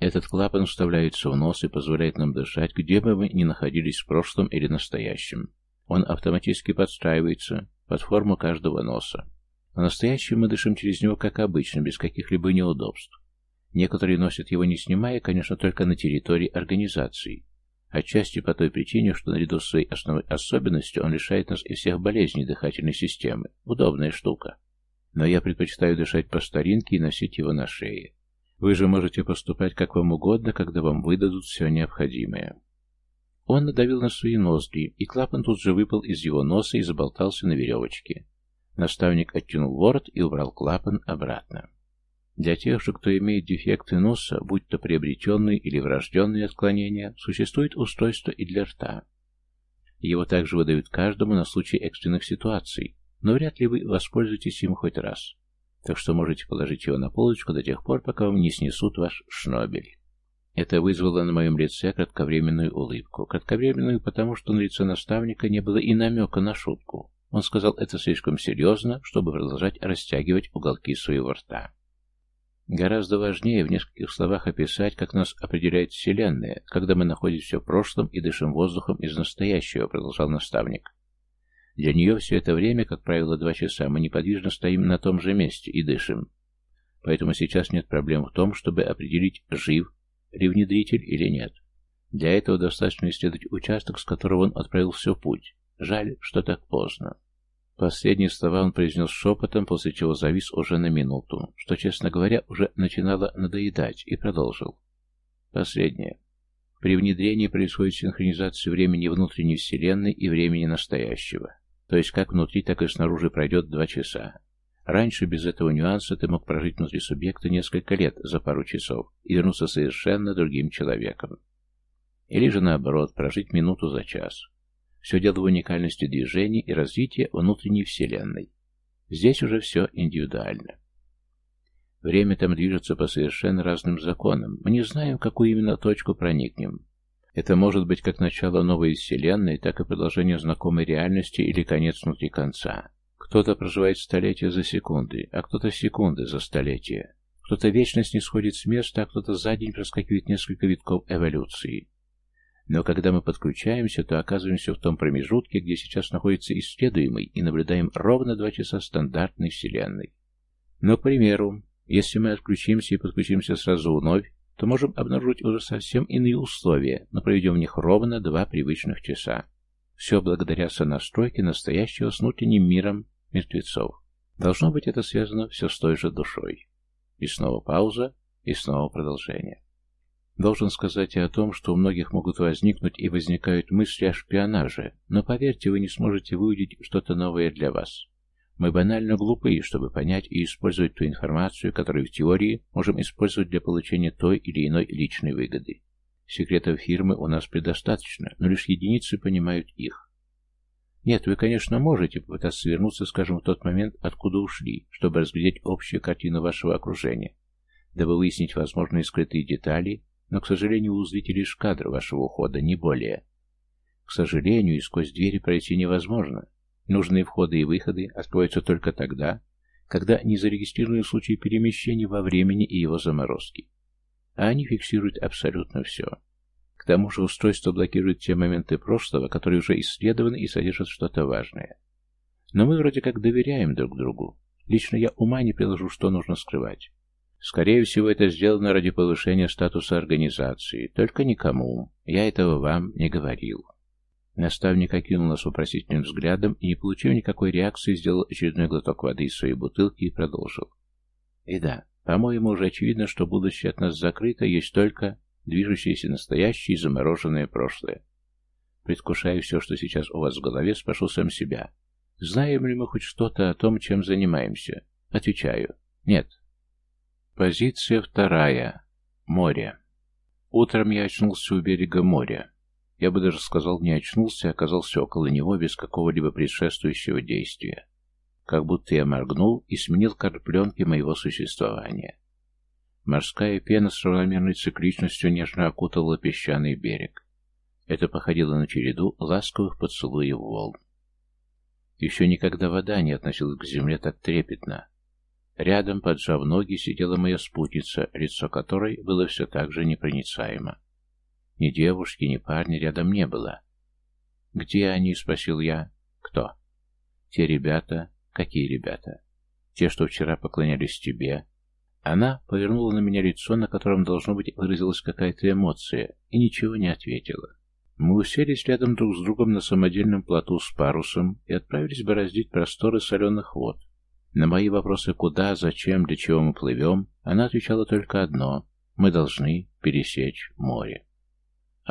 Этот клапан вставляется в нос и позволяет нам дышать, где бы мы ни находились в прошлом или настоящем. Он автоматически подстраивается под форму каждого носа. В настоящем мы дышим через него, как обычно, без каких-либо неудобств. Некоторые носят его не снимая, конечно, только на территории организации. Отчасти по той причине, что наряду с своей основной особенностью он лишает нас и всех болезней дыхательной системы. Удобная штука. Но я предпочитаю дышать по старинке и носить его на шее. Вы же можете поступать как вам угодно, когда вам выдадут все необходимое. Он надавил на свои ноздри, и клапан тут же выпал из его носа и заболтался на веревочке. Наставник оттянул ворот и убрал клапан обратно. Для тех же, кто имеет дефекты носа, будь то приобретенные или врожденные отклонения, существует устройство и для рта. Его также выдают каждому на случай экстренных ситуаций, но вряд ли вы воспользуетесь им хоть раз так что можете положить его на полочку до тех пор, пока вам не снесут ваш шнобель. Это вызвало на моем лице кратковременную улыбку. Кратковременную, потому что на лице наставника не было и намека на шутку. Он сказал это слишком серьезно, чтобы продолжать растягивать уголки своего рта. Гораздо важнее в нескольких словах описать, как нас определяет Вселенная, когда мы находимся в прошлом и дышим воздухом из настоящего, продолжал наставник. Для нее все это время, как правило, два часа, мы неподвижно стоим на том же месте и дышим. Поэтому сейчас нет проблем в том, чтобы определить, жив ли внедритель или нет. Для этого достаточно исследовать участок, с которого он отправился в путь. Жаль, что так поздно. Последние слова он произнес шепотом, после чего завис уже на минуту, что, честно говоря, уже начинало надоедать, и продолжил. Последнее. При внедрении происходит синхронизация времени внутренней Вселенной и времени настоящего. То есть как внутри, так и снаружи пройдет два часа. Раньше без этого нюанса ты мог прожить внутри субъекта несколько лет за пару часов и вернуться совершенно другим человеком. Или же наоборот, прожить минуту за час. Все дело в уникальности движений и развития внутренней вселенной. Здесь уже все индивидуально. Время там движется по совершенно разным законам. Мы не знаем, в какую именно точку проникнем. Это может быть как начало новой вселенной, так и продолжение знакомой реальности или конец внутри конца. Кто-то проживает столетия за секунды, а кто-то секунды за столетия. Кто-то вечность не сходит с места, а кто-то за день проскакивает несколько витков эволюции. Но когда мы подключаемся, то оказываемся в том промежутке, где сейчас находится исследуемый, и наблюдаем ровно два часа стандартной Вселенной. Но, к примеру, если мы отключимся и подключимся сразу вновь, то можем обнаружить уже совсем иные условия, но проведем в них ровно два привычных часа. Все благодаря сонастройке настоящего с внутренним миром мертвецов. Должно быть, это связано все с той же душой. И снова пауза, и снова продолжение. Должен сказать и о том, что у многих могут возникнуть и возникают мысли о шпионаже, но поверьте, вы не сможете выудить что-то новое для вас. Мы банально глупые, чтобы понять и использовать ту информацию, которую в теории можем использовать для получения той или иной личной выгоды. Секретов фирмы у нас предостаточно, но лишь единицы понимают их. Нет, вы, конечно, можете попытаться вернуться, скажем, в тот момент, откуда ушли, чтобы разглядеть общую картину вашего окружения, дабы выяснить возможные скрытые детали, но, к сожалению, вы узрите лишь кадр вашего ухода, не более. К сожалению, и сквозь двери пройти невозможно. Нужные входы и выходы откроются только тогда, когда не зарегистрированы случаи перемещения во времени и его заморозки. А они фиксируют абсолютно все. К тому же устройство блокирует те моменты прошлого, которые уже исследованы и содержат что-то важное. Но мы вроде как доверяем друг другу. Лично я ума не приложу, что нужно скрывать. Скорее всего, это сделано ради повышения статуса организации. Только никому. Я этого вам не говорил. Наставник окинул нас вопросительным взглядом и, не получив никакой реакции, сделал очередной глоток воды из своей бутылки и продолжил. И да, по-моему, уже очевидно, что будущее от нас закрыто, есть только движущееся настоящее и замороженное прошлое. Предвкушая все, что сейчас у вас в голове, спрошу сам себя. Знаем ли мы хоть что-то о том, чем занимаемся? Отвечаю. Нет. Позиция вторая. Море. Утром я очнулся у берега моря. Я бы даже сказал, не очнулся, а оказался около него без какого-либо предшествующего действия. Как будто я моргнул и сменил карпленки моего существования. Морская пена с равномерной цикличностью нежно окутывала песчаный берег. Это походило на череду ласковых поцелуев волн. Еще никогда вода не относилась к земле так трепетно. Рядом, поджав ноги, сидела моя спутница, лицо которой было все так же непроницаемо. Ни девушки, ни парня рядом не было. «Где они?» — спросил я. «Кто?» «Те ребята». «Какие ребята?» «Те, что вчера поклонялись тебе, она повернула на меня лицо, на котором, должно быть, выразилась какая-то эмоция, и ничего не ответила. Мы уселись рядом друг с другом на самодельном плоту с парусом и отправились бороздить просторы соленых вод. На мои вопросы «куда», «зачем», «для чего мы плывем», она отвечала только одно – мы должны пересечь море.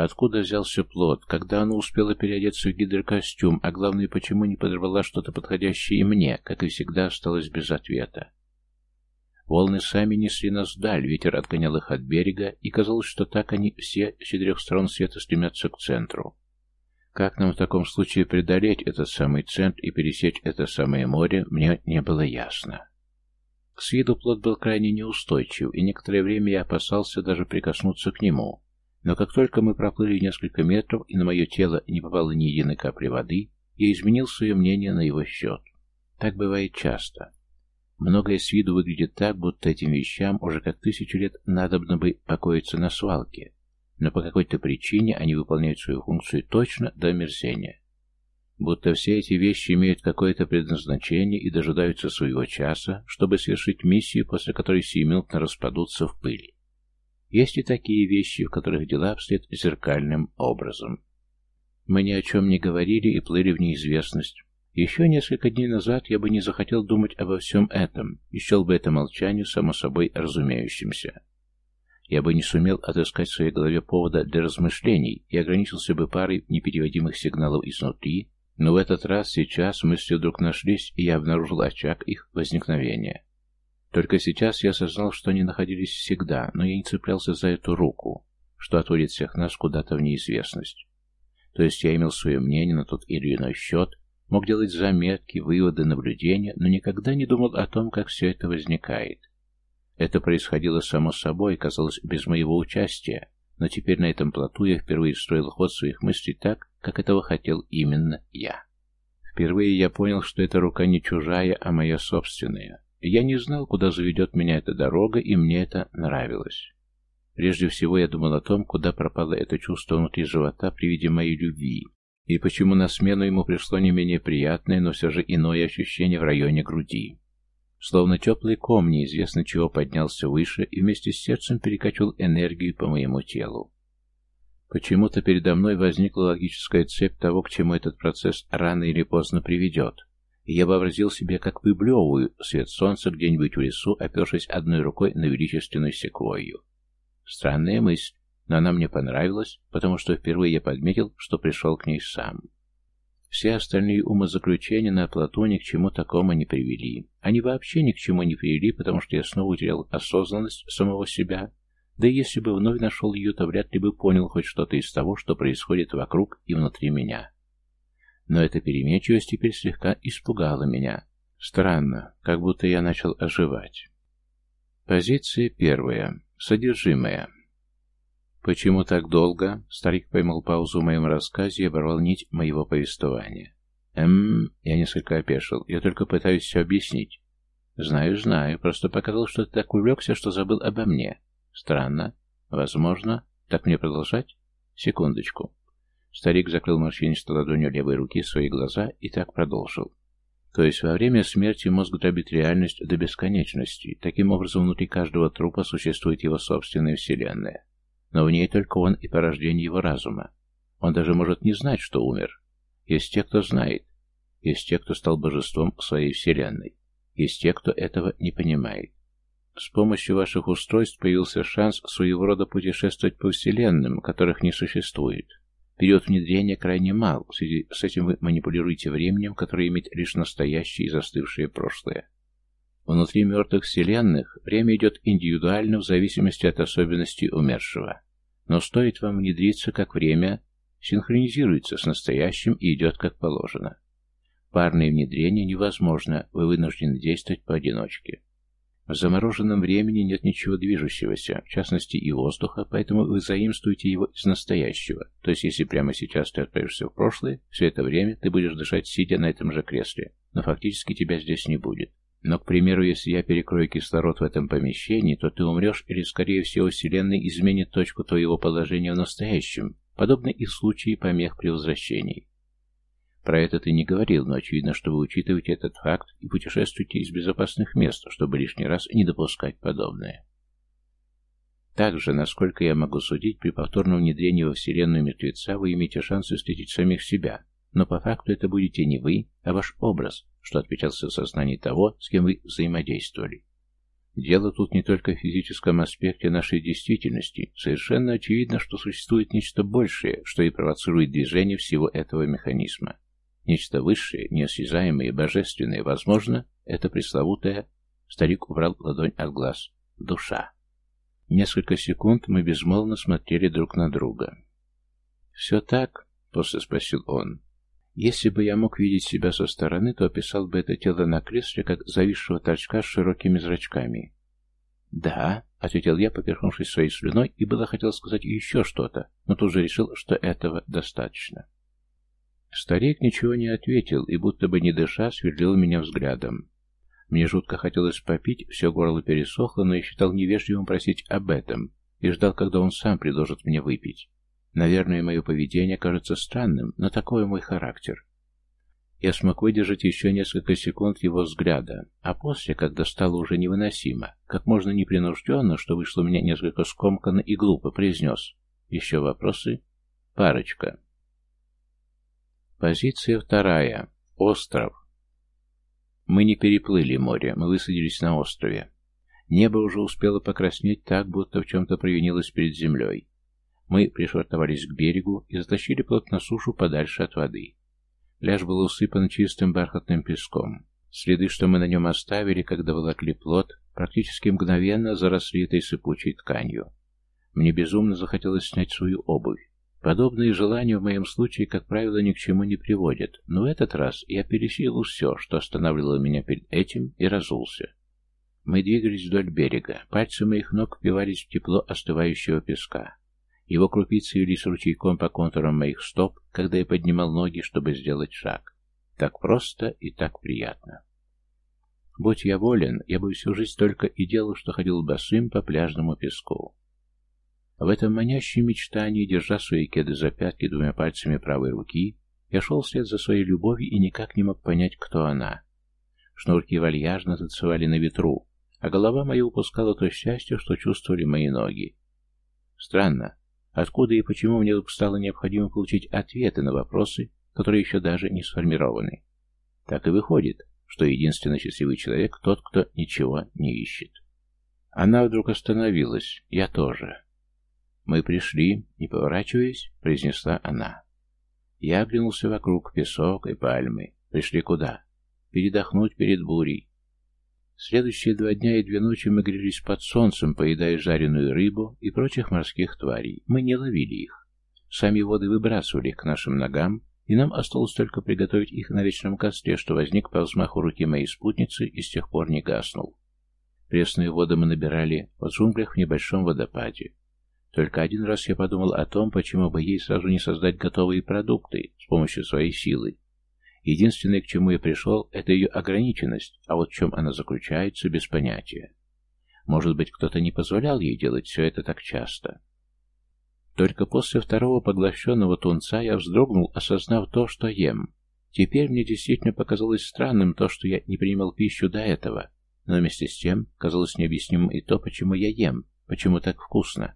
Откуда взялся плод, когда она успела переодеться в гидрокостюм, а главное, почему не подорвала что-то подходящее и мне, как и всегда осталось без ответа. Волны сами несли нас вдаль, ветер отгонял их от берега, и казалось, что так они все с четырех сторон света стремятся к центру. Как нам в таком случае преодолеть этот самый центр и пересечь это самое море, мне не было ясно. С виду плод был крайне неустойчив, и некоторое время я опасался даже прикоснуться к нему. Но как только мы проплыли несколько метров, и на мое тело не попало ни единой капли воды, я изменил свое мнение на его счет. Так бывает часто. Многое с виду выглядит так, будто этим вещам уже как тысячу лет надобно бы покоиться на свалке, но по какой-то причине они выполняют свою функцию точно до мерзения. Будто все эти вещи имеют какое-то предназначение и дожидаются своего часа, чтобы совершить миссию, после которой сиюминутно распадутся в пыль. Есть и такие вещи, в которых дела обстоят зеркальным образом. Мы ни о чем не говорили и плыли в неизвестность. Еще несколько дней назад я бы не захотел думать обо всем этом, и счел бы это молчанию само собой разумеющимся. Я бы не сумел отыскать в своей голове повода для размышлений и ограничился бы парой непереводимых сигналов изнутри, но в этот раз сейчас мысли вдруг нашлись, и я обнаружил очаг их возникновения. Только сейчас я осознал, что они находились всегда, но я не цеплялся за эту руку, что отводит всех нас куда-то в неизвестность. То есть я имел свое мнение на тот или иной счет, Мог делать заметки, выводы, наблюдения, но никогда не думал о том, как все это возникает. Это происходило само собой, казалось, без моего участия, но теперь на этом плоту я впервые строил ход своих мыслей так, как этого хотел именно я. Впервые я понял, что эта рука не чужая, а моя собственная. Я не знал, куда заведет меня эта дорога, и мне это нравилось. Прежде всего я думал о том, куда пропало это чувство внутри живота при виде моей любви, и почему на смену ему пришло не менее приятное, но все же иное ощущение в районе груди. Словно теплый ком неизвестно чего поднялся выше и вместе с сердцем перекачивал энергию по моему телу. Почему-то передо мной возникла логическая цепь того, к чему этот процесс рано или поздно приведет. Я вообразил себе, как выблевываю свет солнца где-нибудь в лесу, опершись одной рукой на величественную секвойю. Странная мысль, но она мне понравилась, потому что впервые я подметил, что пришел к ней сам. Все остальные умозаключения на плоту ни к чему такому не привели. Они вообще ни к чему не привели, потому что я снова утерял осознанность самого себя. Да и если бы вновь нашел ее, то вряд ли бы понял хоть что-то из того, что происходит вокруг и внутри меня. Но эта переменчивость теперь слегка испугала меня. Странно, как будто я начал оживать. Позиция первая. Содержимое. «Почему так долго?» Старик поймал паузу в моем рассказе и оборвал нить моего повествования. «Эм...» Я несколько опешил. «Я только пытаюсь все объяснить». «Знаю, знаю. Просто показал, что ты так увлекся, что забыл обо мне». «Странно. Возможно. Так мне продолжать?» «Секундочку». Старик закрыл морщинистой ладонью левой руки свои глаза и так продолжил. То есть во время смерти мозг дробит реальность до бесконечности. Таким образом, внутри каждого трупа существует его собственная вселенная. Но в ней только он и порождение его разума. Он даже может не знать, что умер. Есть те, кто знает. Есть те, кто стал божеством своей вселенной. Есть те, кто этого не понимает. С помощью ваших устройств появился шанс своего рода путешествовать по вселенным, которых не существует. Период внедрения крайне мал, в связи с этим вы манипулируете временем, которое имеет лишь настоящее и застывшее прошлое. Внутри мертвых вселенных время идет индивидуально в зависимости от особенностей умершего. Но стоит вам внедриться, как время синхронизируется с настоящим и идет как положено. Парное внедрение невозможно, вы вынуждены действовать поодиночке. В замороженном времени нет ничего движущегося, в частности и воздуха, поэтому вы заимствуете его из настоящего. То есть, если прямо сейчас ты отправишься в прошлое, все это время ты будешь дышать, сидя на этом же кресле, но фактически тебя здесь не будет. Но, к примеру, если я перекрою кислород в этом помещении, то ты умрешь или, скорее всего, Вселенная изменит точку твоего положения в настоящем, подобно и в случае помех при возвращении. Про это ты не говорил, но очевидно, что вы учитываете этот факт и путешествуете из безопасных мест, чтобы лишний раз не допускать подобное. Также, насколько я могу судить, при повторном внедрении во Вселенную мертвеца вы имеете шанс встретить самих себя, но по факту это будете не вы, а ваш образ, что отпечатался в сознании того, с кем вы взаимодействовали. Дело тут не только в физическом аспекте нашей действительности. Совершенно очевидно, что существует нечто большее, что и провоцирует движение всего этого механизма. Нечто высшее, неосязаемое и божественное. Возможно, это пресловутая... Старик убрал ладонь от глаз. Душа. Несколько секунд мы безмолвно смотрели друг на друга. «Все так?» — после спросил он. Если бы я мог видеть себя со стороны, то описал бы это тело на кресле, как зависшего торчка с широкими зрачками. «Да», — ответил я, поперхнувшись своей слюной, и было хотел сказать еще что-то, но тут же решил, что этого достаточно. Старик ничего не ответил и, будто бы не дыша, сверлил меня взглядом. Мне жутко хотелось попить, все горло пересохло, но я считал невежливым просить об этом и ждал, когда он сам предложит мне выпить. Наверное, мое поведение кажется странным, но такой мой характер. Я смог выдержать еще несколько секунд его взгляда, а после, когда стало уже невыносимо, как можно непринужденно, что вышло у меня несколько скомканно и глупо, произнес. Еще вопросы? Парочка. Позиция вторая. Остров. Мы не переплыли море, мы высадились на острове. Небо уже успело покраснеть так, будто в чем-то провинилось перед землей. Мы пришвартовались к берегу и затащили плот на сушу подальше от воды. Пляж был усыпан чистым бархатным песком. Следы, что мы на нем оставили, когда волокли плот, практически мгновенно заросли этой сыпучей тканью. Мне безумно захотелось снять свою обувь. Подобные желания в моем случае, как правило, ни к чему не приводят, но в этот раз я пересилил все, что останавливало меня перед этим, и разулся. Мы двигались вдоль берега, пальцы моих ног впивались в тепло остывающего песка. Его крупицы велись ручейком по контурам моих стоп, когда я поднимал ноги, чтобы сделать шаг. Так просто и так приятно. Будь я волен, я бы всю жизнь только и делал, что ходил босым по пляжному песку. В этом манящем мечтании, держа свои кеды за пятки двумя пальцами правой руки, я шел вслед за своей любовью и никак не мог понять, кто она. Шнурки вальяжно танцевали на ветру, а голова моя упускала то счастье, что чувствовали мои ноги. Странно, Откуда и почему мне стало необходимо получить ответы на вопросы, которые еще даже не сформированы. Так и выходит, что единственный счастливый человек тот, кто ничего не ищет. Она вдруг остановилась, я тоже. «Мы пришли, не поворачиваясь», — произнесла она. Я оглянулся вокруг, песок и пальмы. Пришли куда? Передохнуть перед бурей. Следующие два дня и две ночи мы грелись под солнцем, поедая жареную рыбу и прочих морских тварей. Мы не ловили их. Сами воды выбрасывали их к нашим ногам, и нам осталось только приготовить их на вечном костре, что возник по взмаху руки моей спутницы и с тех пор не гаснул. Пресную воду мы набирали в джунглях в небольшом водопаде. Только один раз я подумал о том, почему бы ей сразу не создать готовые продукты с помощью своей силы. Единственное, к чему я пришел, это ее ограниченность, а вот в чем она заключается, без понятия. Может быть, кто-то не позволял ей делать все это так часто. Только после второго поглощенного тунца я вздрогнул, осознав то, что ем. Теперь мне действительно показалось странным то, что я не принимал пищу до этого, но вместе с тем казалось необъяснимым и то, почему я ем, почему так вкусно.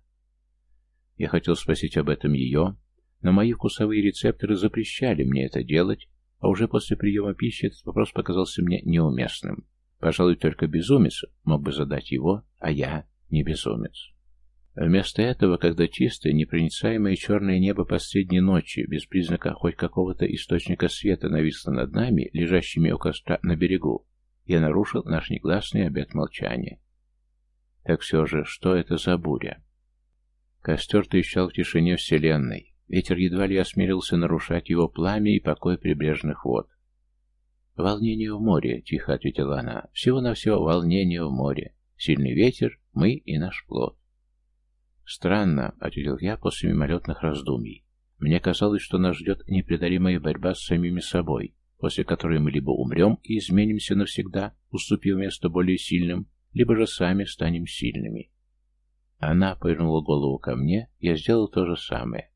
Я хотел спросить об этом ее, но мои вкусовые рецепторы запрещали мне это делать, а уже после приема пищи этот вопрос показался мне неуместным. Пожалуй, только безумец мог бы задать его, а я не безумец. Вместо этого, когда чистое, непроницаемое черное небо последней ночи, без признака хоть какого-то источника света, нависло над нами, лежащими у костра на берегу, я нарушил наш негласный обет молчания. Так все же, что это за буря? Костер трещал в тишине вселенной. Ветер едва ли осмелился нарушать его пламя и покой прибрежных вод. «Волнение в море», — тихо ответила она. «Всего-навсего волнение в море. Сильный ветер, мы и наш плод». «Странно», — ответил я после мимолетных раздумий. «Мне казалось, что нас ждет непреодолимая борьба с самими собой, после которой мы либо умрем и изменимся навсегда, уступив место более сильным, либо же сами станем сильными. Она повернула голову ко мне, я сделал то же самое.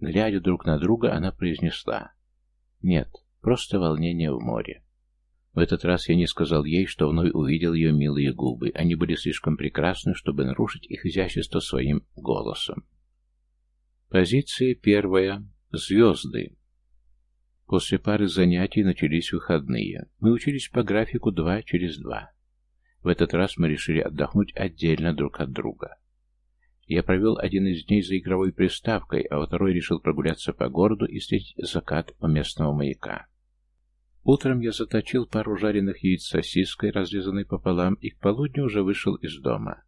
Глядя друг на друга, она произнесла. «Нет, просто волнение в море». В этот раз я не сказал ей, что вновь увидел ее милые губы. Они были слишком прекрасны, чтобы нарушить их изящество своим голосом. Позиция первая. Звезды. После пары занятий начались выходные. Мы учились по графику два через два. В этот раз мы решили отдохнуть отдельно друг от друга. Я провел один из дней за игровой приставкой, а второй решил прогуляться по городу и встретить закат у местного маяка. Утром я заточил пару жареных яиц с сосиской, разрезанной пополам, и к полудню уже вышел из дома.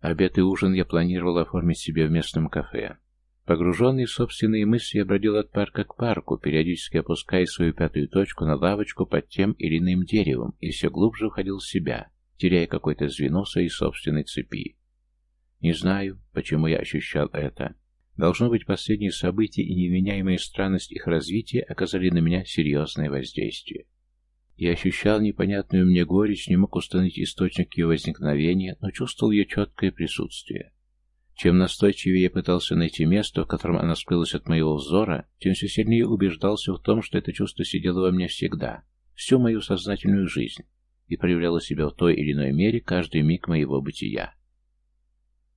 Обед и ужин я планировал оформить себе в местном кафе. Погруженный в собственные мысли, я бродил от парка к парку, периодически опуская свою пятую точку на лавочку под тем или иным деревом, и все глубже входил в себя, теряя какое-то звено своей собственной цепи. Не знаю, почему я ощущал это. Должно быть, последние события и невменяемая странность их развития оказали на меня серьезное воздействие. Я ощущал непонятную мне горечь, не мог установить источник ее возникновения, но чувствовал ее четкое присутствие. Чем настойчивее я пытался найти место, в котором она скрылась от моего взора, тем все сильнее убеждался в том, что это чувство сидело во мне всегда, всю мою сознательную жизнь, и проявляло себя в той или иной мере каждый миг моего бытия.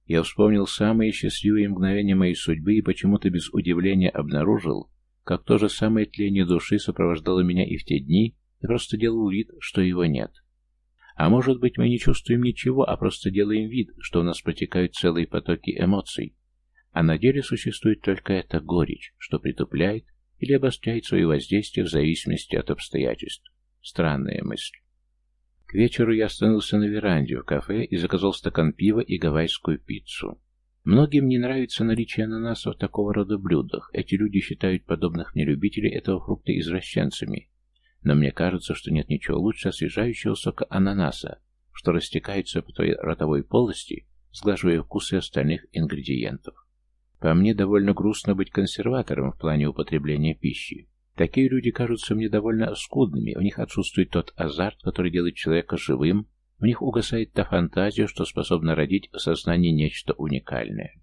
Я вспомнил самые счастливые мгновения моей судьбы и почему-то без удивления обнаружил, как то же самое тление души сопровождало меня и в те дни, и просто делал вид, что его нет. А может быть, мы не чувствуем ничего, а просто делаем вид, что у нас протекают целые потоки эмоций. А на деле существует только эта горечь, что притупляет или обостряет свои воздействия в зависимости от обстоятельств. Странная мысль. К вечеру я остановился на веранде в кафе и заказал стакан пива и гавайскую пиццу. Многим не нравится наличие ананаса в такого рода блюдах. Эти люди считают подобных мне любителей этого фрукта извращенцами. Но мне кажется, что нет ничего лучше освежающего сока ананаса, что растекается по твоей ротовой полости, сглаживая вкусы остальных ингредиентов. По мне довольно грустно быть консерватором в плане употребления пищи. Такие люди кажутся мне довольно скудными, в них отсутствует тот азарт, который делает человека живым, в них угасает та фантазия, что способна родить в сознании нечто уникальное.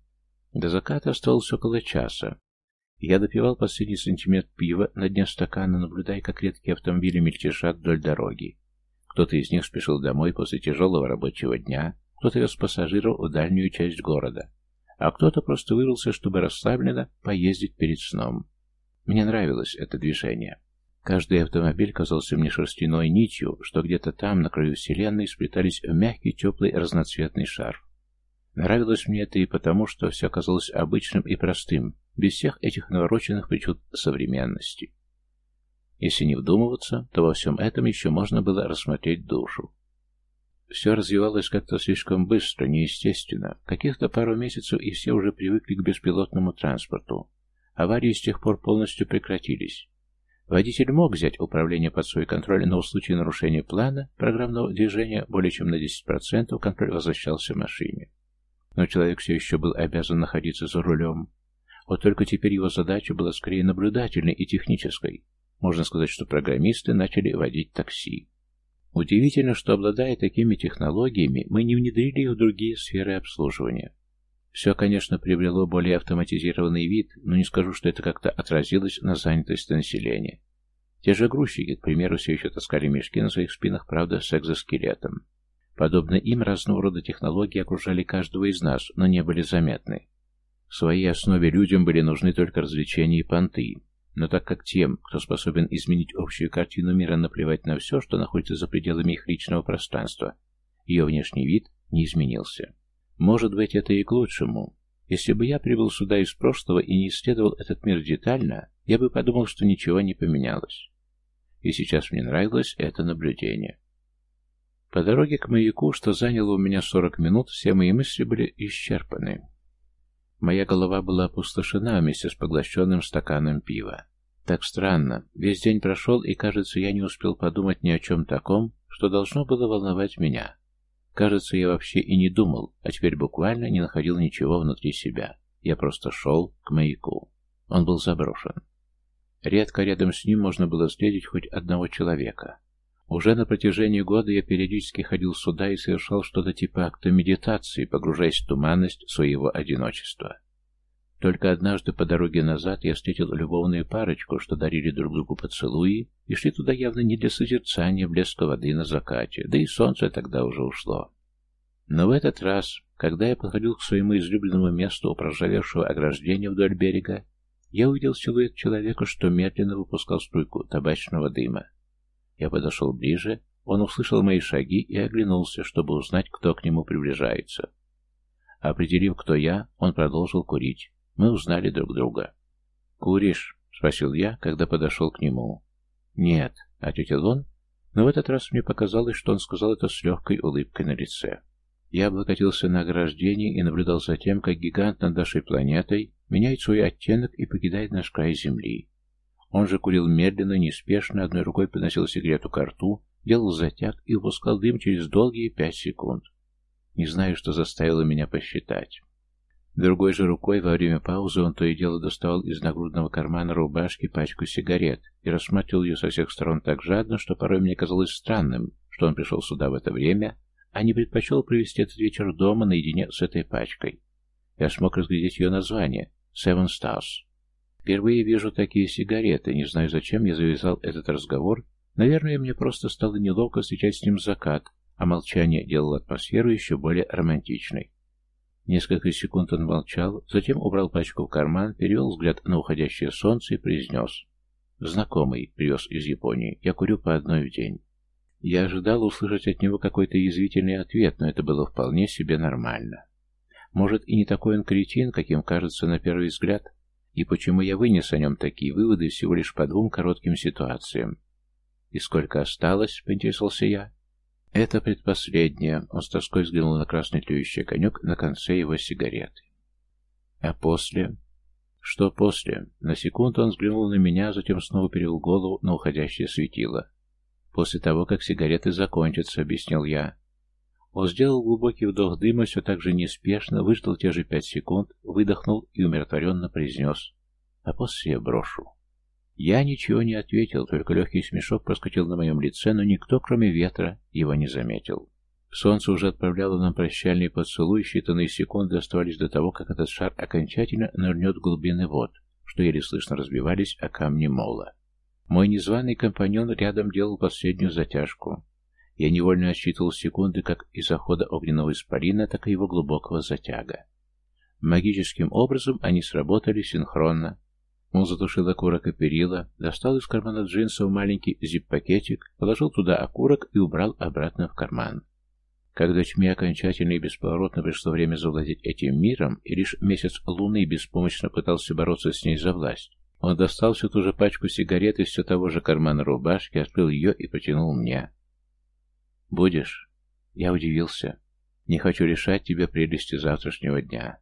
До заката оставалось около часа. Я допивал последний сантиметр пива на дне стакана, наблюдая, как редкие автомобили мельтешат вдоль дороги. Кто-то из них спешил домой после тяжелого рабочего дня, кто-то вез пассажиров в дальнюю часть города, а кто-то просто вырвался, чтобы расслабленно поездить перед сном. Мне нравилось это движение. Каждый автомобиль казался мне шерстяной нитью, что где-то там, на краю вселенной, сплетались в мягкий, теплый, разноцветный шар. Нравилось мне это и потому, что все казалось обычным и простым, без всех этих навороченных причуд современности. Если не вдумываться, то во всем этом еще можно было рассмотреть душу. Все развивалось как-то слишком быстро, неестественно. Каких-то пару месяцев, и все уже привыкли к беспилотному транспорту. Аварии с тех пор полностью прекратились. Водитель мог взять управление под свой контроль, но в случае нарушения плана программного движения более чем на 10% контроль возвращался машине. Но человек все еще был обязан находиться за рулем. Вот только теперь его задача была скорее наблюдательной и технической. Можно сказать, что программисты начали водить такси. Удивительно, что, обладая такими технологиями, мы не внедрили их в другие сферы обслуживания. Все, конечно, приобрело более автоматизированный вид, но не скажу, что это как-то отразилось на занятости населения. Те же грузчики, к примеру, все еще таскали мешки на своих спинах, правда, с экзоскелетом. Подобно им, разного рода технологии окружали каждого из нас, но не были заметны. В своей основе людям были нужны только развлечения и понты, но так как тем, кто способен изменить общую картину мира, наплевать на все, что находится за пределами их личного пространства, ее внешний вид не изменился. Может быть, это и к лучшему. Если бы я прибыл сюда из прошлого и не исследовал этот мир детально, я бы подумал, что ничего не поменялось. И сейчас мне нравилось это наблюдение. По дороге к маяку, что заняло у меня 40 минут, все мои мысли были исчерпаны. Моя голова была опустошена вместе с поглощенным стаканом пива. Так странно. Весь день прошел, и, кажется, я не успел подумать ни о чем таком, что должно было волновать меня. Кажется, я вообще и не думал, а теперь буквально не находил ничего внутри себя. Я просто шел к маяку. Он был заброшен. Редко рядом с ним можно было встретить хоть одного человека. Уже на протяжении года я периодически ходил сюда и совершал что-то типа акта медитации, погружаясь в туманность своего одиночества. Только однажды по дороге назад я встретил любовную парочку, что дарили друг другу поцелуи, и шли туда явно не для созерцания блеска воды на закате, да и солнце тогда уже ушло. Но в этот раз, когда я подходил к своему излюбленному месту у проржавевшего ограждения вдоль берега, я увидел силуэт человека, что медленно выпускал струйку табачного дыма. Я подошел ближе, он услышал мои шаги и оглянулся, чтобы узнать, кто к нему приближается. Определив, кто я, он продолжил курить. Мы узнали друг друга. «Куришь?» — спросил я, когда подошел к нему. «Нет», — ответил он, но в этот раз мне показалось, что он сказал это с легкой улыбкой на лице. Я облокотился на ограждение и наблюдал за тем, как гигант над нашей планетой меняет свой оттенок и покидает наш край Земли. Он же курил медленно, неспешно, одной рукой подносил сигарету к рту, делал затяг и выпускал дым через долгие пять секунд. Не знаю, что заставило меня посчитать. Другой же рукой во время паузы он то и дело доставал из нагрудного кармана рубашки пачку сигарет и рассматривал ее со всех сторон так жадно, что порой мне казалось странным, что он пришел сюда в это время, а не предпочел провести этот вечер дома наедине с этой пачкой. Я смог разглядеть ее название «Seven Stars». Впервые вижу такие сигареты, не знаю, зачем я завязал этот разговор. Наверное, мне просто стало неловко встречать с ним закат, а молчание делало атмосферу еще более романтичной. Несколько секунд он молчал, затем убрал пачку в карман, перевел взгляд на уходящее солнце и произнес. «Знакомый привез из Японии. Я курю по одной в день». Я ожидал услышать от него какой-то язвительный ответ, но это было вполне себе нормально. Может, и не такой он кретин, каким кажется на первый взгляд, и почему я вынес о нем такие выводы всего лишь по двум коротким ситуациям. «И сколько осталось?» — поинтересовался я. «Это предпоследнее», — он с тоской взглянул на красный тлеющий конек на конце его сигареты. «А после?» «Что после?» На секунду он взглянул на меня, затем снова перевел голову на уходящее светило. «После того, как сигареты закончатся», — объяснил я. Он сделал глубокий вдох дыма, все так же неспешно, выждал те же пять секунд, выдохнул и умиротворенно произнес «А после я брошу». Я ничего не ответил, только легкий смешок проскочил на моем лице, но никто, кроме ветра, его не заметил. Солнце уже отправляло нам прощальный поцелуй, считанные секунды оставались до того, как этот шар окончательно нырнет в глубины вод, что еле слышно разбивались о камни мола. Мой незваный компаньон рядом делал последнюю затяжку. Я невольно отсчитывал секунды как из захода огненного испарина, так и его глубокого затяга. Магическим образом они сработали синхронно. Он затушил окурок и перила, достал из кармана джинсов маленький зип-пакетик, положил туда окурок и убрал обратно в карман. Когда тьме окончательно и бесповоротно пришло время завладеть этим миром, и лишь месяц луны беспомощно пытался бороться с ней за власть, он достал всю ту же пачку сигарет из все того же кармана рубашки, открыл ее и протянул мне. «Будешь?» Я удивился. «Не хочу решать тебе прелести завтрашнего дня».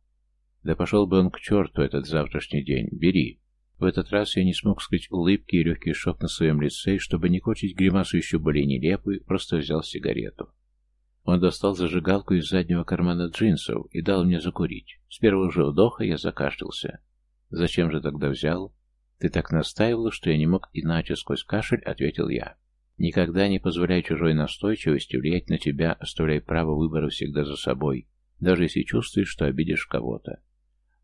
«Да пошел бы он к черту, этот завтрашний день. Бери». В этот раз я не смог скрыть улыбки и легкий шок на своем лице, и чтобы не кочить гримасу еще более нелепую, просто взял сигарету. Он достал зажигалку из заднего кармана джинсов и дал мне закурить. С первого же вдоха я закашлялся. «Зачем же тогда взял?» «Ты так настаивала, что я не мог иначе сквозь кашель», — ответил я. «Никогда не позволяй чужой настойчивости влиять на тебя, оставляй право выбора всегда за собой, даже если чувствуешь, что обидишь кого-то.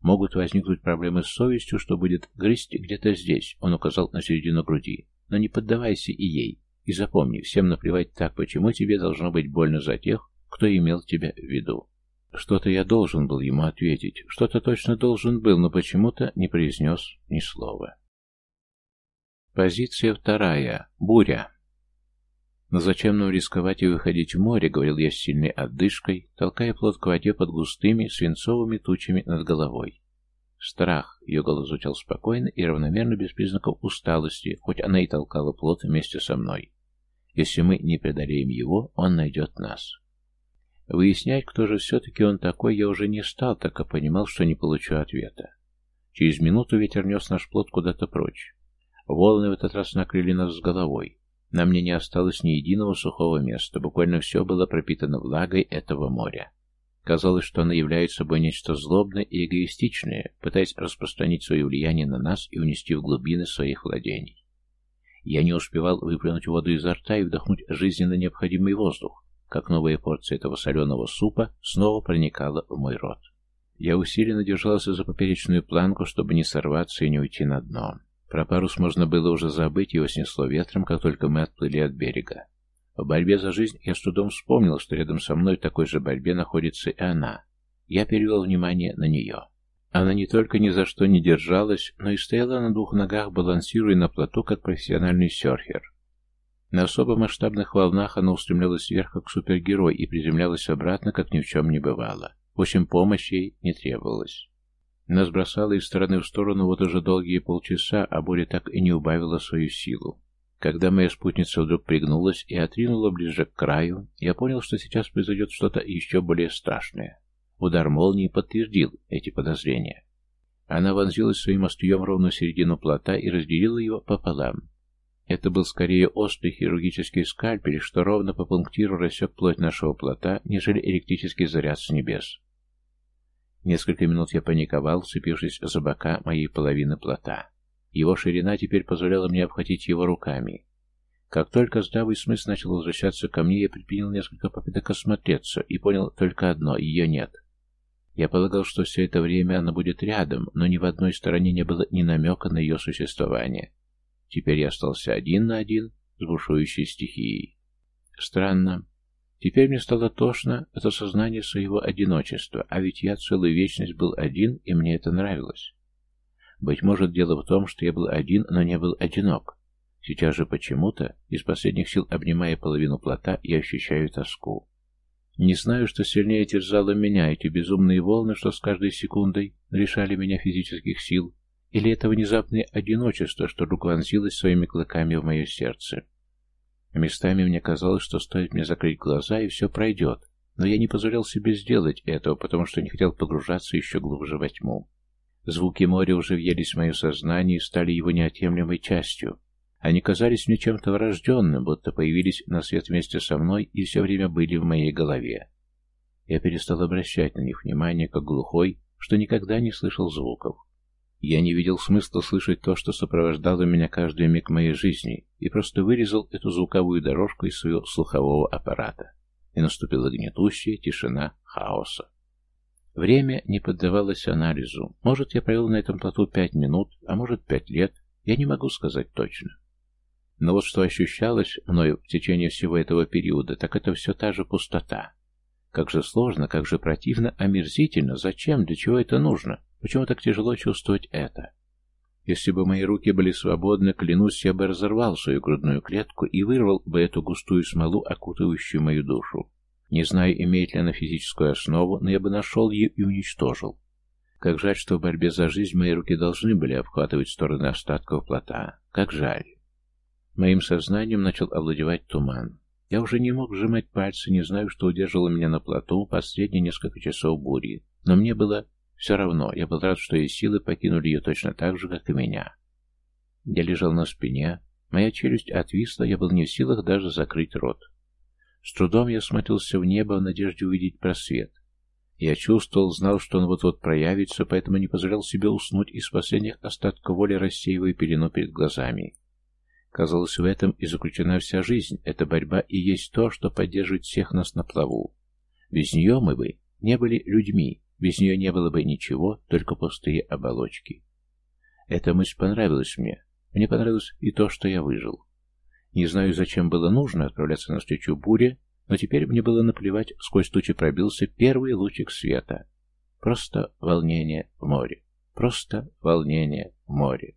Могут возникнуть проблемы с совестью, что будет грызть где-то здесь», — он указал на середину груди. «Но не поддавайся и ей. И запомни, всем наплевать так, почему тебе должно быть больно за тех, кто имел тебя в виду». Что-то я должен был ему ответить, что-то точно должен был, но почему-то не произнес ни слова. Позиция вторая. Буря. «Но зачем нам рисковать и выходить в море?» — говорил я с сильной отдышкой, толкая плот к воде под густыми свинцовыми тучами над головой. Страх. Ее голос звучал спокойно и равномерно без признаков усталости, хоть она и толкала плот вместе со мной. Если мы не преодолеем его, он найдет нас. Выяснять, кто же все-таки он такой, я уже не стал, так как понимал, что не получу ответа. Через минуту ветер нес наш плот куда-то прочь. Волны в этот раз накрыли нас с головой. На мне не осталось ни единого сухого места, буквально все было пропитано влагой этого моря. Казалось, что оно является собой нечто злобное и эгоистичное, пытаясь распространить свое влияние на нас и унести в глубины своих владений. Я не успевал выплюнуть воду изо рта и вдохнуть жизненно необходимый воздух, как новая порция этого соленого супа снова проникала в мой рот. Я усиленно держался за поперечную планку, чтобы не сорваться и не уйти на дно. Про парус можно было уже забыть, его снесло ветром, как только мы отплыли от берега. В борьбе за жизнь я с трудом вспомнил, что рядом со мной в такой же борьбе находится и она. Я перевел внимание на нее. Она не только ни за что не держалась, но и стояла на двух ногах, балансируя на плоту, как профессиональный серфер. На особо масштабных волнах она устремлялась вверх, как супергерой, и приземлялась обратно, как ни в чем не бывало. В общем, помощи ей не требовалось. Нас бросало из стороны в сторону вот уже долгие полчаса, а буря так и не убавила свою силу. Когда моя спутница вдруг пригнулась и отринула ближе к краю, я понял, что сейчас произойдет что-то еще более страшное. Удар молнии подтвердил эти подозрения. Она вонзилась своим острием ровно в середину плота и разделила его пополам. Это был скорее острый хирургический скальпель, что ровно по пунктиру рассек плоть нашего плота, нежели электрический заряд с небес. Несколько минут я паниковал, цепившись за бока моей половины плота. Его ширина теперь позволяла мне обхватить его руками. Как только здравый смысл начал возвращаться ко мне, я предпринял несколько попыток осмотреться и понял только одно — ее нет. Я полагал, что все это время она будет рядом, но ни в одной стороне не было ни намека на ее существование. Теперь я остался один на один с бушующей стихией. Странно, Теперь мне стало тошно от осознания своего одиночества, а ведь я целую вечность был один, и мне это нравилось. Быть может, дело в том, что я был один, но не был одинок. Сейчас же почему-то, из последних сил обнимая половину плота, я ощущаю тоску. Не знаю, что сильнее терзало меня, эти безумные волны, что с каждой секундой решали меня физических сил, или это внезапное одиночество, что вдруг вонзилось своими клыками в мое сердце. Местами мне казалось, что стоит мне закрыть глаза, и все пройдет. Но я не позволял себе сделать этого, потому что не хотел погружаться еще глубже во тьму. Звуки моря уже въелись в мое сознание и стали его неотъемлемой частью. Они казались мне чем-то врожденным, будто появились на свет вместе со мной и все время были в моей голове. Я перестал обращать на них внимание, как глухой, что никогда не слышал звуков. Я не видел смысла слышать то, что сопровождало меня каждый миг моей жизни, и просто вырезал эту звуковую дорожку из своего слухового аппарата. И наступила гнетущая тишина хаоса. Время не поддавалось анализу. Может, я провел на этом плоту пять минут, а может, пять лет. Я не могу сказать точно. Но вот что ощущалось мною в течение всего этого периода, так это все та же пустота. Как же сложно, как же противно, омерзительно. Зачем, для чего это нужно? Почему так тяжело чувствовать это? Если бы мои руки были свободны, клянусь, я бы разорвал свою грудную клетку и вырвал бы эту густую смолу, окутывающую мою душу. Не знаю, имеет ли она физическую основу, но я бы нашел ее и уничтожил. Как жаль, что в борьбе за жизнь мои руки должны были обхватывать стороны остатков плота. Как жаль. Моим сознанием начал овладевать туман. Я уже не мог сжимать пальцы, не знаю, что удерживало меня на плоту последние несколько часов бури. Но мне было все равно, я был рад, что ее силы покинули ее точно так же, как и меня. Я лежал на спине, моя челюсть отвисла, я был не в силах даже закрыть рот. С трудом я смотрелся в небо в надежде увидеть просвет. Я чувствовал, знал, что он вот-вот проявится, поэтому не позволял себе уснуть из последних остатков воли, рассеивая пелену перед глазами. Казалось, в этом и заключена вся жизнь. Эта борьба и есть то, что поддерживает всех нас на плаву. Без нее мы бы не были людьми, без нее не было бы ничего, только пустые оболочки. Эта мысль понравилась мне. Мне понравилось и то, что я выжил. Не знаю, зачем было нужно отправляться на встречу буре, но теперь мне было наплевать, сквозь тучи пробился первый лучик света. Просто волнение в море. Просто волнение в море.